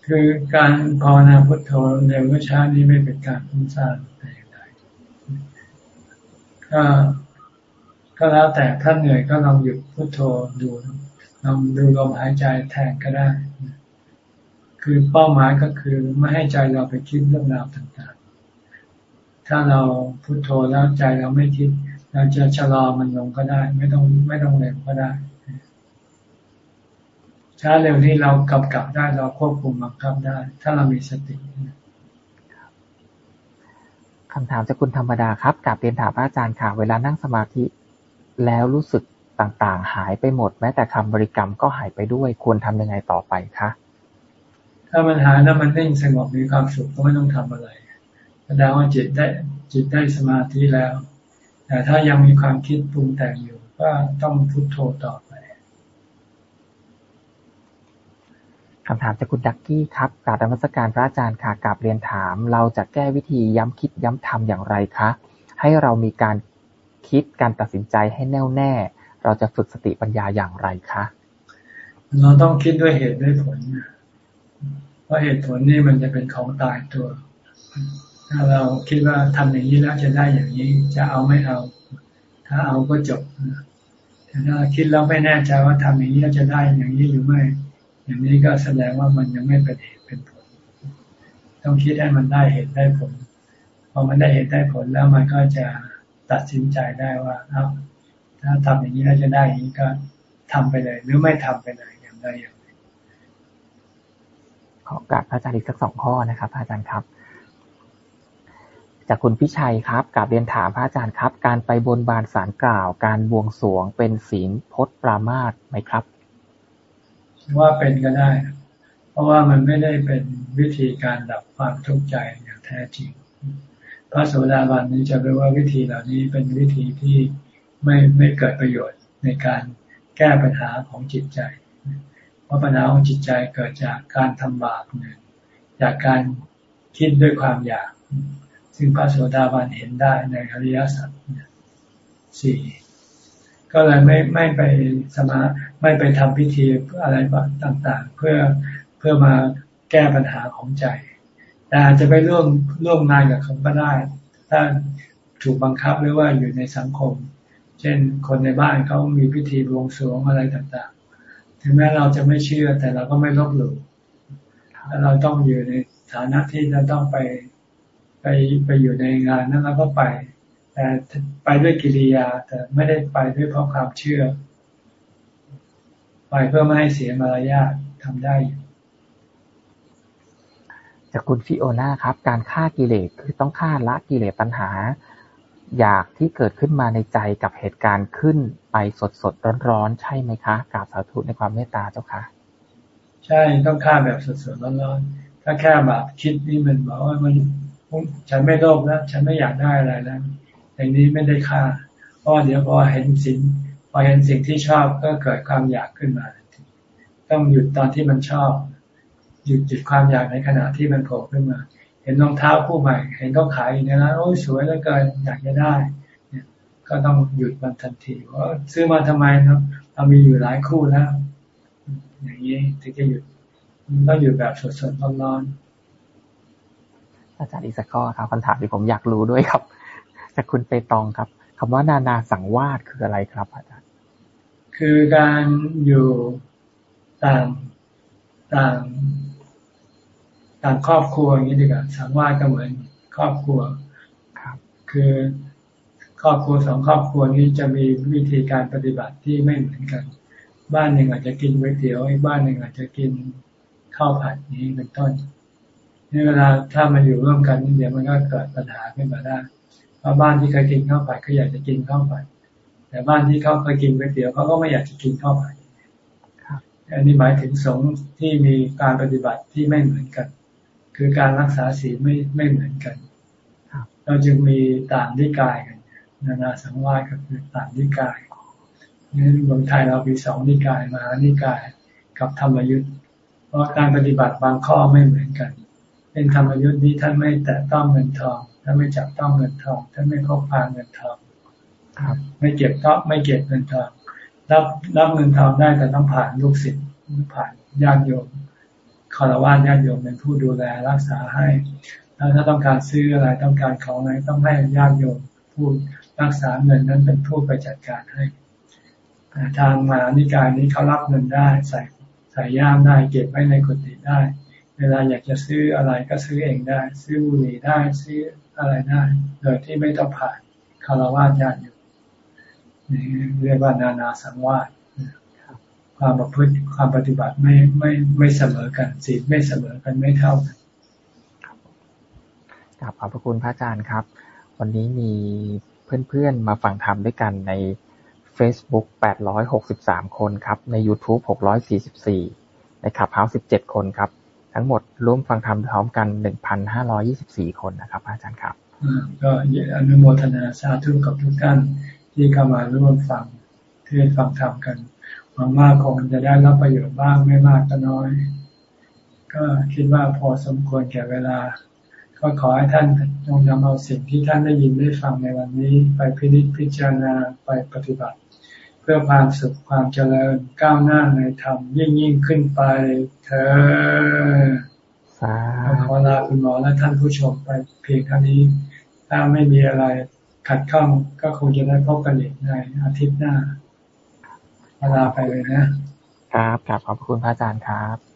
คือการภาวนาพุทโธเร็วก็ช้านี้ไม่เป็นการพุ่งสร้างแต่อย่างใดก็ก็แล้วแต่ถ้าเหนื่อยก็ลองหยุดพุทโธดูลองดูลมหายใจแทนก็ได้ คือเป้าหมายก็คือไม่ให้ใจเราไปคิดเรื่องราวต่างๆ ถ้าเราพุโทโธแล้วใจเราไม่คิด เราจะชะลอมันลงก็ได้ ไม่ต้องไม่ต้องเร็วก็ได้ ช้าเร็วนี้เรากำกับได้เราควบคุมบังคับได้ ถ้าเรามีสติคำถามจากคุณธรรมดาครับกับเรียนถามพระอาจารย์ค่ะ เวลานั่งสมาธิแล้วรู้สึกต่างๆ หายไปหมด แม้แต่คำบริกรรมก็หายไปด้วย ควรทำยังไงต่อไปคะถ้ามันหายแล้วมันนิ่งสงบมีความสุขก็ไม่ต้องทำอะไรแสดงว่าจิตได้จิตได้สมาธิแล้ว แต่ถ้ายังมีความคิดปรุงแต่งอยู่ ก็ต้องพุโทโธต่อ คำถามจากคุณดักกี้ครับ กราบธรรมสการพระอาจารย์ค่ะกราบเรียนถาม เราจะแก้วิธีย้ำคิดย้ำทำอย่างไรคะ ให้เรามีการคิดการตัดสินใจให้แน่วแน่ เราจะฝึกสติปัญญาอย่างไรคะ เราต้องคิดด้วยเหตุด้วยผลเพราะเหตุผลนี่มันจะเป็นของตายตัว ถ้าเราคิดว่าทำอย่างนี้แล้วจะได้อย่างนี้ จะเอาไม่เอา ถ้าเอาก็จบแต่ถ้าคิดแล้วไม่แน่ใจว่าทำอย่างนี้แล้วจะได้อย่างนี้หรือไม่ อย่างนี้ก็แสดงว่ามันยังไม่เป็นเหตุเป็นผล ต้องคิดให้มันได้เหตุได้ผลพอมันได้เหตุได้ผลแล้วมันก็จะตัดสินใจได้ว่าเอาถ้าทำอย่างนี้แล้วจะได้อย่างนี้ก็ทำไปเลย หรือไม่ทำไปเลยอย่างใดอย่างหนึ่งขอกราบพระอาจารย์อีกสักสองข้อนะครับ อาจารย์ครับ จากคุณพิชัยครับกราบเรียนถามพระอาจารย์ครับ การไปบนบานสารกล่าว การบวงสรวงเป็นศีลพจน์ปรามาสไหมครับ ว่าเป็นก็ได้ เพราะว่ามันไม่ได้เป็นวิธีการดับความทุกข์ใจอย่างแท้จริง พระโสดาบันนี้จะรู้ว่าวิธีเหล่านี้เป็นวิธีที่ไม่ไม่เกิดประโยชน์ในการแก้ปัญหาของจิตใจ เพราะปัญหาของจิตใจเกิดจากการทำบาปหนึ่งจากการคิดด้วยความอยาก ซึ่งพระโสดาบันเห็นได้ในอริยสัจสี่ ก็เลยไม่ไม่ไปสมาไม่ไปทำพิธีอะไรต่างๆ เพื่อเพื่อมาแก้ปัญหาของใจ แต่อาจจะไปร่วมร่วมงานกับเขาก็ได้ ถ้าถูกบังคับหรือว่าอยู่ในสังคม เช่นคนในบ้านเขามีพิธีบวงสรวงอะไรต่างๆ ถึงแม้เราจะไม่เชื่อแต่เราก็ไม่ลบหลู่เราต้องอยู่ในฐานะที่จะต้องไปไปไปอยู่ในงานนั้นเราก็ไป แต่ไปด้วยกิริยา แต่ไม่ได้ไปด้วยเพราะความเชื่อ ไปเพื่อไม่ให้เสียมารยาททำได้จากคุณฟิโอนาครับ การฆ่ากิเลสคือต้องฆ่าละกิเลสตัณหา อยากที่เกิดขึ้นมาในใจกับเหตุการณ์ขึ้นไปสดสดร้อนๆ ใช่ไหมคะกราบสาธุในความเมตตาเจ้าค่ะ ใช่ต้องฆ่าแบบสดสดร้อนๆถ้าแค่แบบคิดนี่มันบอกว่ามันฉันไม่โลภแล้วฉันไม่อยากได้อะไรแล้ว อย่างนี้ไม่ได้ค่า เพราะเดี๋ยวพอเห็นสิ่งพอเห็นสิ่งที่ชอบก็เกิดความอยากขึ้นมา ต้องหยุดตอนที่มันชอบ หยุดหยุดความอยากในขณะที่มันโผล่ขึ้นมา เห็นรองเท้าคู่ใหม่ เห็นเขาขายอยู่ในร้านโอ้ยสวยเหลือเกินอยากจะได้เนี่ยก็ต้องหยุดมันทันทีว่าซื้อมาทำไมครับเรามีอยู่หลายคู่แล้วอย่างนี้ถึงจะหยุดต้องหยุดแบบสดๆร้อนๆอาจารย์อีกสักข้อครับคำถามที่ผมอยากรู้ด้วยครับ จากคุณเปตองครับคำว่านานาสังวาสคืออะไรครับอาจารย์คือการอยู่ต่างต่างต่างครอบครัวอย่างนี้ดีกว่าสังวาสก็เหมือนครอบครัวครับ คือครอบครัวสองครอบครัวนี้จะมีวิธีการปฏิบัติที่ไม่เหมือนกัน บ้านหนึ่งอาจจะกินก๋วยเตี๋ยวอีกบ้านหนึ่งอาจจะกินข้าวผัดนี้เป็นต้นนี่เวลาถ้ามาอยู่ร่วมกันเดี๋ยวมันก็เกิดปัญหาขึ้นมาได้เพ ราะบ้านที่เคยกินข้าวผัดก็อยากจะกินข้าวผัดแต่บ้านที่เขาเคยกินก๋วยเตี๋ยวเขาก็ไม่อยากจะกินข้าวผัดอันนี้หมายถึงสงฆ์ที่มีการปฏิบัติที่ไม่เหมือนกัน คือการรักษาศีลไม่ไม่เหมือนกันเราจึงมีต่างนิกายกัน นานาสังวาสก็คือต่างนิกายนี่เมืองไทยเรามีสองนิกายมหานิกายกับธรรมยุทธ์เพราะการปฏิบัติบางข้อไม่เหมือนกัน เป็นธรรมยุทธ์นี้ท่านไม่แตะต้องเงินทอง ท่านไม่จับต้องเงินทองท่านไม่คบพาเงินทองไม่เก็บก็ไม่เก็บเงินทองรับรับเงินทองได้แต่ต้องผ่านลูกศิษย์ผ่านญาติโยมคารวะญาติโยมเป็นผู้ดูแลรักษาให้แล้วถ้าต้องการซื้ออะไรต้องการของอะไรต้องให้ญาติโยมผู้รักษาเงินนั้นเป็นผู้ไปจัดการให้ทางมานิกายนี้เขารับเงินได้ใส่ใส่ย่ามได้เก็บไว้ในกุฏิได้ เวลาอยากจะซื้ออะไรก็ซื้อเองได้ ซื้อบุหรี่ได้ซื้อ อะไรได้โดยที่ไม่ต้องผ่านคารวะญาติโยมนี่เรียกว่านานาสังวาสความประพฤติความปฏิบัติไม่ไม่ไม่เสมอกันศีลไม่เสมอกันไม่เท่ากันกราบขอบพระคุณพระอาจารย์ครับ วันนี้มีเพื่อนๆ มาฟังธรรมด้วยกันใน Facebook 863 คนครับ ใน YouTube 644 ในขับเฮาส์17 คนครับ ทั้งหมดร่วมฟังธรรมพร้อมกัน1,524คนนะครับ อาจารย์ครับก็อนุโมทนาสาธุกับทุกท่านที่เข้ามาร่วมฟังเทศฟังธรรมกันหวังว่าคงจะได้รับประโยชน์บ้างไม่มากก็น้อย ก็คิดว่าพอสมควรแก่เวลา ก็ขอให้ท่านจงนำเอาสิ่งที่ท่านได้ยินได้ฟังในวันนี้ ไปพิจิตพิจารณาไปปฏิบัติ เพื่อความสุขความเจริญก้าวหน้าในธรรมยิ่งยิ่งขึ้นไปเธอขอลาคุณหมอและท่านผู้ชมไปเพียงเท่านี้ ถ้าไม่มีอะไรขัดข้องก็คงจะได้พบกันอีกในอาทิตย์หน้าเวลาไปเลยนะครับครับขอบคุณพระอาจารย์ครับ